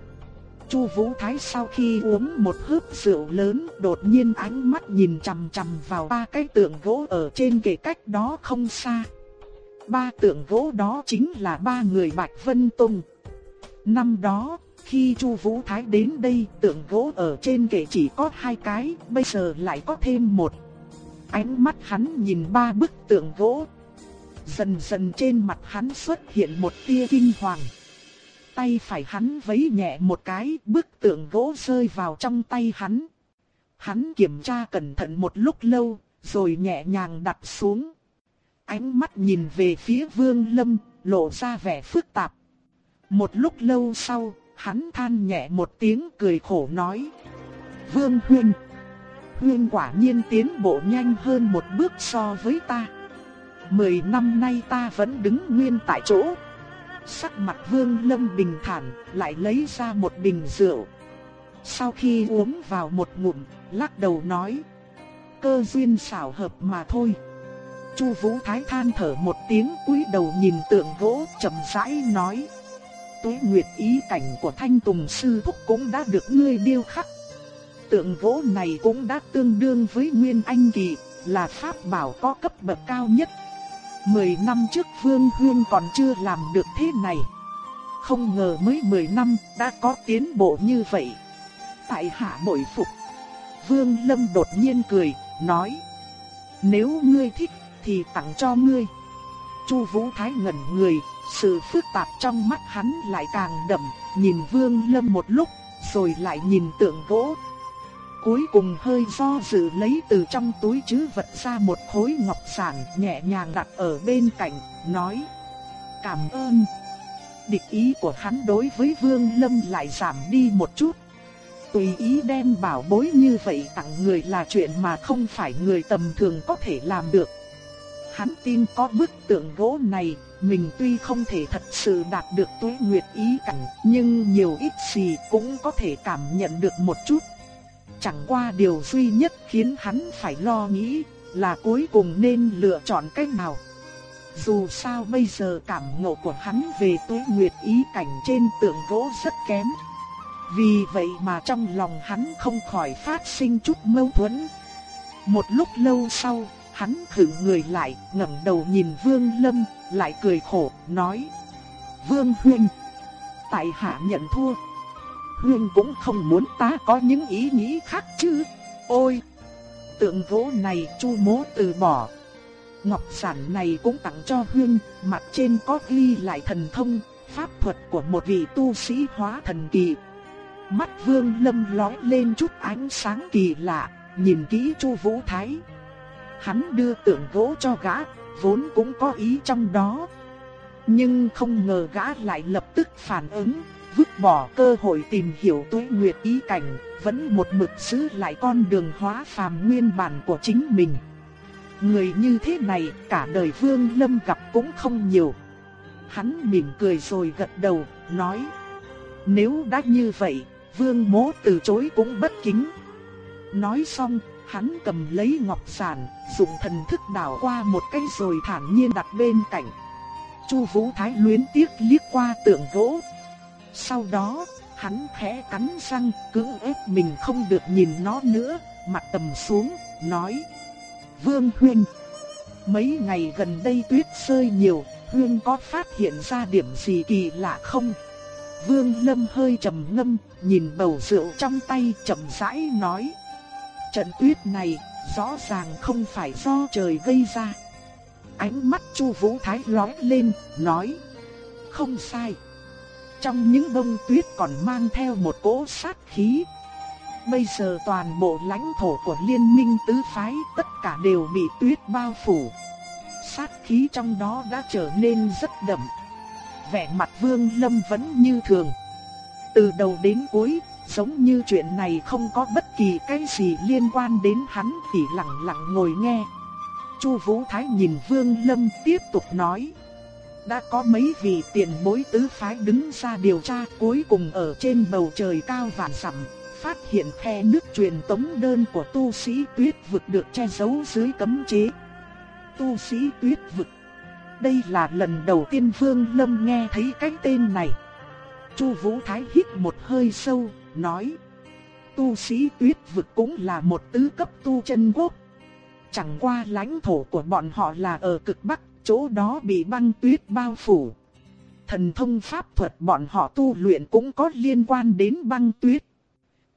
Chu Vũ Thái sau khi uống một hớp rượu lớn, đột nhiên ánh mắt nhìn chằm chằm vào ba cái tượng gỗ ở trên kệ cách đó không xa. Ba tượng gỗ đó chính là ba người Bạch Vân Tùng. Năm đó, khi Chu Vũ Thái đến đây, tượng gỗ ở trên kệ chỉ có hai cái, bây giờ lại có thêm một. Ánh mắt hắn nhìn ba bức tượng gỗ. Dần dần trên mặt hắn xuất hiện một tia kinh hoàng. Tay phải hắn vấy nhẹ một cái, bức tượng gỗ rơi vào trong tay hắn. Hắn kiểm tra cẩn thận một lúc lâu, rồi nhẹ nhàng đặt xuống. Ánh mắt nhìn về phía Vương Lâm, lộ ra vẻ phức tạp. Một lúc lâu sau, hắn than nhẹ một tiếng cười khổ nói. Vương Huynh, Huynh quả nhiên tiến bộ nhanh hơn một bước so với ta. Mười năm nay ta vẫn đứng nguyên tại chỗ. Sắc mặt Vương Lâm bình thản, lại lấy ra một bình rượu. Sau khi uống vào một ngụm, lắc đầu nói: "Cơ duyên xảo hợp mà thôi." Chu Vũ Thái than thở một tiếng, cúi đầu nhìn tượng gỗ, chậm rãi nói: "Tuế Nguyệt ý cảnh của Thanh Tùng sư thúc cũng đã được ngươi điêu khắc. Tượng gỗ này cũng đã tương đương với Nguyên Anh kỳ, là pháp bảo có cấp bậc cao nhất Mười năm trước Vương Huyên còn chưa làm được thế này. Không ngờ mới mười năm đã có tiến bộ như vậy. Tại hạ bội phục. Vương Lâm đột nhiên cười, nói. Nếu ngươi thích thì tặng cho ngươi. Chu Vũ Thái ngẩn người, sự phức tạp trong mắt hắn lại càng đậm, nhìn Vương Lâm một lúc, rồi lại nhìn tượng gỗ, cuối cùng hơi do dự lấy từ trong túi trữ vật ra một khối ngọc sản nhẹ nhàng đặt ở bên cạnh, nói Cảm ơn. Địch ý của hắn đối với Vương Lâm lại giảm đi một chút. Tùy ý đem bảo bối như vậy tặng người là chuyện mà không phải người tầm thường có thể làm được. Hắn tin có bức tượng gỗ này, mình tuy không thể thật sự đạt được tuế nguyệt ý cảnh, nhưng nhiều ít gì cũng có thể cảm nhận được một chút. Chẳng qua điều duy nhất khiến hắn phải lo nghĩ là cuối cùng nên lựa chọn cách nào. Dù sao bây giờ cảm ngộ của hắn về tuế nguyệt ý cảnh trên tượng gỗ rất kém. Vì vậy mà trong lòng hắn không khỏi phát sinh chút mâu thuẫn. Một lúc lâu sau, hắn thử người lại, ngẩng đầu nhìn Vương Lâm, lại cười khổ, nói: "Vương huynh, tại hạ nhận thua." Huyên cũng không muốn ta có những ý nghĩ khác chứ. Ôi! Tượng gỗ này chu mố từ bỏ. Ngọc sản này cũng tặng cho Huyên, mặt trên có ghi lại thần thông, pháp thuật của một vị tu sĩ hóa thần kỳ. Mắt vương lâm lói lên chút ánh sáng kỳ lạ, nhìn kỹ chu vũ thái. Hắn đưa tượng gỗ cho gã, vốn cũng có ý trong đó. Nhưng không ngờ gã lại lập tức phản ứng, vứt bỏ cơ hội tìm hiểu tuế nguyệt ý cảnh, vẫn một mực giữ lại con đường hóa phàm nguyên bản của chính mình. Người như thế này cả đời Vương Lâm gặp cũng không nhiều. Hắn mỉm cười rồi gật đầu, nói Nếu đã như vậy, Vương mố từ chối cũng bất kính. Nói xong, hắn cầm lấy ngọc giản, dùng thần thức đảo qua một cái rồi thản nhiên đặt bên cạnh. Chu Vũ Thái luyến tiếc liếc qua tượng gỗ, sau đó, hắn khẽ cắn răng, cưỡng ép mình không được nhìn nó nữa, mặt tầm xuống, nói: "Vương huynh, mấy ngày gần đây tuyết rơi nhiều, huynh có phát hiện ra điểm gì kỳ lạ không?" Vương Lâm hơi trầm ngâm, nhìn bầu rượu trong tay chậm rãi nói: "Trận tuyết này rõ ràng không phải do trời gây ra." Ánh mắt Chu Vũ Thái lóe lên, nói: "Không sai." Trong những bông tuyết còn mang theo một cỗ sát khí. Bây giờ toàn bộ lãnh thổ của liên minh tứ phái tất cả đều bị tuyết bao phủ. Sát khí trong đó đã trở nên rất đậm. Vẻ mặt vương lâm vẫn như thường. Từ đầu đến cuối, giống như chuyện này không có bất kỳ cái gì liên quan đến hắn thì lặng lặng ngồi nghe. Chu Vũ Thái nhìn Vương Lâm tiếp tục nói đã có mấy vị tiền bối tứ phái đứng ra điều tra cuối cùng ở trên bầu trời cao vạn dặm phát hiện khe nước truyền tống đơn của tu sĩ tuyết vực được che giấu dưới cấm chế. Tu sĩ tuyết vực. Đây là lần đầu tiên Vương Lâm nghe thấy cái tên này. Chu Vũ Thái hít một hơi sâu, nói: Tu sĩ tuyết vực cũng là một tứ cấp tu chân quốc. Chẳng qua lãnh thổ của bọn họ là ở cực bắc chỗ đó bị băng tuyết bao phủ. Thần thông pháp thuật bọn họ tu luyện cũng có liên quan đến băng tuyết.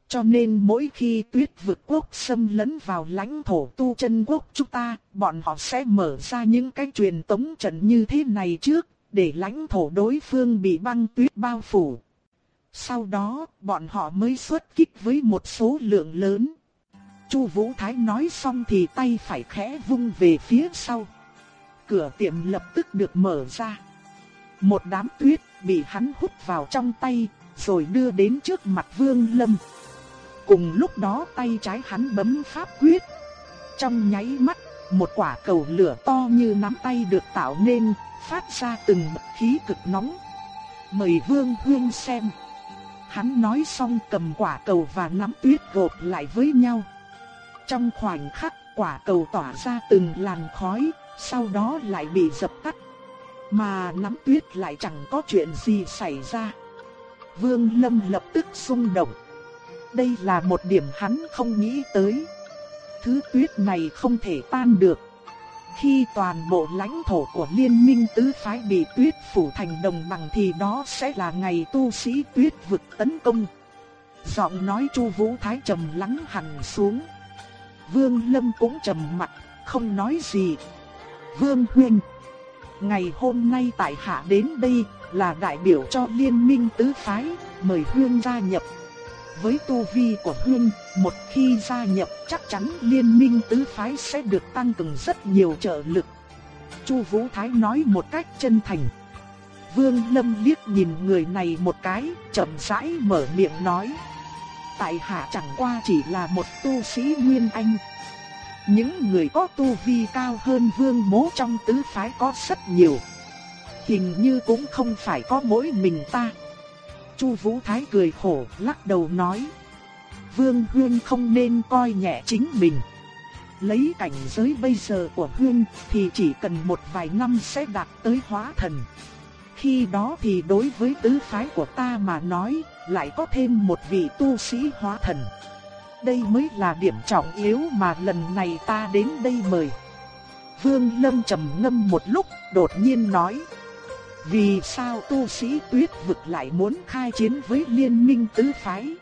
Cho nên mỗi khi tuyết vực quốc xâm lấn vào lãnh thổ tu chân quốc chúng ta, bọn họ sẽ mở ra những cái truyền tống trận như thế này trước, để lãnh thổ đối phương bị băng tuyết bao phủ. Sau đó, bọn họ mới xuất kích với một số lượng lớn. Chu Vũ Thái nói xong thì tay phải khẽ vung về phía sau. Cửa tiệm lập tức được mở ra. Một đám tuyết bị hắn hút vào trong tay, rồi đưa đến trước mặt Vương Lâm. Cùng lúc đó tay trái hắn bấm pháp quyết. Trong nháy mắt, một quả cầu lửa to như nắm tay được tạo nên, phát ra từng bậc khí cực nóng. Mời Vương Huyên xem. Hắn nói xong cầm quả cầu và nắm tuyết gộp lại với nhau. Trong khoảnh khắc quả cầu tỏa ra từng làn khói, sau đó lại bị dập tắt. Mà nắm tuyết lại chẳng có chuyện gì xảy ra. Vương Lâm lập tức xung động. Đây là một điểm hắn không nghĩ tới. Thứ tuyết này không thể tan được. Khi toàn bộ lãnh thổ của liên minh tứ phái bị tuyết phủ thành đồng bằng thì đó sẽ là ngày tu sĩ tuyết vực tấn công. Giọng nói Chu Vũ Thái trầm lắng hẳn xuống. Vương Lâm cũng trầm mặt, không nói gì. Vương Huynh, ngày hôm nay tại hạ đến đây là đại biểu cho liên minh tứ phái, mời Huynh gia nhập. Với tu vi của hương một khi gia nhập chắc chắn liên minh tứ phái sẽ được tăng cường rất nhiều trợ lực. Chu Vũ Thái nói một cách chân thành. Vương Lâm liếc nhìn người này một cái, chậm rãi mở miệng nói. Tại hạ chẳng qua chỉ là một tu sĩ Nguyên Anh. Những người có tu vi cao hơn vương Mỗ trong tứ phái có rất nhiều. Hình như cũng không phải có mỗi mình ta. Chu Vũ Thái cười khổ, lắc đầu nói: "Vương Huyên không nên coi nhẹ chính mình. Lấy cảnh giới bây giờ của Huyên thì chỉ cần một vài năm sẽ đạt tới hóa thần. Khi đó thì đối với tứ phái của ta mà nói, lại có thêm một vị tu sĩ hóa thần. Đây mới là điểm trọng yếu mà lần này ta đến đây mời." Vương Lâm trầm ngâm một lúc, đột nhiên nói: vì sao tu sĩ tuyết vực lại muốn khai chiến với liên minh tứ phái?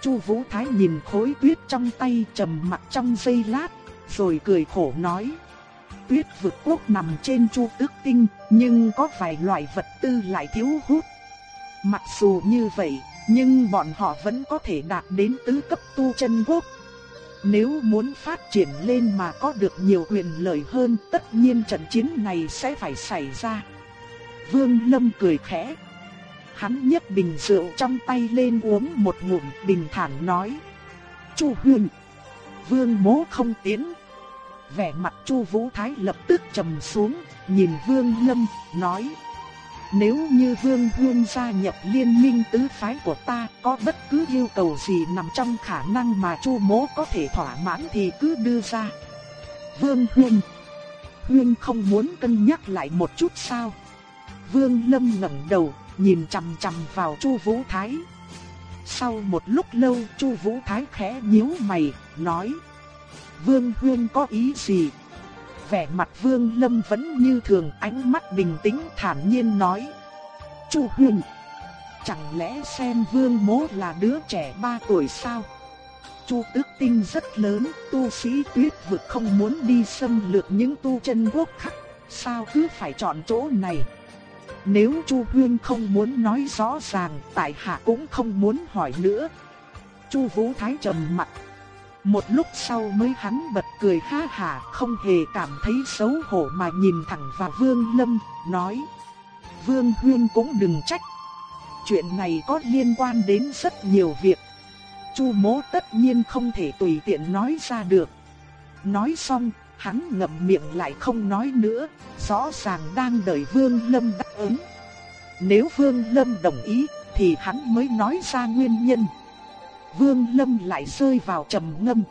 Chu Vũ Thái nhìn khối tuyết trong tay trầm mặt trong giây lát, rồi cười khổ nói. Tuyết vực quốc nằm trên chu tước tinh, nhưng có vài loại vật tư lại thiếu hút. Mặc dù như vậy, nhưng bọn họ vẫn có thể đạt đến tứ cấp tu chân quốc. Nếu muốn phát triển lên mà có được nhiều quyền lợi hơn, tất nhiên trận chiến này sẽ phải xảy ra. Vương Lâm cười khẽ. Hắn nhấc bình rượu trong tay lên uống một ngụm bình thản nói. Chu Huyền. Vương mố không tiến. Vẻ mặt Chu Vũ Thái lập tức trầm xuống, nhìn Vương Lâm, nói. Nếu như Vương Hương gia nhập liên minh tứ phái của ta có bất cứ yêu cầu gì nằm trong khả năng mà Chu Mỗ có thể thỏa mãn thì cứ đưa ra. Vương Hương Hương không muốn cân nhắc lại một chút sao? Vương Lâm ngẩng đầu, nhìn chằm chằm vào Chu Vũ Thái. Sau một lúc lâu, Chu Vũ Thái khẽ nhíu mày, nói: "Vương Huyên có ý gì?" Vẻ mặt Vương Lâm vẫn như thường, ánh mắt bình tĩnh thản nhiên nói: "Chu Huyên, chẳng lẽ xem Vương Mỗ là đứa trẻ 3 tuổi sao?" Chu Tước Tinh rất lớn, tu sĩ Tuyết vực không muốn đi xâm lược những tu chân quốc khác, sao cứ phải chọn chỗ này? Nếu Chu Huyên không muốn nói rõ ràng, tại hạ cũng không muốn hỏi nữa. Chu Vũ Thái trầm mặt. Một lúc sau mới hắn bật cười ha hả, không hề cảm thấy xấu hổ mà nhìn thẳng vào Vương Lâm, nói: "Vương Huyên cũng đừng trách. Chuyện này có liên quan đến rất nhiều việc. Chu Mỗ tất nhiên không thể tùy tiện nói ra được." Nói xong, hắn ngậm miệng lại không nói nữa, rõ ràng đang đợi Vương Lâm đáp ứng. Nếu Vương Lâm đồng ý, thì hắn mới nói ra nguyên nhân. Vương Lâm lại rơi vào trầm ngâm.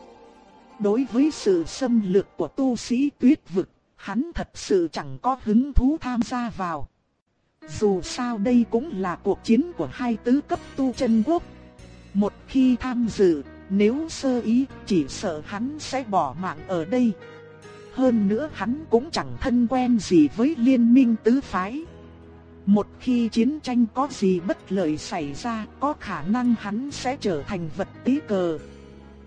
Đối với sự xâm lược của tu sĩ tuyết vực, hắn thật sự chẳng có hứng thú tham gia vào. Dù sao đây cũng là cuộc chiến của hai tứ cấp tu chân quốc. Một khi tham dự, nếu sơ ý, chỉ sợ hắn sẽ bỏ mạng ở đây. Hơn nữa hắn cũng chẳng thân quen gì với liên minh tứ phái. Một khi chiến tranh có gì bất lợi xảy ra, có khả năng hắn sẽ trở thành vật tí cờ.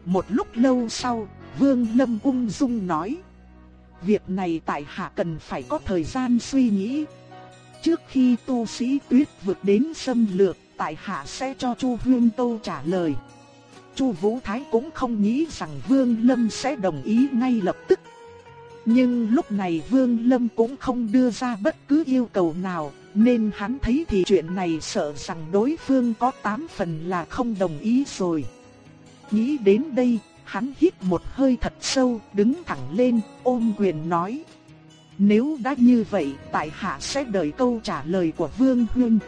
Một lúc lâu sau, Vương Lâm ung dung nói. Việc này tại hạ cần phải có thời gian suy nghĩ. Trước khi tu sĩ tuyết vượt đến xâm lược, tại hạ sẽ cho Chu Hương Tô trả lời. Chu Vũ Thái cũng không nghĩ rằng Vương Lâm sẽ đồng ý ngay lập tức. Nhưng lúc này Vương Lâm cũng không đưa ra bất cứ yêu cầu nào, nên hắn thấy thì chuyện này sợ rằng đối phương có tám phần là không đồng ý rồi. Nghĩ đến đây, hắn hít một hơi thật sâu, đứng thẳng lên, ôm quyền nói. Nếu đã như vậy, tại hạ sẽ đợi câu trả lời của Vương Huynh.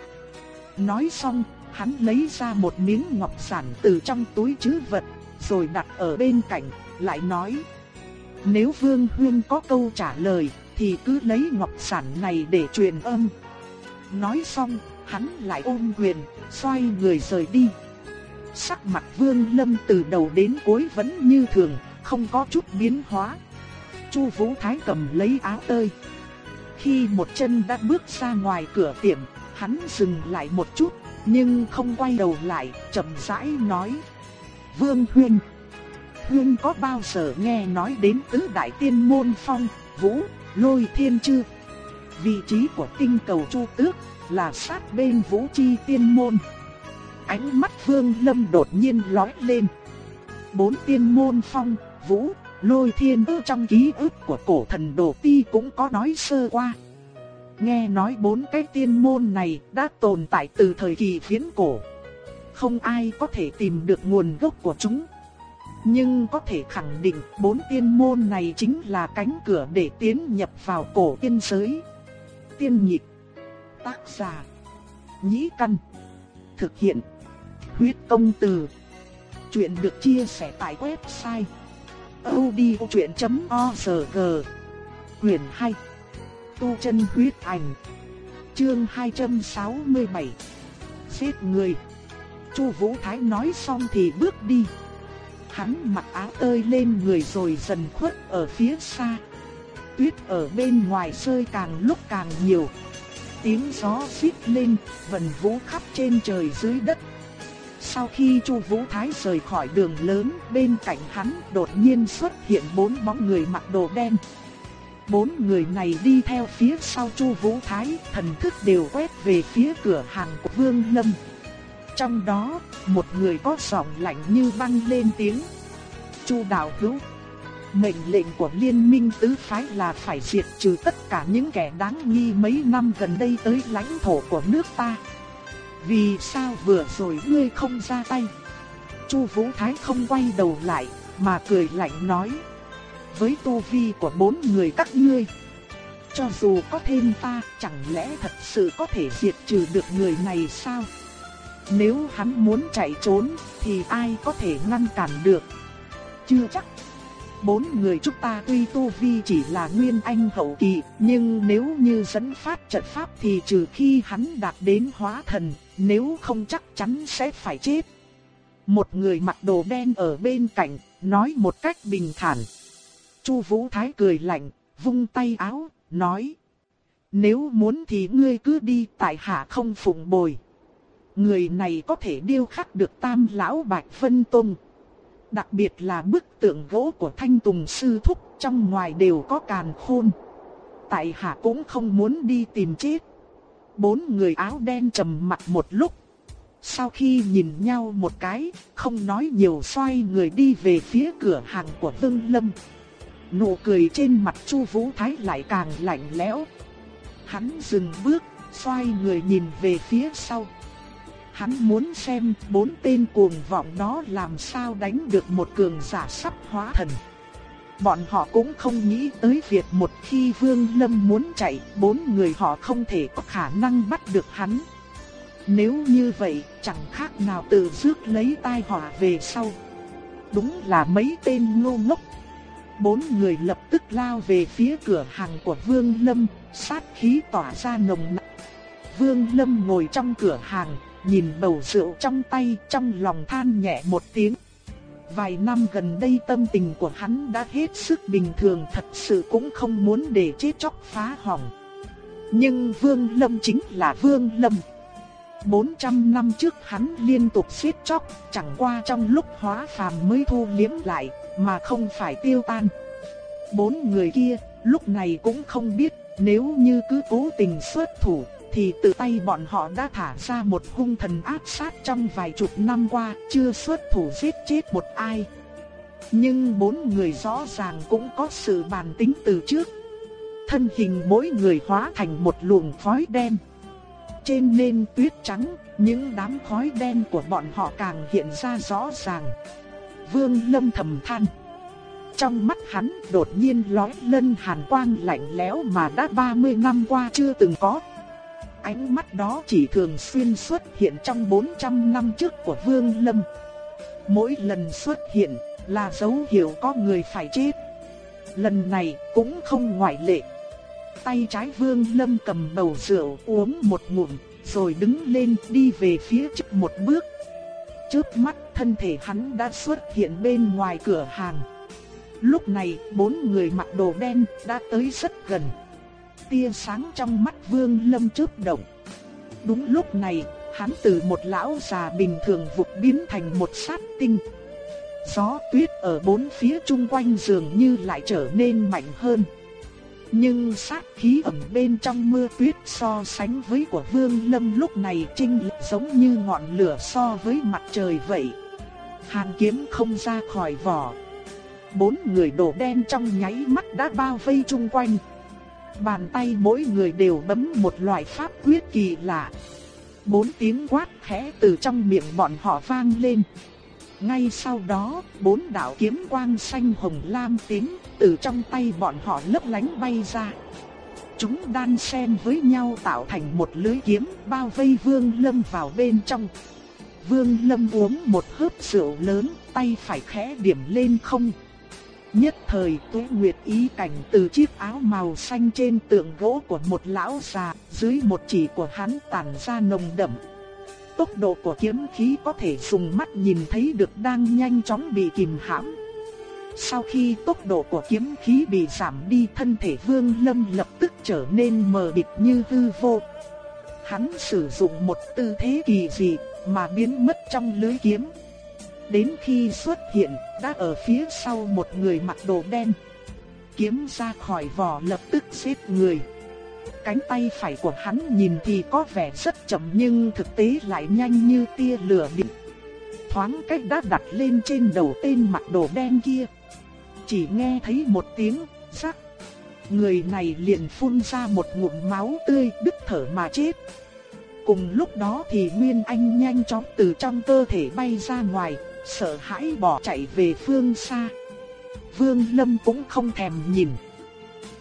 Nói xong, hắn lấy ra một miếng ngọc sản từ trong túi trữ vật, rồi đặt ở bên cạnh, lại nói. Nếu Vương huyên có câu trả lời, thì cứ lấy ngọc sản này để truyền âm. Nói xong, hắn lại ôm quyền, xoay người rời đi. Sắc mặt Vương Lâm từ đầu đến cuối vẫn như thường, không có chút biến hóa. Chu Vũ Thái cầm lấy áo tơi. Khi một chân đã bước ra ngoài cửa tiệm, hắn dừng lại một chút, nhưng không quay đầu lại, chậm rãi nói: "Vương huyên huynh có bao giờ nghe nói đến tứ đại tiên môn phong, Vũ, Lôi Thiên chưa?" Vị trí của tinh cầu Chu Tước là sát bên Vũ Chi Tiên môn. Ánh mắt Vương Lâm đột nhiên lóe lên. Bốn tiên môn phong, Vũ, Lôi Thiên ư trong ký ức của cổ thần Đồ Ti cũng có nói sơ qua. Nghe nói bốn cái tiên môn này đã tồn tại từ thời kỳ viễn cổ. Không ai có thể tìm được nguồn gốc của chúng. Nhưng có thể khẳng định bốn tiên môn này chính là cánh cửa để tiến nhập vào cổ tiên giới. Tiên nhịp Tác giả, Nhĩ Căn, Thực hiện, Huyết công từ. Chuyện được chia sẻ tại website odchuyện.org Quyền 2 Tu chân huyết ảnh, Chương 267 Giết người. Chu Vũ Thái nói xong thì bước đi. Hắn mặc áo tơi lên người rồi dần khuất ở phía xa Tuyết ở bên ngoài rơi càng lúc càng nhiều Tiếng gió xít lên, vần vũ khắp trên trời dưới đất sau khi Chu Vũ Thái rời khỏi đường lớn, bên cạnh hắn đột nhiên xuất hiện bốn bóng người mặc đồ đen. Bốn người này đi theo phía sau Chu Vũ Thái, thần thức đều quét về phía cửa hàng của Vương Lâm. Trong đó, một người có giọng lạnh như băng lên tiếng. Chu Đạo Hữu Mệnh lệnh của liên minh tứ phái là phải diệt trừ tất cả những kẻ đáng nghi mấy năm gần đây tới lãnh thổ của nước ta. Vì sao vừa rồi ngươi không ra tay? Chu Vũ Thái không quay đầu lại, mà cười lạnh nói. Với tu vi của bốn người các ngươi, cho dù có thêm ta, chẳng lẽ thật sự có thể diệt trừ được người này sao? Nếu hắn muốn chạy trốn, thì ai có thể ngăn cản được? Chưa chắc. Bốn người chúng ta tuy tu vi chỉ là nguyên anh hậu kỳ, nhưng nếu như dẫn phát trận pháp thì trừ khi hắn đạt đến hóa thần, nếu không chắc chắn sẽ phải chết. Một người mặc đồ đen ở bên cạnh, nói một cách bình thản. Chu Vũ Thái cười lạnh, vung tay áo, nói. Nếu muốn thì ngươi cứ đi tại hạ không phụng bồi. Người này có thể điêu khắc được tam lão Bạch Vân Tông. Đặc biệt là bức tượng gỗ của Thanh Tùng Sư Thúc trong ngoài đều có càn khôn. Tại hạ cũng không muốn đi tìm chết. Bốn người áo đen trầm mặt một lúc. Sau khi nhìn nhau một cái, không nói nhiều xoay người đi về phía cửa hàng của Vương Lâm. Nụ cười trên mặt Chu Vũ Thái lại càng lạnh lẽo. Hắn dừng bước, xoay người nhìn về phía sau. Hắn muốn xem bốn tên cuồng vọng đó làm sao đánh được một cường giả sắp hóa thần. Bọn họ cũng không nghĩ tới việc một khi Vương Lâm muốn chạy, bốn người họ không thể có khả năng bắt được hắn. Nếu như vậy, chẳng khác nào tự rước lấy tai họa về sau. Đúng là mấy tên ngu ngốc. Bốn người lập tức lao về phía cửa hàng của Vương Lâm, sát khí tỏa ra nồng nặc. Vương Lâm ngồi trong cửa hàng, nhìn bầu rượu trong tay, trong lòng than nhẹ một tiếng. Vài năm gần đây tâm tình của hắn đã hết sức bình thường thật sự cũng không muốn để chết chóc phá hỏng. Nhưng Vương Lâm chính là Vương Lâm. 400 năm trước hắn liên tục giết chóc, chẳng qua trong lúc hóa phàm mới thu liếm lại, mà không phải tiêu tan. Bốn người kia, lúc này cũng không biết, nếu như cứ cố tình xuất thủ, thì tự tay bọn họ đã thả ra một hung thần ác sát trong vài chục năm qua, chưa xuất thủ giết chết một ai. Nhưng bốn người rõ ràng cũng có sự bàn tính từ trước. Thân hình mỗi người hóa thành một luồng khói đen. Trên nền tuyết trắng, những đám khói đen của bọn họ càng hiện ra rõ ràng. Vương Lâm thầm than. Trong mắt hắn đột nhiên lóe lên hàn quang lạnh lẽo mà đã 30 năm qua chưa từng có. Ánh mắt đó chỉ thường xuyên xuất hiện trong 400 năm trước của Vương Lâm. Mỗi lần xuất hiện là dấu hiệu có người phải chết. Lần này cũng không ngoại lệ. Tay trái Vương Lâm cầm bầu rượu uống một ngụm, rồi đứng lên đi về phía trước một bước. Chớp mắt thân thể hắn đã xuất hiện bên ngoài cửa hàng. Lúc này, bốn người mặc đồ đen đã tới rất gần. Tia sáng trong mắt Vương Lâm chớp động. Đúng lúc này, hắn từ một lão già bình thường vụt biến thành một sát tinh. Gió tuyết ở bốn phía chung quanh dường như lại trở nên mạnh hơn. Nhưng sát khí ẩm bên trong mưa tuyết so sánh với của Vương Lâm lúc này trinh giống như ngọn lửa so với mặt trời vậy. Hàn kiếm không ra khỏi vỏ. Bốn người đổ đen trong nháy mắt đã bao vây chung quanh. Bàn tay mỗi người đều bấm một loại pháp quyết kỳ lạ. Bốn tiếng quát khẽ từ trong miệng bọn họ vang lên. Ngay sau đó, bốn đạo kiếm quang xanh hồng lam tím từ trong tay bọn họ lấp lánh bay ra. Chúng đan xen với nhau tạo thành một lưới kiếm bao vây Vương Lâm vào bên trong. Vương Lâm uống một hớp rượu lớn, tay phải khẽ điểm lên không. Nhất thời tuế nguyệt ý cảnh từ chiếc áo màu xanh trên tượng gỗ của một lão già, dưới một chỉ của hắn tản ra nồng đậm. Tốc độ của kiếm khí có thể dùng mắt nhìn thấy được đang nhanh chóng bị kìm hãm. Sau khi tốc độ của kiếm khí bị giảm đi thân thể Vương Lâm lập tức trở nên mờ mịt như hư vô. Hắn sử dụng một tư thế kỳ dị mà biến mất trong lưới kiếm. Đến khi xuất hiện, đã ở phía sau một người mặc đồ đen. Kiếm ra khỏi vỏ lập tức giết người. Cánh tay phải của hắn nhìn thì có vẻ rất chậm nhưng thực tế lại nhanh như tia lửa điện. Thoáng cách đã đặt lên trên đầu tên mặc đồ đen kia. Chỉ nghe thấy một tiếng rắc. Người này liền phun ra một ngụm máu tươi đứt thở mà chết. Cùng lúc đó thì Nguyên Anh nhanh chóng từ trong cơ thể bay ra ngoài, sợ hãi bỏ chạy về phương xa. Vương Lâm cũng không thèm nhìn.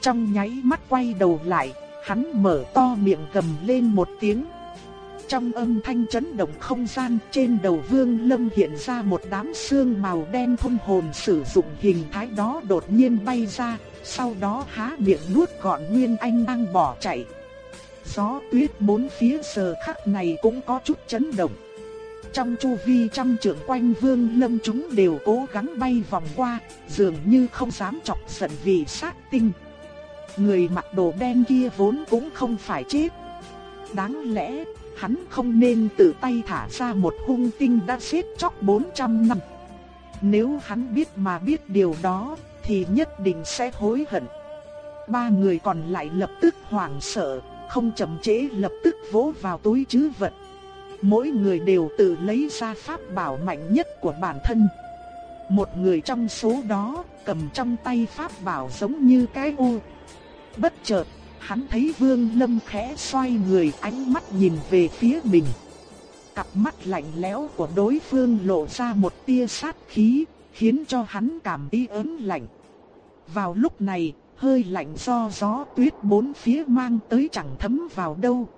Trong nháy mắt quay đầu lại, hắn mở to miệng gầm lên một tiếng. Trong âm thanh chấn động không gian trên đầu Vương Lâm hiện ra một đám xương màu đen thông hồn sử dụng hình thái đó đột nhiên bay ra, sau đó há miệng nuốt gọn Nguyên Anh đang bỏ chạy. Gió tuyết bốn phía giờ khắc này cũng có chút chấn động. Trong chu vi trăm trượng quanh vương lâm chúng đều cố gắng bay vòng qua, dường như không dám chọc giận vì sát tinh. Người mặc đồ đen kia vốn cũng không phải chết. Đáng lẽ, hắn không nên tự tay thả ra một hung tinh đã xếp chóc 400 năm. Nếu hắn biết mà biết điều đó, thì nhất định sẽ hối hận. Ba người còn lại lập tức hoảng sợ, không chậm trễ lập tức vỗ vào túi chứ vật. Mỗi người đều tự lấy ra pháp bảo mạnh nhất của bản thân. Một người trong số đó cầm trong tay pháp bảo giống như cái u. Bất chợt, hắn thấy Vương Lâm khẽ xoay người ánh mắt nhìn về phía mình. Cặp mắt lạnh lẽo của đối phương lộ ra một tia sát khí, khiến cho hắn cảm thấy ớn lạnh. Vào lúc này, hơi lạnh do gió tuyết bốn phía mang tới chẳng thấm vào đâu.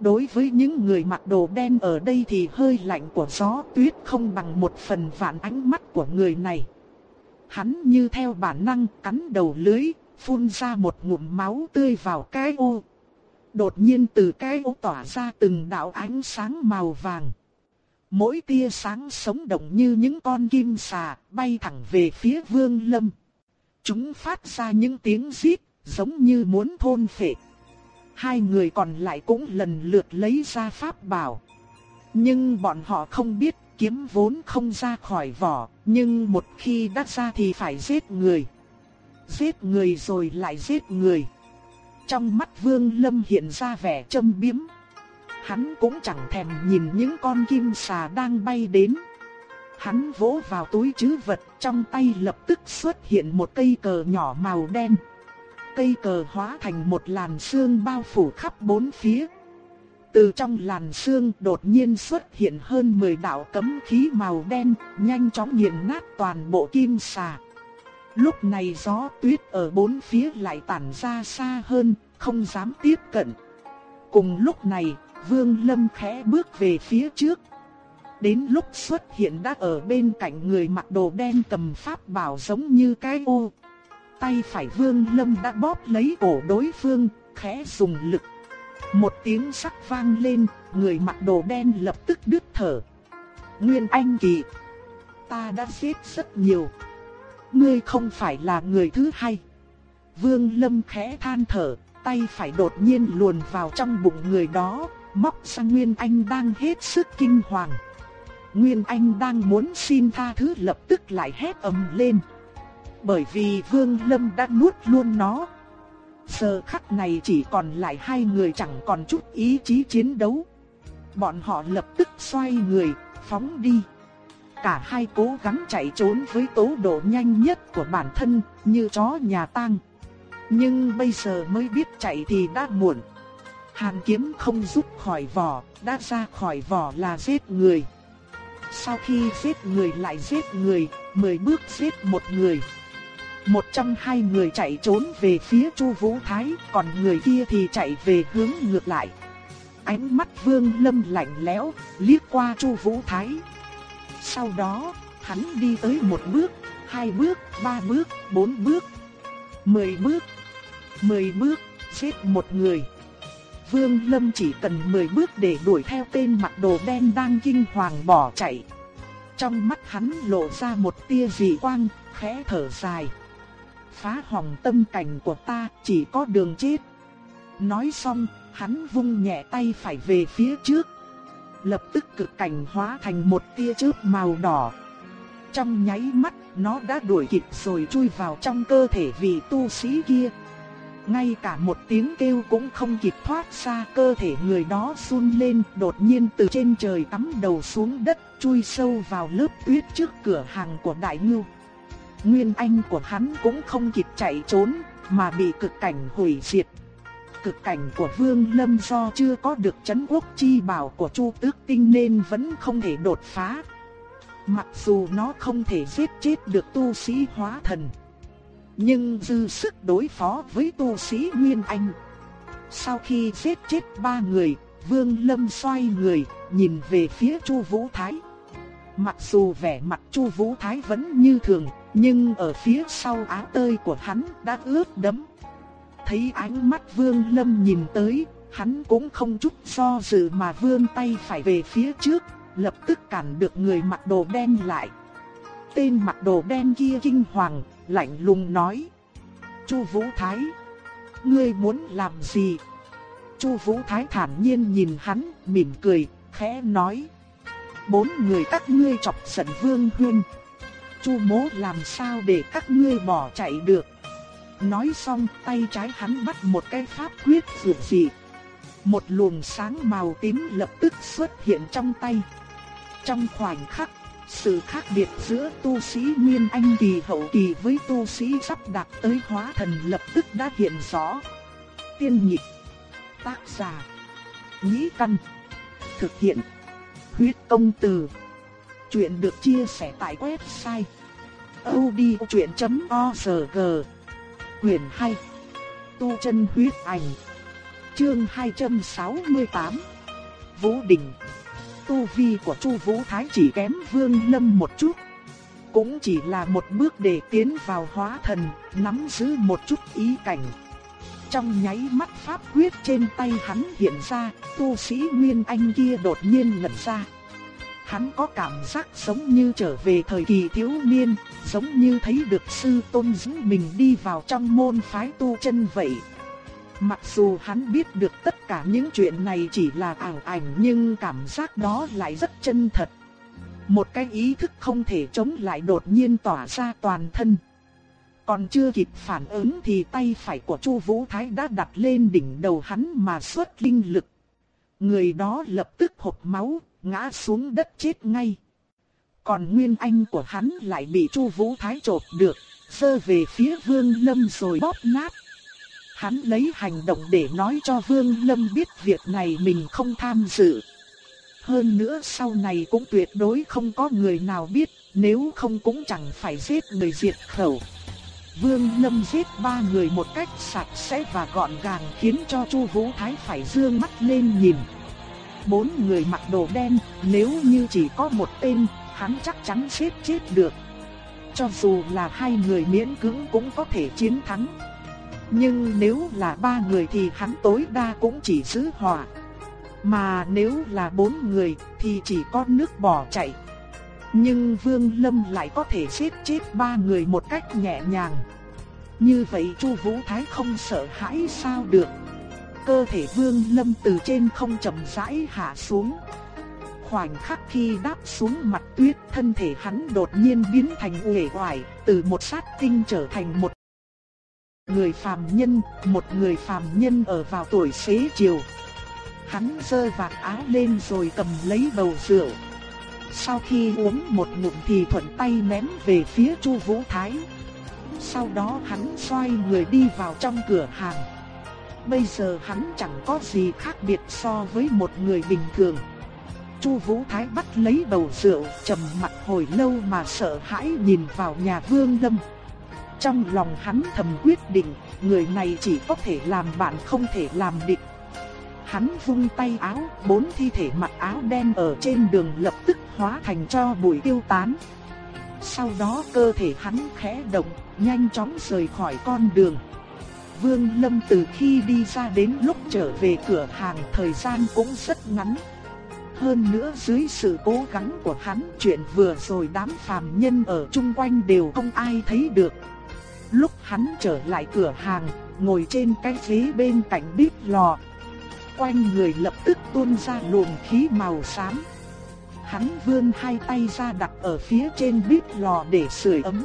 Đối với những người mặc đồ đen ở đây thì hơi lạnh của gió tuyết không bằng một phần vạn ánh mắt của người này. Hắn như theo bản năng cắn đầu lưới, phun ra một ngụm máu tươi vào cái ô. Đột nhiên từ cái ô tỏa ra từng đạo ánh sáng màu vàng. Mỗi tia sáng sống động như những con kim xà bay thẳng về phía vương lâm. Chúng phát ra những tiếng rít giống như muốn thôn phệ. Hai người còn lại cũng lần lượt lấy ra pháp bảo. Nhưng bọn họ không biết kiếm vốn không ra khỏi vỏ, nhưng một khi đắt ra thì phải giết người. Giết người rồi lại giết người. Trong mắt Vương Lâm hiện ra vẻ châm biếm. Hắn cũng chẳng thèm nhìn những con kim xà đang bay đến. Hắn vỗ vào túi trữ vật, trong tay lập tức xuất hiện một cây cờ nhỏ màu đen. Cây cờ hóa thành một làn sương bao phủ khắp bốn phía. Từ trong làn sương đột nhiên xuất hiện hơn 10 đạo cấm khí màu đen, nhanh chóng nghiền nát toàn bộ kim xà. Lúc này gió tuyết ở bốn phía lại tản ra xa hơn, không dám tiếp cận. Cùng lúc này, Vương Lâm khẽ bước về phía trước. Đến lúc xuất hiện đã ở bên cạnh người mặc đồ đen cầm pháp bảo giống như cái ô. Tay phải Vương Lâm đã bóp lấy cổ đối phương, khẽ dùng lực. Một tiếng sắc vang lên, người mặc đồ đen lập tức đứt thở. Nguyên Anh Kỳ, ta đã giết rất nhiều. Ngươi không phải là người thứ hai. Vương Lâm khẽ than thở, tay phải đột nhiên luồn vào trong bụng người đó, móc ra Nguyên Anh đang hết sức kinh hoàng. Nguyên Anh đang muốn xin tha thứ lập tức lại hét ầm lên. Bởi vì Vương Lâm đã nuốt luôn nó. Giờ khắc này chỉ còn lại hai người chẳng còn chút ý chí chiến đấu. Bọn họ lập tức xoay người, phóng đi. Cả hai cố gắng chạy trốn với tốc độ nhanh nhất của bản thân, như chó nhà tang. Nhưng bây giờ mới biết chạy thì đã muộn. Hàn kiếm không rút khỏi vỏ, đã ra khỏi vỏ là giết người. Sau khi giết người lại giết người, mười bước giết một người. Một trong hai người chạy trốn về phía Chu Vũ Thái, còn người kia thì chạy về hướng ngược lại. Ánh mắt Vương Lâm lạnh lẽo, liếc qua Chu Vũ Thái. Sau đó, hắn đi tới một bước, hai bước, ba bước, bốn bước, mười bước, mười bước, giết một người. Vương Lâm chỉ cần 10 bước để đuổi theo tên mặc đồ đen đang kinh hoàng bỏ chạy. Trong mắt hắn lộ ra một tia dị quang, khẽ thở dài. Phá hỏng tâm cảnh của ta, chỉ có đường chết. Nói xong, hắn vung nhẹ tay phải về phía trước. Lập tức cực cảnh hóa thành một tia chớp màu đỏ. Trong nháy mắt, nó đã đuổi kịp rồi chui vào trong cơ thể vị tu sĩ kia ngay cả một tiếng kêu cũng không kịp thoát ra cơ thể người đó run lên đột nhiên từ trên trời tắm đầu xuống đất chui sâu vào lớp tuyết trước cửa hàng của đại ngưu. Nguyên anh của hắn cũng không kịp chạy trốn mà bị cực cảnh hủy diệt. Cực cảnh của Vương Lâm do chưa có được chấn quốc chi bảo của Chu Tước Tinh nên vẫn không thể đột phá. Mặc dù nó không thể giết chết được tu sĩ hóa thần nhưng dư sức đối phó với tu sĩ Nguyên Anh. Sau khi giết chết ba người, Vương Lâm xoay người, nhìn về phía Chu Vũ Thái. Mặc dù vẻ mặt Chu Vũ Thái vẫn như thường, nhưng ở phía sau áo tơi của hắn đã ướt đẫm. Thấy ánh mắt Vương Lâm nhìn tới, hắn cũng không chút do dự mà vươn tay phải về phía trước, lập tức cản được người mặc đồ đen lại. Tên mặc đồ đen kia kinh hoàng, lạnh lùng nói. Chu Vũ Thái, ngươi muốn làm gì? Chu Vũ Thái thản nhiên nhìn hắn, mỉm cười, khẽ nói. Bốn người các ngươi chọc giận Vương Huyên. Chu mố làm sao để các ngươi bỏ chạy được? Nói xong tay trái hắn bắt một cái pháp quyết dược dị. Một luồng sáng màu tím lập tức xuất hiện trong tay. Trong khoảnh khắc sự khác biệt giữa tu sĩ Nguyên Anh kỳ hậu kỳ với tu sĩ sắp đạt tới hóa thần lập tức đã hiện rõ. Tiên nhịp, tác giả, nhĩ căn, thực hiện, huyết công từ. Chuyện được chia sẻ tại website odchuyện.org Quyền 2 Tu chân huyết ảnh Chương 268 Vũ Đình tu vi của Chu Vũ Thái chỉ kém Vương Lâm một chút. Cũng chỉ là một bước để tiến vào hóa thần, nắm giữ một chút ý cảnh. Trong nháy mắt pháp quyết trên tay hắn hiện ra, tu sĩ Nguyên Anh kia đột nhiên ngẩn ra. Hắn có cảm giác giống như trở về thời kỳ thiếu niên, giống như thấy được sư tôn dẫn mình đi vào trong môn phái tu chân vậy. Mặc dù hắn biết được tất cả những chuyện này chỉ là ảo ảnh nhưng cảm giác đó lại rất chân thật. Một cái ý thức không thể chống lại đột nhiên tỏa ra toàn thân. Còn chưa kịp phản ứng thì tay phải của Chu Vũ Thái đã đặt lên đỉnh đầu hắn mà xuất linh lực. Người đó lập tức hộc máu, ngã xuống đất chết ngay. Còn nguyên anh của hắn lại bị Chu Vũ Thái chộp được, sơ về phía Vương Lâm rồi bóp nát. Hắn lấy hành động để nói cho Vương Lâm biết việc này mình không tham dự. Hơn nữa sau này cũng tuyệt đối không có người nào biết, nếu không cũng chẳng phải giết người diệt khẩu. Vương Lâm giết ba người một cách sạch sẽ và gọn gàng khiến cho Chu Vũ Thái phải dương mắt lên nhìn. Bốn người mặc đồ đen, nếu như chỉ có một tên, hắn chắc chắn giết chết được. Cho dù là hai người miễn cưỡng cũng có thể chiến thắng. Nhưng nếu là ba người thì hắn tối đa cũng chỉ giữ hòa. Mà nếu là bốn người thì chỉ có nước bỏ chạy. Nhưng Vương Lâm lại có thể giết chết ba người một cách nhẹ nhàng. Như vậy Chu Vũ Thái không sợ hãi sao được. Cơ thể Vương Lâm từ trên không chậm rãi hạ xuống. Khoảnh khắc khi đáp xuống mặt tuyết, thân thể hắn đột nhiên biến thành uể oải, từ một sát tinh trở thành một người phàm nhân, một người phàm nhân ở vào tuổi xế chiều. Hắn giơ vạt áo lên rồi cầm lấy bầu rượu. Sau khi uống một ngụm thì thuận tay ném về phía Chu Vũ Thái. Sau đó hắn xoay người đi vào trong cửa hàng. Bây giờ hắn chẳng có gì khác biệt so với một người bình thường. Chu Vũ Thái bắt lấy bầu rượu, trầm mặt hồi lâu mà sợ hãi nhìn vào nhà Vương Lâm. Trong lòng hắn thầm quyết định, người này chỉ có thể làm bạn không thể làm địch. Hắn vung tay áo, bốn thi thể mặc áo đen ở trên đường lập tức hóa thành cho bụi tiêu tán. Sau đó cơ thể hắn khẽ động, nhanh chóng rời khỏi con đường. Vương Lâm từ khi đi ra đến lúc trở về cửa hàng thời gian cũng rất ngắn. Hơn nữa dưới sự cố gắng của hắn chuyện vừa rồi đám phàm nhân ở chung quanh đều không ai thấy được. Lúc hắn trở lại cửa hàng, ngồi trên cái ghế bên cạnh bếp lò. Quanh người lập tức tuôn ra luồng khí màu xám. Hắn vươn hai tay ra đặt ở phía trên bếp lò để sưởi ấm.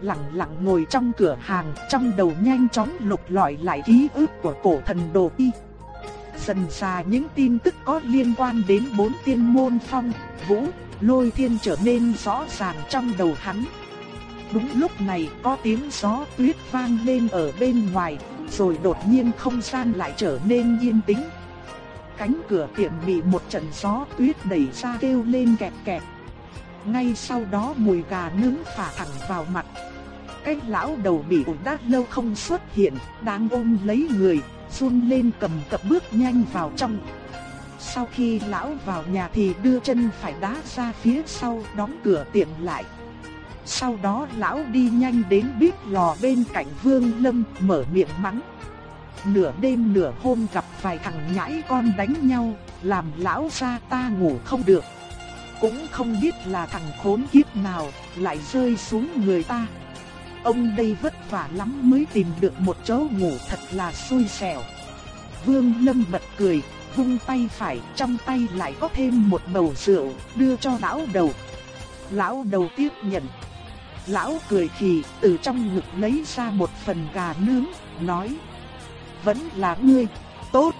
Lặng lặng ngồi trong cửa hàng, trong đầu nhanh chóng lục lọi lại ký ức của cổ thần đồ y. Dần ra những tin tức có liên quan đến bốn tiên môn phong, vũ, lôi thiên trở nên rõ ràng trong đầu hắn. Đúng lúc này có tiếng gió tuyết vang lên ở bên ngoài, rồi đột nhiên không gian lại trở nên yên tĩnh. Cánh cửa tiệm bị một trận gió tuyết đẩy ra kêu lên kẹt kẹt. Ngay sau đó mùi gà nướng phả thẳng vào mặt. Cái lão đầu bị ổn đã lâu không xuất hiện, đang ôm lấy người, run lên cầm cập bước nhanh vào trong. Sau khi lão vào nhà thì đưa chân phải đá ra phía sau đóng cửa tiệm lại. Sau đó lão đi nhanh đến bếp lò bên cạnh Vương Lâm mở miệng mắng. Nửa đêm nửa hôm gặp vài thằng nhãi con đánh nhau, làm lão ra ta ngủ không được. Cũng không biết là thằng khốn kiếp nào lại rơi xuống người ta. Ông đây vất vả lắm mới tìm được một chỗ ngủ thật là xui xẻo. Vương Lâm bật cười, vung tay phải, trong tay lại có thêm một bầu rượu, đưa cho lão đầu. Lão đầu tiếp nhận. Lão cười khì, từ trong ngực lấy ra một phần gà nướng, nói. Vẫn là ngươi, tốt,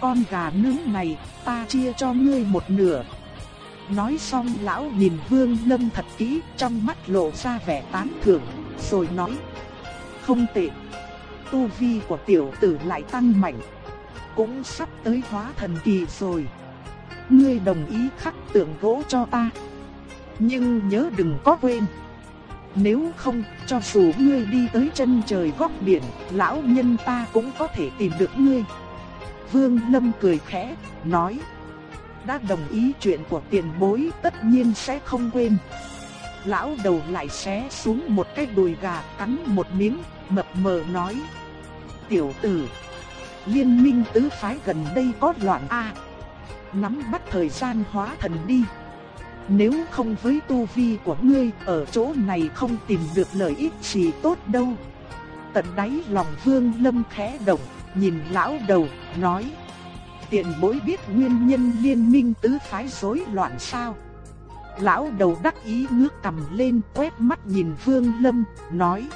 con gà nướng này, ta chia cho ngươi một nửa. Nói xong lão nhìn Vương Lâm thật kỹ, trong mắt lộ ra vẻ tán thưởng, rồi nói. Không tệ, tu vi của tiểu tử lại tăng mạnh cũng sắp tới hóa thần kỳ rồi. Ngươi đồng ý khắc tượng gỗ cho ta. Nhưng nhớ đừng có quên. Nếu không, cho dù ngươi đi tới chân trời góc biển, lão nhân ta cũng có thể tìm được ngươi. Vương Lâm cười khẽ, nói. Đã đồng ý chuyện của tiền bối tất nhiên sẽ không quên. Lão đầu lại xé xuống một cái đùi gà cắn một miếng, mập mờ nói. Tiểu tử, liên minh tứ phái gần đây có loạn a. nắm bắt thời gian hóa thần đi. Nếu không với tu vi của ngươi ở chỗ này không tìm được lợi ích gì tốt đâu. Tận đáy lòng Vương Lâm khẽ động, nhìn lão đầu, nói: "Tiện bối biết nguyên nhân liên minh tứ phái rối loạn sao?" Lão đầu đắc ý ngước cầm lên, quét mắt nhìn Vương Lâm, nói: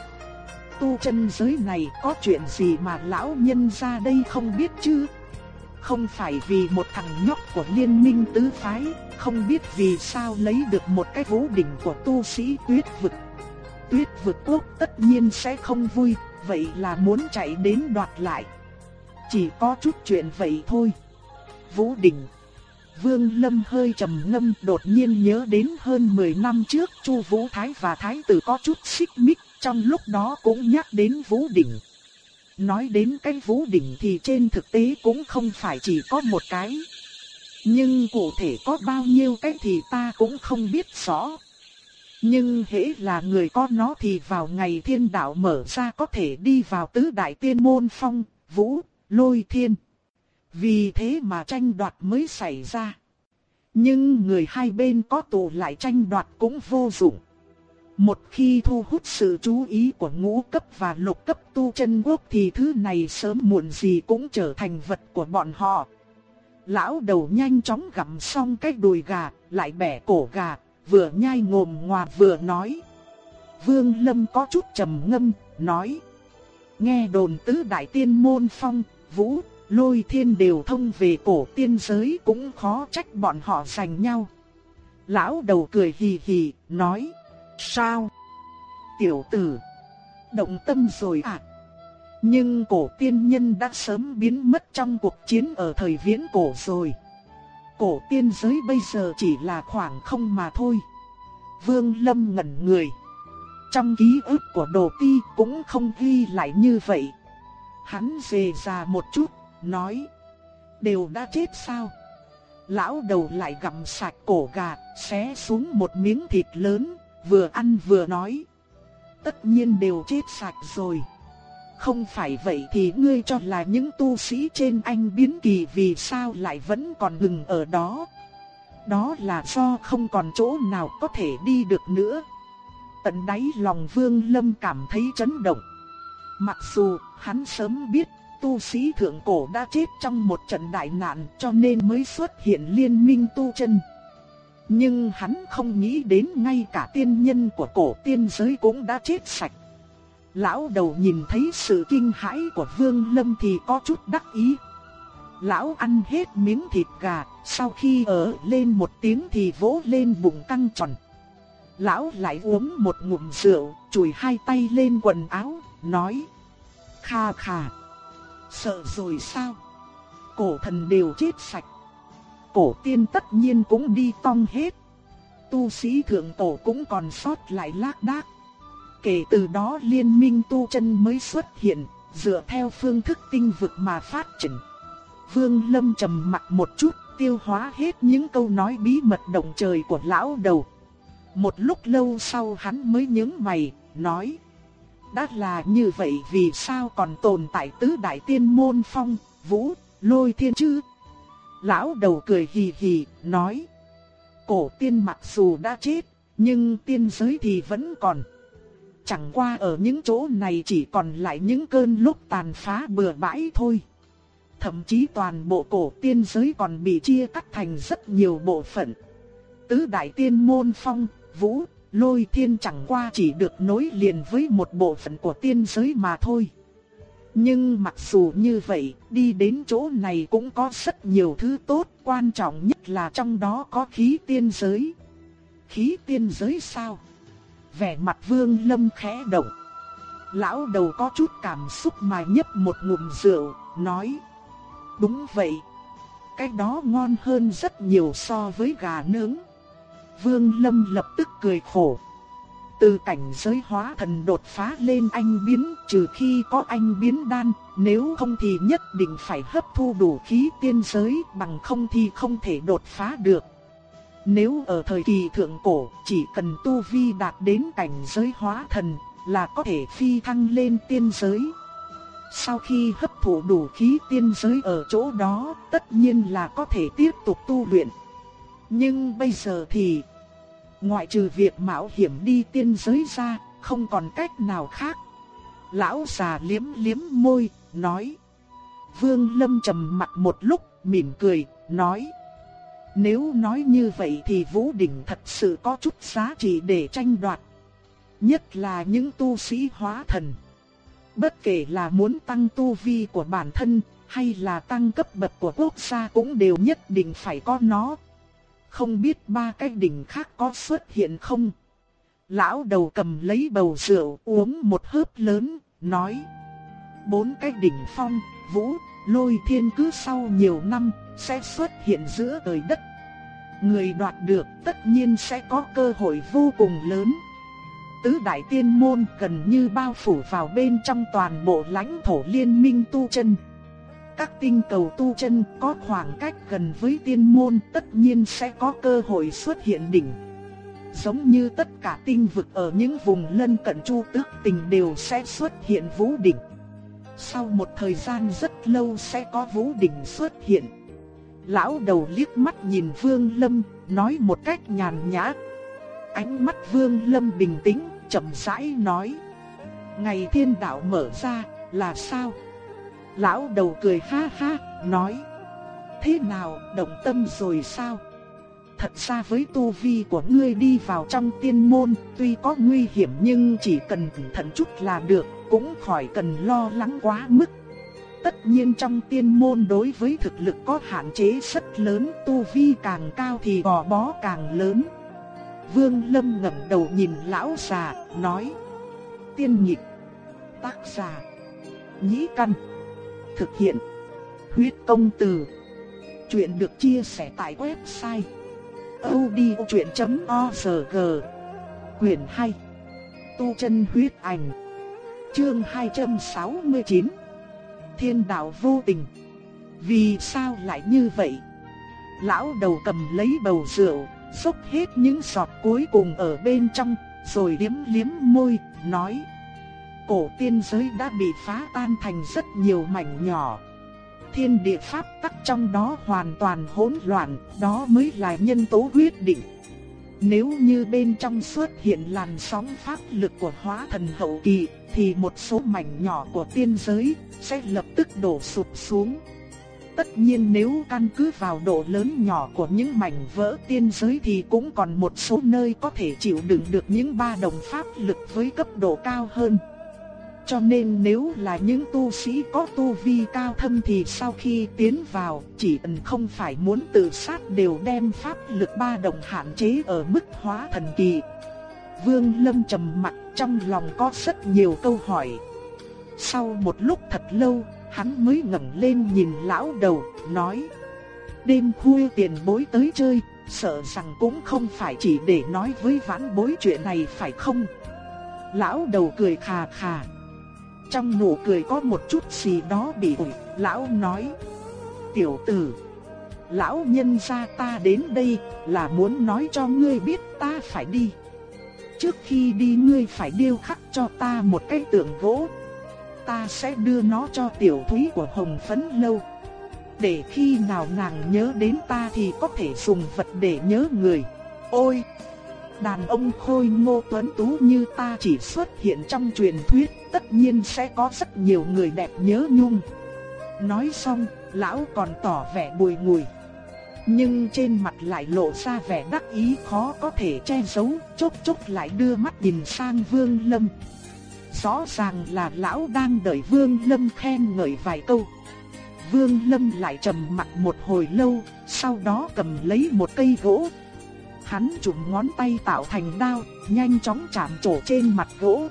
tu chân giới này có chuyện gì mà lão nhân ra đây không biết chứ? Không phải vì một thằng nhóc của liên minh tứ phái, không biết vì sao lấy được một cái vũ đỉnh của tu sĩ tuyết vực. Tuyết vực quốc tất nhiên sẽ không vui, vậy là muốn chạy đến đoạt lại. Chỉ có chút chuyện vậy thôi. Vũ đỉnh Vương Lâm hơi trầm ngâm đột nhiên nhớ đến hơn 10 năm trước Chu Vũ Thái và Thái tử có chút xích mích, trong lúc đó cũng nhắc đến Vũ Đỉnh. Nói đến cái Vũ Đỉnh thì trên thực tế cũng không phải chỉ có một cái. Nhưng cụ thể có bao nhiêu cái thì ta cũng không biết rõ. Nhưng hễ là người có nó thì vào ngày thiên đạo mở ra có thể đi vào tứ đại tiên môn phong, vũ, lôi thiên. Vì thế mà tranh đoạt mới xảy ra. Nhưng người hai bên có tù lại tranh đoạt cũng vô dụng. Một khi thu hút sự chú ý của ngũ cấp và lục cấp tu chân quốc thì thứ này sớm muộn gì cũng trở thành vật của bọn họ. Lão đầu nhanh chóng gặm xong cái đùi gà, lại bẻ cổ gà, vừa nhai ngồm ngoà vừa nói. Vương Lâm có chút trầm ngâm, nói. Nghe đồn tứ đại tiên môn phong, vũ, lôi thiên đều thông về cổ tiên giới cũng khó trách bọn họ giành nhau. Lão đầu cười hì hì, nói. Sao? Tiểu tử. Động tâm rồi à? Nhưng cổ tiên nhân đã sớm biến mất trong cuộc chiến ở thời viễn cổ rồi. Cổ tiên giới bây giờ chỉ là khoảng không mà thôi. Vương Lâm ngẩn người. Trong ký ức của đồ ti cũng không ghi lại như vậy. Hắn về già một chút, nói. Đều đã chết sao? Lão đầu lại gặm sạch cổ gà, xé xuống một miếng thịt lớn, vừa ăn vừa nói. Tất nhiên đều chết sạch rồi. Không phải vậy thì ngươi cho là những tu sĩ trên anh biến kỳ vì sao lại vẫn còn ngừng ở đó. Đó là do không còn chỗ nào có thể đi được nữa. Tận đáy lòng Vương Lâm cảm thấy chấn động. Mặc dù hắn sớm biết tu sĩ thượng cổ đã chết trong một trận đại nạn cho nên mới xuất hiện liên minh tu chân. Nhưng hắn không nghĩ đến ngay cả tiên nhân của cổ tiên giới cũng đã chết sạch. Lão đầu nhìn thấy sự kinh hãi của Vương Lâm thì có chút đắc ý. Lão ăn hết miếng thịt gà, sau khi ở lên một tiếng thì vỗ lên bụng căng tròn. Lão lại uống một ngụm rượu, chùi hai tay lên quần áo, nói. Kha kha. Sợ rồi sao? Cổ thần đều chết sạch. Cổ tiên tất nhiên cũng đi tong hết. Tu sĩ thượng cổ cũng còn sót lại lác đác. Kể từ đó liên minh tu chân mới xuất hiện, dựa theo phương thức tinh vực mà phát triển. Vương Lâm trầm mặt một chút, tiêu hóa hết những câu nói bí mật động trời của lão đầu. Một lúc lâu sau hắn mới nhướng mày, nói. Đã là như vậy vì sao còn tồn tại tứ đại tiên môn phong, vũ, lôi thiên chứ? Lão đầu cười hì hì, nói. Cổ tiên mặc dù đã chết, nhưng tiên giới thì vẫn còn. Chẳng qua ở những chỗ này chỉ còn lại những cơn lúc tàn phá bừa bãi thôi. Thậm chí toàn bộ cổ tiên giới còn bị chia cắt thành rất nhiều bộ phận. Tứ đại tiên môn phong, vũ, lôi thiên chẳng qua chỉ được nối liền với một bộ phận của tiên giới mà thôi. Nhưng mặc dù như vậy, đi đến chỗ này cũng có rất nhiều thứ tốt, quan trọng nhất là trong đó có khí tiên giới. Khí tiên giới sao? Vẻ mặt vương lâm khẽ động. Lão đầu có chút cảm xúc mà nhấp một ngụm rượu, nói. Đúng vậy. Cái đó ngon hơn rất nhiều so với gà nướng. Vương lâm lập tức cười khổ. Từ cảnh giới hóa thần đột phá lên anh biến trừ khi có anh biến đan, nếu không thì nhất định phải hấp thu đủ khí tiên giới bằng không thì không thể đột phá được. Nếu ở thời kỳ thượng cổ chỉ cần tu vi đạt đến cảnh giới hóa thần là có thể phi thăng lên tiên giới. Sau khi hấp thụ đủ khí tiên giới ở chỗ đó tất nhiên là có thể tiếp tục tu luyện. Nhưng bây giờ thì Ngoại trừ việc mạo hiểm đi tiên giới ra, không còn cách nào khác. Lão già liếm liếm môi, nói. Vương Lâm trầm mặt một lúc, mỉm cười, nói. Nếu nói như vậy thì Vũ Đỉnh thật sự có chút giá trị để tranh đoạt. Nhất là những tu sĩ hóa thần. Bất kể là muốn tăng tu vi của bản thân, hay là tăng cấp bậc của quốc gia cũng đều nhất định phải có nó. Không biết ba cái đỉnh khác có xuất hiện không? Lão đầu cầm lấy bầu rượu uống một hớp lớn, nói. Bốn cái đỉnh phong, vũ, lôi thiên cứ sau nhiều năm, sẽ xuất hiện giữa trời đất. Người đoạt được tất nhiên sẽ có cơ hội vô cùng lớn. Tứ đại tiên môn gần như bao phủ vào bên trong toàn bộ lãnh thổ liên minh tu chân. Các tinh cầu tu chân có khoảng cách gần với tiên môn tất nhiên sẽ có cơ hội xuất hiện đỉnh. Giống như tất cả tinh vực ở những vùng lân cận chu tước tình đều sẽ xuất hiện vũ đỉnh. Sau một thời gian rất lâu sẽ có vũ đỉnh xuất hiện. Lão đầu liếc mắt nhìn Vương Lâm, nói một cách nhàn nhã. Ánh mắt Vương Lâm bình tĩnh, chậm rãi nói. Ngày thiên đạo mở ra, là sao? Lão đầu cười ha ha, nói. Thế nào, động tâm rồi sao? Thật ra với tu vi của ngươi đi vào trong tiên môn, tuy có nguy hiểm nhưng chỉ cần cẩn thận chút là được, cũng khỏi cần lo lắng quá mức. Tất nhiên trong tiên môn đối với thực lực có hạn chế rất lớn, tu vi càng cao thì gò bó càng lớn. Vương Lâm ngẩng đầu nhìn lão già, nói: "Tiên nhịp, tác giả, nhĩ căn, thực hiện, huyết công từ." Chuyện được chia sẻ tại website odchuyện.org. Quyền 2. Tu chân huyết ảnh. Chương 269 thiên đạo vô tình. Vì sao lại như vậy? Lão đầu cầm lấy bầu rượu, xúc hết những giọt cuối cùng ở bên trong, rồi liếm liếm môi, nói. Cổ tiên giới đã bị phá tan thành rất nhiều mảnh nhỏ. Thiên địa pháp tắc trong đó hoàn toàn hỗn loạn, đó mới là nhân tố quyết định. Nếu như bên trong xuất hiện làn sóng pháp lực của hóa thần hậu kỳ, thì một số mảnh nhỏ của tiên giới sẽ lập tức đổ sụp xuống. Tất nhiên nếu căn cứ vào độ lớn nhỏ của những mảnh vỡ tiên giới thì cũng còn một số nơi có thể chịu đựng được những ba đồng pháp lực với cấp độ cao hơn. Cho nên nếu là những tu sĩ có tu vi cao thâm thì sau khi tiến vào, chỉ cần không phải muốn tự sát đều đem pháp lực ba đồng hạn chế ở mức hóa thần kỳ. Vương Lâm trầm mặt trong lòng có rất nhiều câu hỏi. Sau một lúc thật lâu, hắn mới ngẩng lên nhìn lão đầu, nói: "Đêm khuya tiền bối tới chơi, sợ rằng cũng không phải chỉ để nói với vãn bối chuyện này phải không?" Lão đầu cười khà khà. Trong nụ cười có một chút gì đó bị ủi, lão nói: "Tiểu tử, lão nhân gia ta đến đây là muốn nói cho ngươi biết ta phải đi." Trước khi đi ngươi phải điêu khắc cho ta một cái tượng gỗ. Ta sẽ đưa nó cho tiểu thúy của hồng phấn lâu. Để khi nào nàng nhớ đến ta thì có thể dùng vật để nhớ người. Ôi! Đàn ông khôi ngô tuấn tú như ta chỉ xuất hiện trong truyền thuyết, tất nhiên sẽ có rất nhiều người đẹp nhớ nhung. Nói xong, lão còn tỏ vẻ bùi ngùi nhưng trên mặt lại lộ ra vẻ đắc ý khó có thể che giấu, chốc chốc lại đưa mắt nhìn sang Vương Lâm. Rõ ràng là lão đang đợi Vương Lâm khen ngợi vài câu. Vương Lâm lại trầm mặt một hồi lâu, sau đó cầm lấy một cây gỗ. Hắn chụm ngón tay tạo thành đao, nhanh chóng chạm trổ trên mặt gỗ.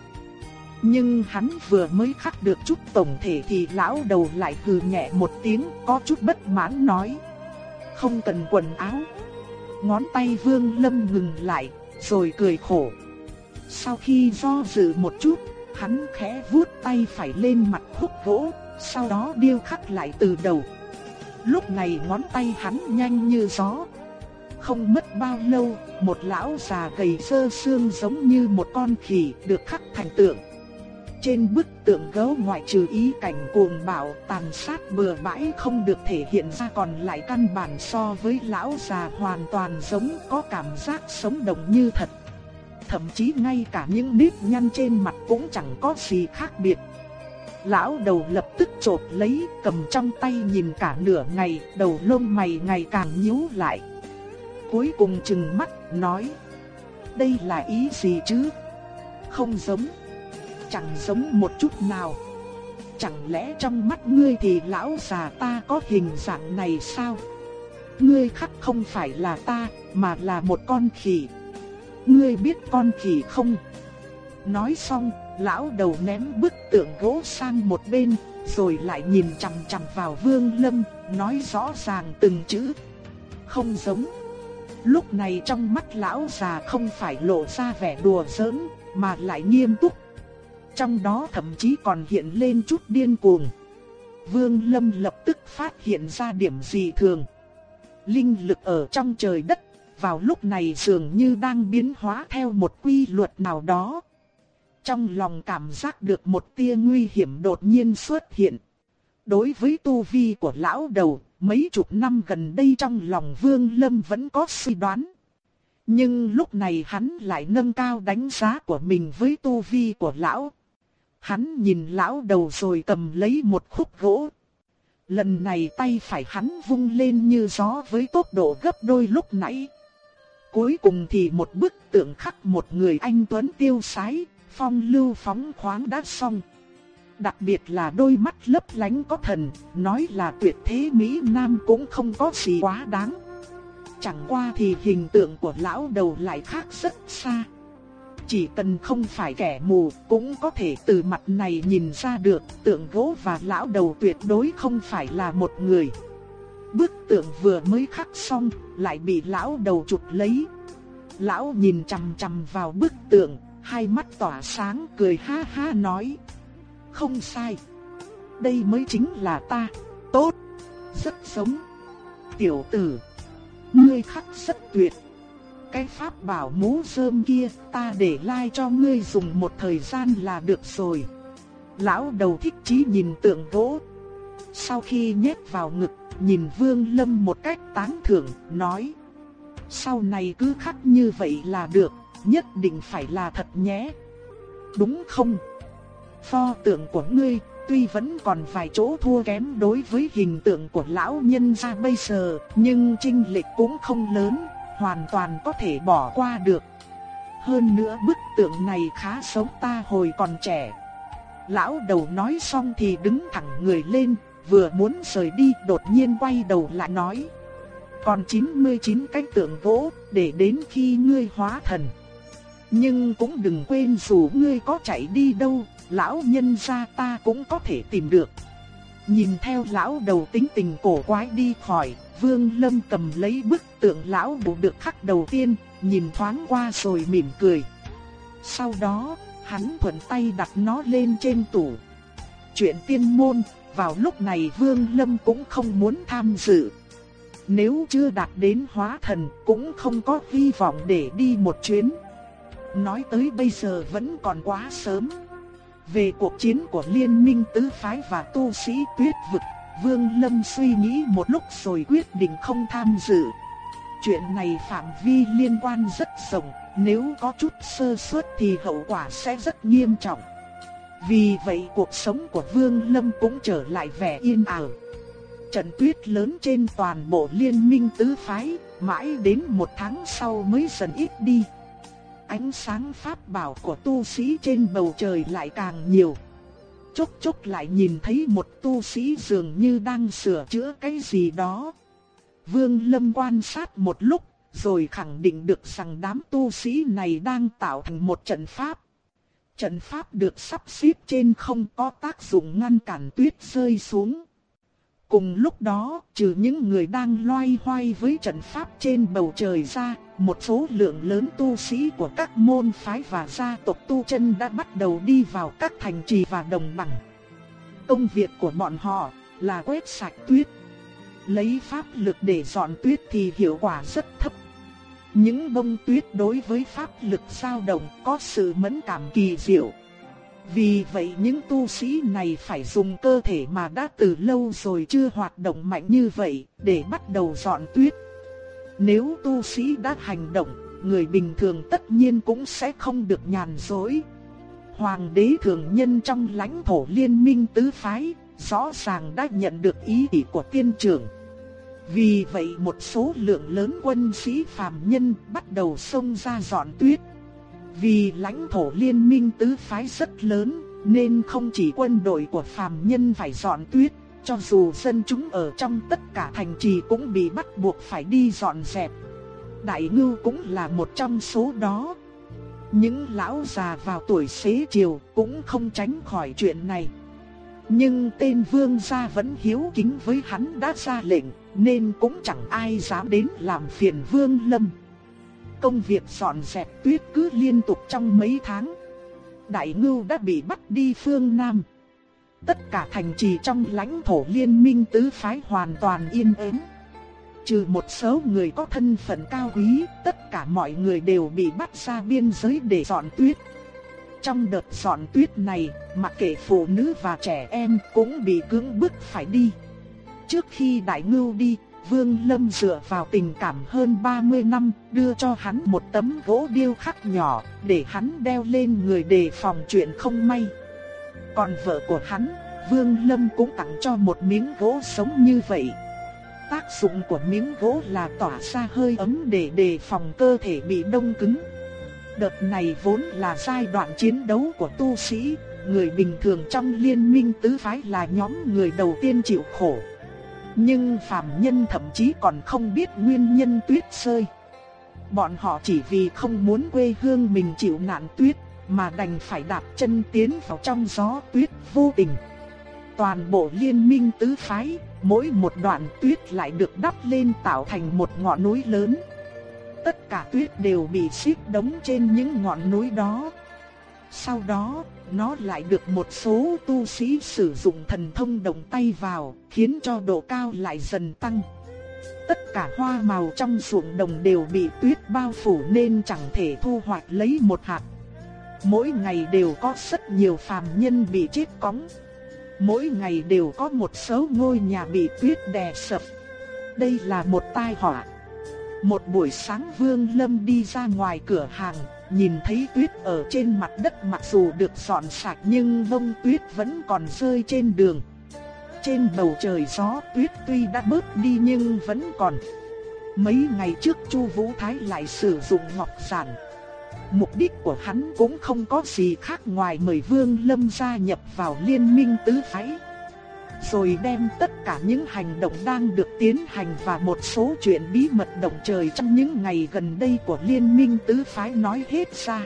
Nhưng hắn vừa mới khắc được chút tổng thể thì lão đầu lại hừ nhẹ một tiếng, có chút bất mãn nói không cần quần áo. Ngón tay Vương Lâm ngừng lại, rồi cười khổ. Sau khi do dự một chút, hắn khẽ vuốt tay phải lên mặt khúc gỗ, sau đó điêu khắc lại từ đầu. Lúc này ngón tay hắn nhanh như gió. Không mất bao lâu, một lão già gầy sơ xương giống như một con khỉ được khắc thành tượng. Trên bức tượng gấu ngoại trừ ý cảnh cuồng bạo tàn sát bừa bãi không được thể hiện ra còn lại căn bản so với lão già hoàn toàn giống có cảm giác sống động như thật. Thậm chí ngay cả những nếp nhăn trên mặt cũng chẳng có gì khác biệt. Lão đầu lập tức chộp lấy, cầm trong tay nhìn cả nửa ngày, đầu lông mày ngày càng nhíu lại. Cuối cùng chừng mắt, nói, Đây là ý gì chứ? Không giống chẳng giống một chút nào. Chẳng lẽ trong mắt ngươi thì lão già ta có hình dạng này sao? Ngươi khắc không phải là ta, mà là một con khỉ. Ngươi biết con khỉ không? Nói xong, lão đầu ném bức tượng gỗ sang một bên, rồi lại nhìn chằm chằm vào Vương Lâm, nói rõ ràng từng chữ. Không giống. Lúc này trong mắt lão già không phải lộ ra vẻ đùa giỡn, mà lại nghiêm túc. Trong đó thậm chí còn hiện lên chút điên cuồng. Vương Lâm lập tức phát hiện ra điểm gì thường. Linh lực ở trong trời đất, vào lúc này dường như đang biến hóa theo một quy luật nào đó. Trong lòng cảm giác được một tia nguy hiểm đột nhiên xuất hiện. Đối với tu vi của lão đầu, mấy chục năm gần đây trong lòng Vương Lâm vẫn có suy đoán. Nhưng lúc này hắn lại nâng cao đánh giá của mình với tu vi của lão. Hắn nhìn lão đầu rồi cầm lấy một khúc gỗ. Lần này tay phải hắn vung lên như gió với tốc độ gấp đôi lúc nãy. Cuối cùng thì một bức tượng khắc một người anh Tuấn tiêu sái, phong lưu phóng khoáng đã xong. Đặc biệt là đôi mắt lấp lánh có thần, nói là tuyệt thế Mỹ Nam cũng không có gì quá đáng. Chẳng qua thì hình tượng của lão đầu lại khác rất xa. Chỉ cần không phải kẻ mù cũng có thể từ mặt này nhìn ra được tượng gỗ và lão đầu tuyệt đối không phải là một người. Bức tượng vừa mới khắc xong lại bị lão đầu chụp lấy. Lão nhìn chằm chằm vào bức tượng, hai mắt tỏa sáng cười ha ha nói. Không sai. Đây mới chính là ta. Tốt. Rất sống. Tiểu tử. Ngươi khắc rất tuyệt. Cái pháp bảo mũ rơm kia ta để lai like cho ngươi dùng một thời gian là được rồi. Lão đầu thích chí nhìn tượng gỗ. Sau khi nhét vào ngực, nhìn Vương Lâm một cách tán thưởng, nói. Sau này cứ khắc như vậy là được, nhất định phải là thật nhé. Đúng không? Pho tượng của ngươi tuy vẫn còn vài chỗ thua kém đối với hình tượng của lão nhân gia bây giờ, nhưng trinh lệch cũng không lớn, hoàn toàn có thể bỏ qua được. Hơn nữa bức tượng này khá sống ta hồi còn trẻ. Lão đầu nói xong thì đứng thẳng người lên, vừa muốn rời đi đột nhiên quay đầu lại nói. Còn 99 cái tượng gỗ, để đến khi ngươi hóa thần. Nhưng cũng đừng quên dù ngươi có chạy đi đâu, lão nhân gia ta cũng có thể tìm được. Nhìn theo lão đầu tính tình cổ quái đi khỏi, Vương Lâm cầm lấy bức tượng lão bộ được khắc đầu tiên, nhìn thoáng qua rồi mỉm cười. Sau đó, hắn thuận tay đặt nó lên trên tủ. Chuyện tiên môn, vào lúc này Vương Lâm cũng không muốn tham dự. Nếu chưa đạt đến hóa thần cũng không có hy vọng để đi một chuyến. Nói tới bây giờ vẫn còn quá sớm. Về cuộc chiến của liên minh tứ phái và tu sĩ tuyết vực, Vương Lâm suy nghĩ một lúc rồi quyết định không tham dự. Chuyện này phạm vi liên quan rất rộng, nếu có chút sơ suất thì hậu quả sẽ rất nghiêm trọng. Vì vậy cuộc sống của Vương Lâm cũng trở lại vẻ yên ả. Trận tuyết lớn trên toàn bộ liên minh tứ phái, mãi đến một tháng sau mới dần ít đi ánh sáng pháp bảo của tu sĩ trên bầu trời lại càng nhiều. Chốc chốc lại nhìn thấy một tu sĩ dường như đang sửa chữa cái gì đó. Vương Lâm quan sát một lúc, rồi khẳng định được rằng đám tu sĩ này đang tạo thành một trận pháp. Trận pháp được sắp xếp trên không có tác dụng ngăn cản tuyết rơi xuống. Cùng lúc đó, trừ những người đang loay hoay với trận pháp trên bầu trời ra, một số lượng lớn tu sĩ của các môn phái và gia tộc tu chân đã bắt đầu đi vào các thành trì và đồng bằng. Công việc của bọn họ là quét sạch tuyết. Lấy pháp lực để dọn tuyết thì hiệu quả rất thấp. Những bông tuyết đối với pháp lực dao động có sự mẫn cảm kỳ diệu. Vì vậy những tu sĩ này phải dùng cơ thể mà đã từ lâu rồi chưa hoạt động mạnh như vậy để bắt đầu dọn tuyết. Nếu tu sĩ đã hành động, người bình thường tất nhiên cũng sẽ không được nhàn rỗi. Hoàng đế thường nhân trong lãnh thổ liên minh tứ phái, rõ ràng đã nhận được ý chỉ của tiên trưởng. Vì vậy một số lượng lớn quân sĩ phàm nhân bắt đầu xông ra dọn tuyết. Vì lãnh thổ liên minh tứ phái rất lớn, nên không chỉ quân đội của phàm nhân phải dọn tuyết, cho dù dân chúng ở trong tất cả thành trì cũng bị bắt buộc phải đi dọn dẹp. Đại ngưu cũng là một trong số đó. Những lão già vào tuổi xế chiều cũng không tránh khỏi chuyện này. Nhưng tên vương gia vẫn hiếu kính với hắn đã ra lệnh, nên cũng chẳng ai dám đến làm phiền vương lâm. Công việc dọn dẹp tuyết cứ liên tục trong mấy tháng. Đại ngưu đã bị bắt đi phương Nam. Tất cả thành trì trong lãnh thổ liên minh tứ phái hoàn toàn yên ắng. Trừ một số người có thân phận cao quý, tất cả mọi người đều bị bắt ra biên giới để dọn tuyết. Trong đợt dọn tuyết này, mặc kệ phụ nữ và trẻ em cũng bị cưỡng bức phải đi. Trước khi đại ngưu đi, Vương Lâm dựa vào tình cảm hơn 30 năm, đưa cho hắn một tấm gỗ điêu khắc nhỏ, để hắn đeo lên người đề phòng chuyện không may. Còn vợ của hắn, Vương Lâm cũng tặng cho một miếng gỗ sống như vậy. Tác dụng của miếng gỗ là tỏa ra hơi ấm để đề phòng cơ thể bị đông cứng. Đợt này vốn là giai đoạn chiến đấu của tu sĩ, người bình thường trong liên minh tứ phái là nhóm người đầu tiên chịu khổ. Nhưng phàm nhân thậm chí còn không biết nguyên nhân tuyết rơi. Bọn họ chỉ vì không muốn quê hương mình chịu nạn tuyết, mà đành phải đạp chân tiến vào trong gió tuyết vô tình. Toàn bộ liên minh tứ phái, mỗi một đoạn tuyết lại được đắp lên tạo thành một ngọn núi lớn. Tất cả tuyết đều bị xếp đống trên những ngọn núi đó. Sau đó, nó lại được một số tu sĩ sử dụng thần thông động tay vào, khiến cho độ cao lại dần tăng. Tất cả hoa màu trong ruộng đồng đều bị tuyết bao phủ nên chẳng thể thu hoạch lấy một hạt. Mỗi ngày đều có rất nhiều phàm nhân bị chết cóng. Mỗi ngày đều có một số ngôi nhà bị tuyết đè sập. Đây là một tai họa. Một buổi sáng Vương Lâm đi ra ngoài cửa hàng, nhìn thấy tuyết ở trên mặt đất mặc dù được dọn sạch nhưng bông tuyết vẫn còn rơi trên đường. Trên bầu trời gió tuyết tuy đã bớt đi nhưng vẫn còn. Mấy ngày trước Chu Vũ Thái lại sử dụng ngọc giản. Mục đích của hắn cũng không có gì khác ngoài mời Vương Lâm gia nhập vào liên minh tứ phái rồi đem tất cả những hành động đang được tiến hành và một số chuyện bí mật động trời trong những ngày gần đây của liên minh tứ phái nói hết ra.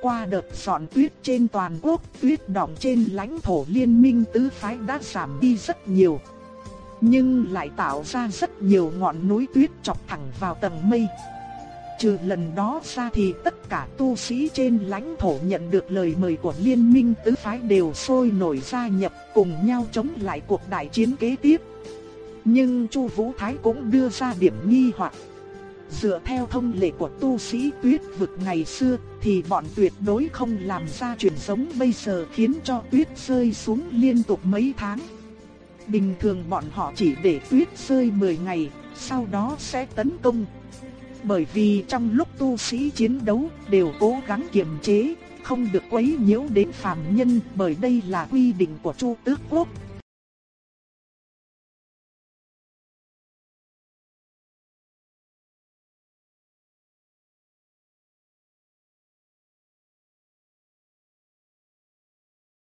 Qua đợt dọn tuyết trên toàn quốc, tuyết đọng trên lãnh thổ liên minh tứ phái đã giảm đi rất nhiều. Nhưng lại tạo ra rất nhiều ngọn núi tuyết chọc thẳng vào tầng mây. Trừ lần đó ra thì tất cả tu sĩ trên lãnh thổ nhận được lời mời của liên minh tứ phái đều sôi nổi gia nhập cùng nhau chống lại cuộc đại chiến kế tiếp. Nhưng Chu Vũ Thái cũng đưa ra điểm nghi hoặc. Dựa theo thông lệ của tu sĩ tuyết vực ngày xưa thì bọn tuyệt đối không làm ra chuyện giống bây giờ khiến cho tuyết rơi xuống liên tục mấy tháng. Bình thường bọn họ chỉ để tuyết rơi 10 ngày, sau đó sẽ tấn công, bởi vì trong lúc tu sĩ chiến đấu đều cố gắng kiềm chế, không được quấy nhiễu đến phàm nhân bởi đây là quy định của Chu Tước Quốc.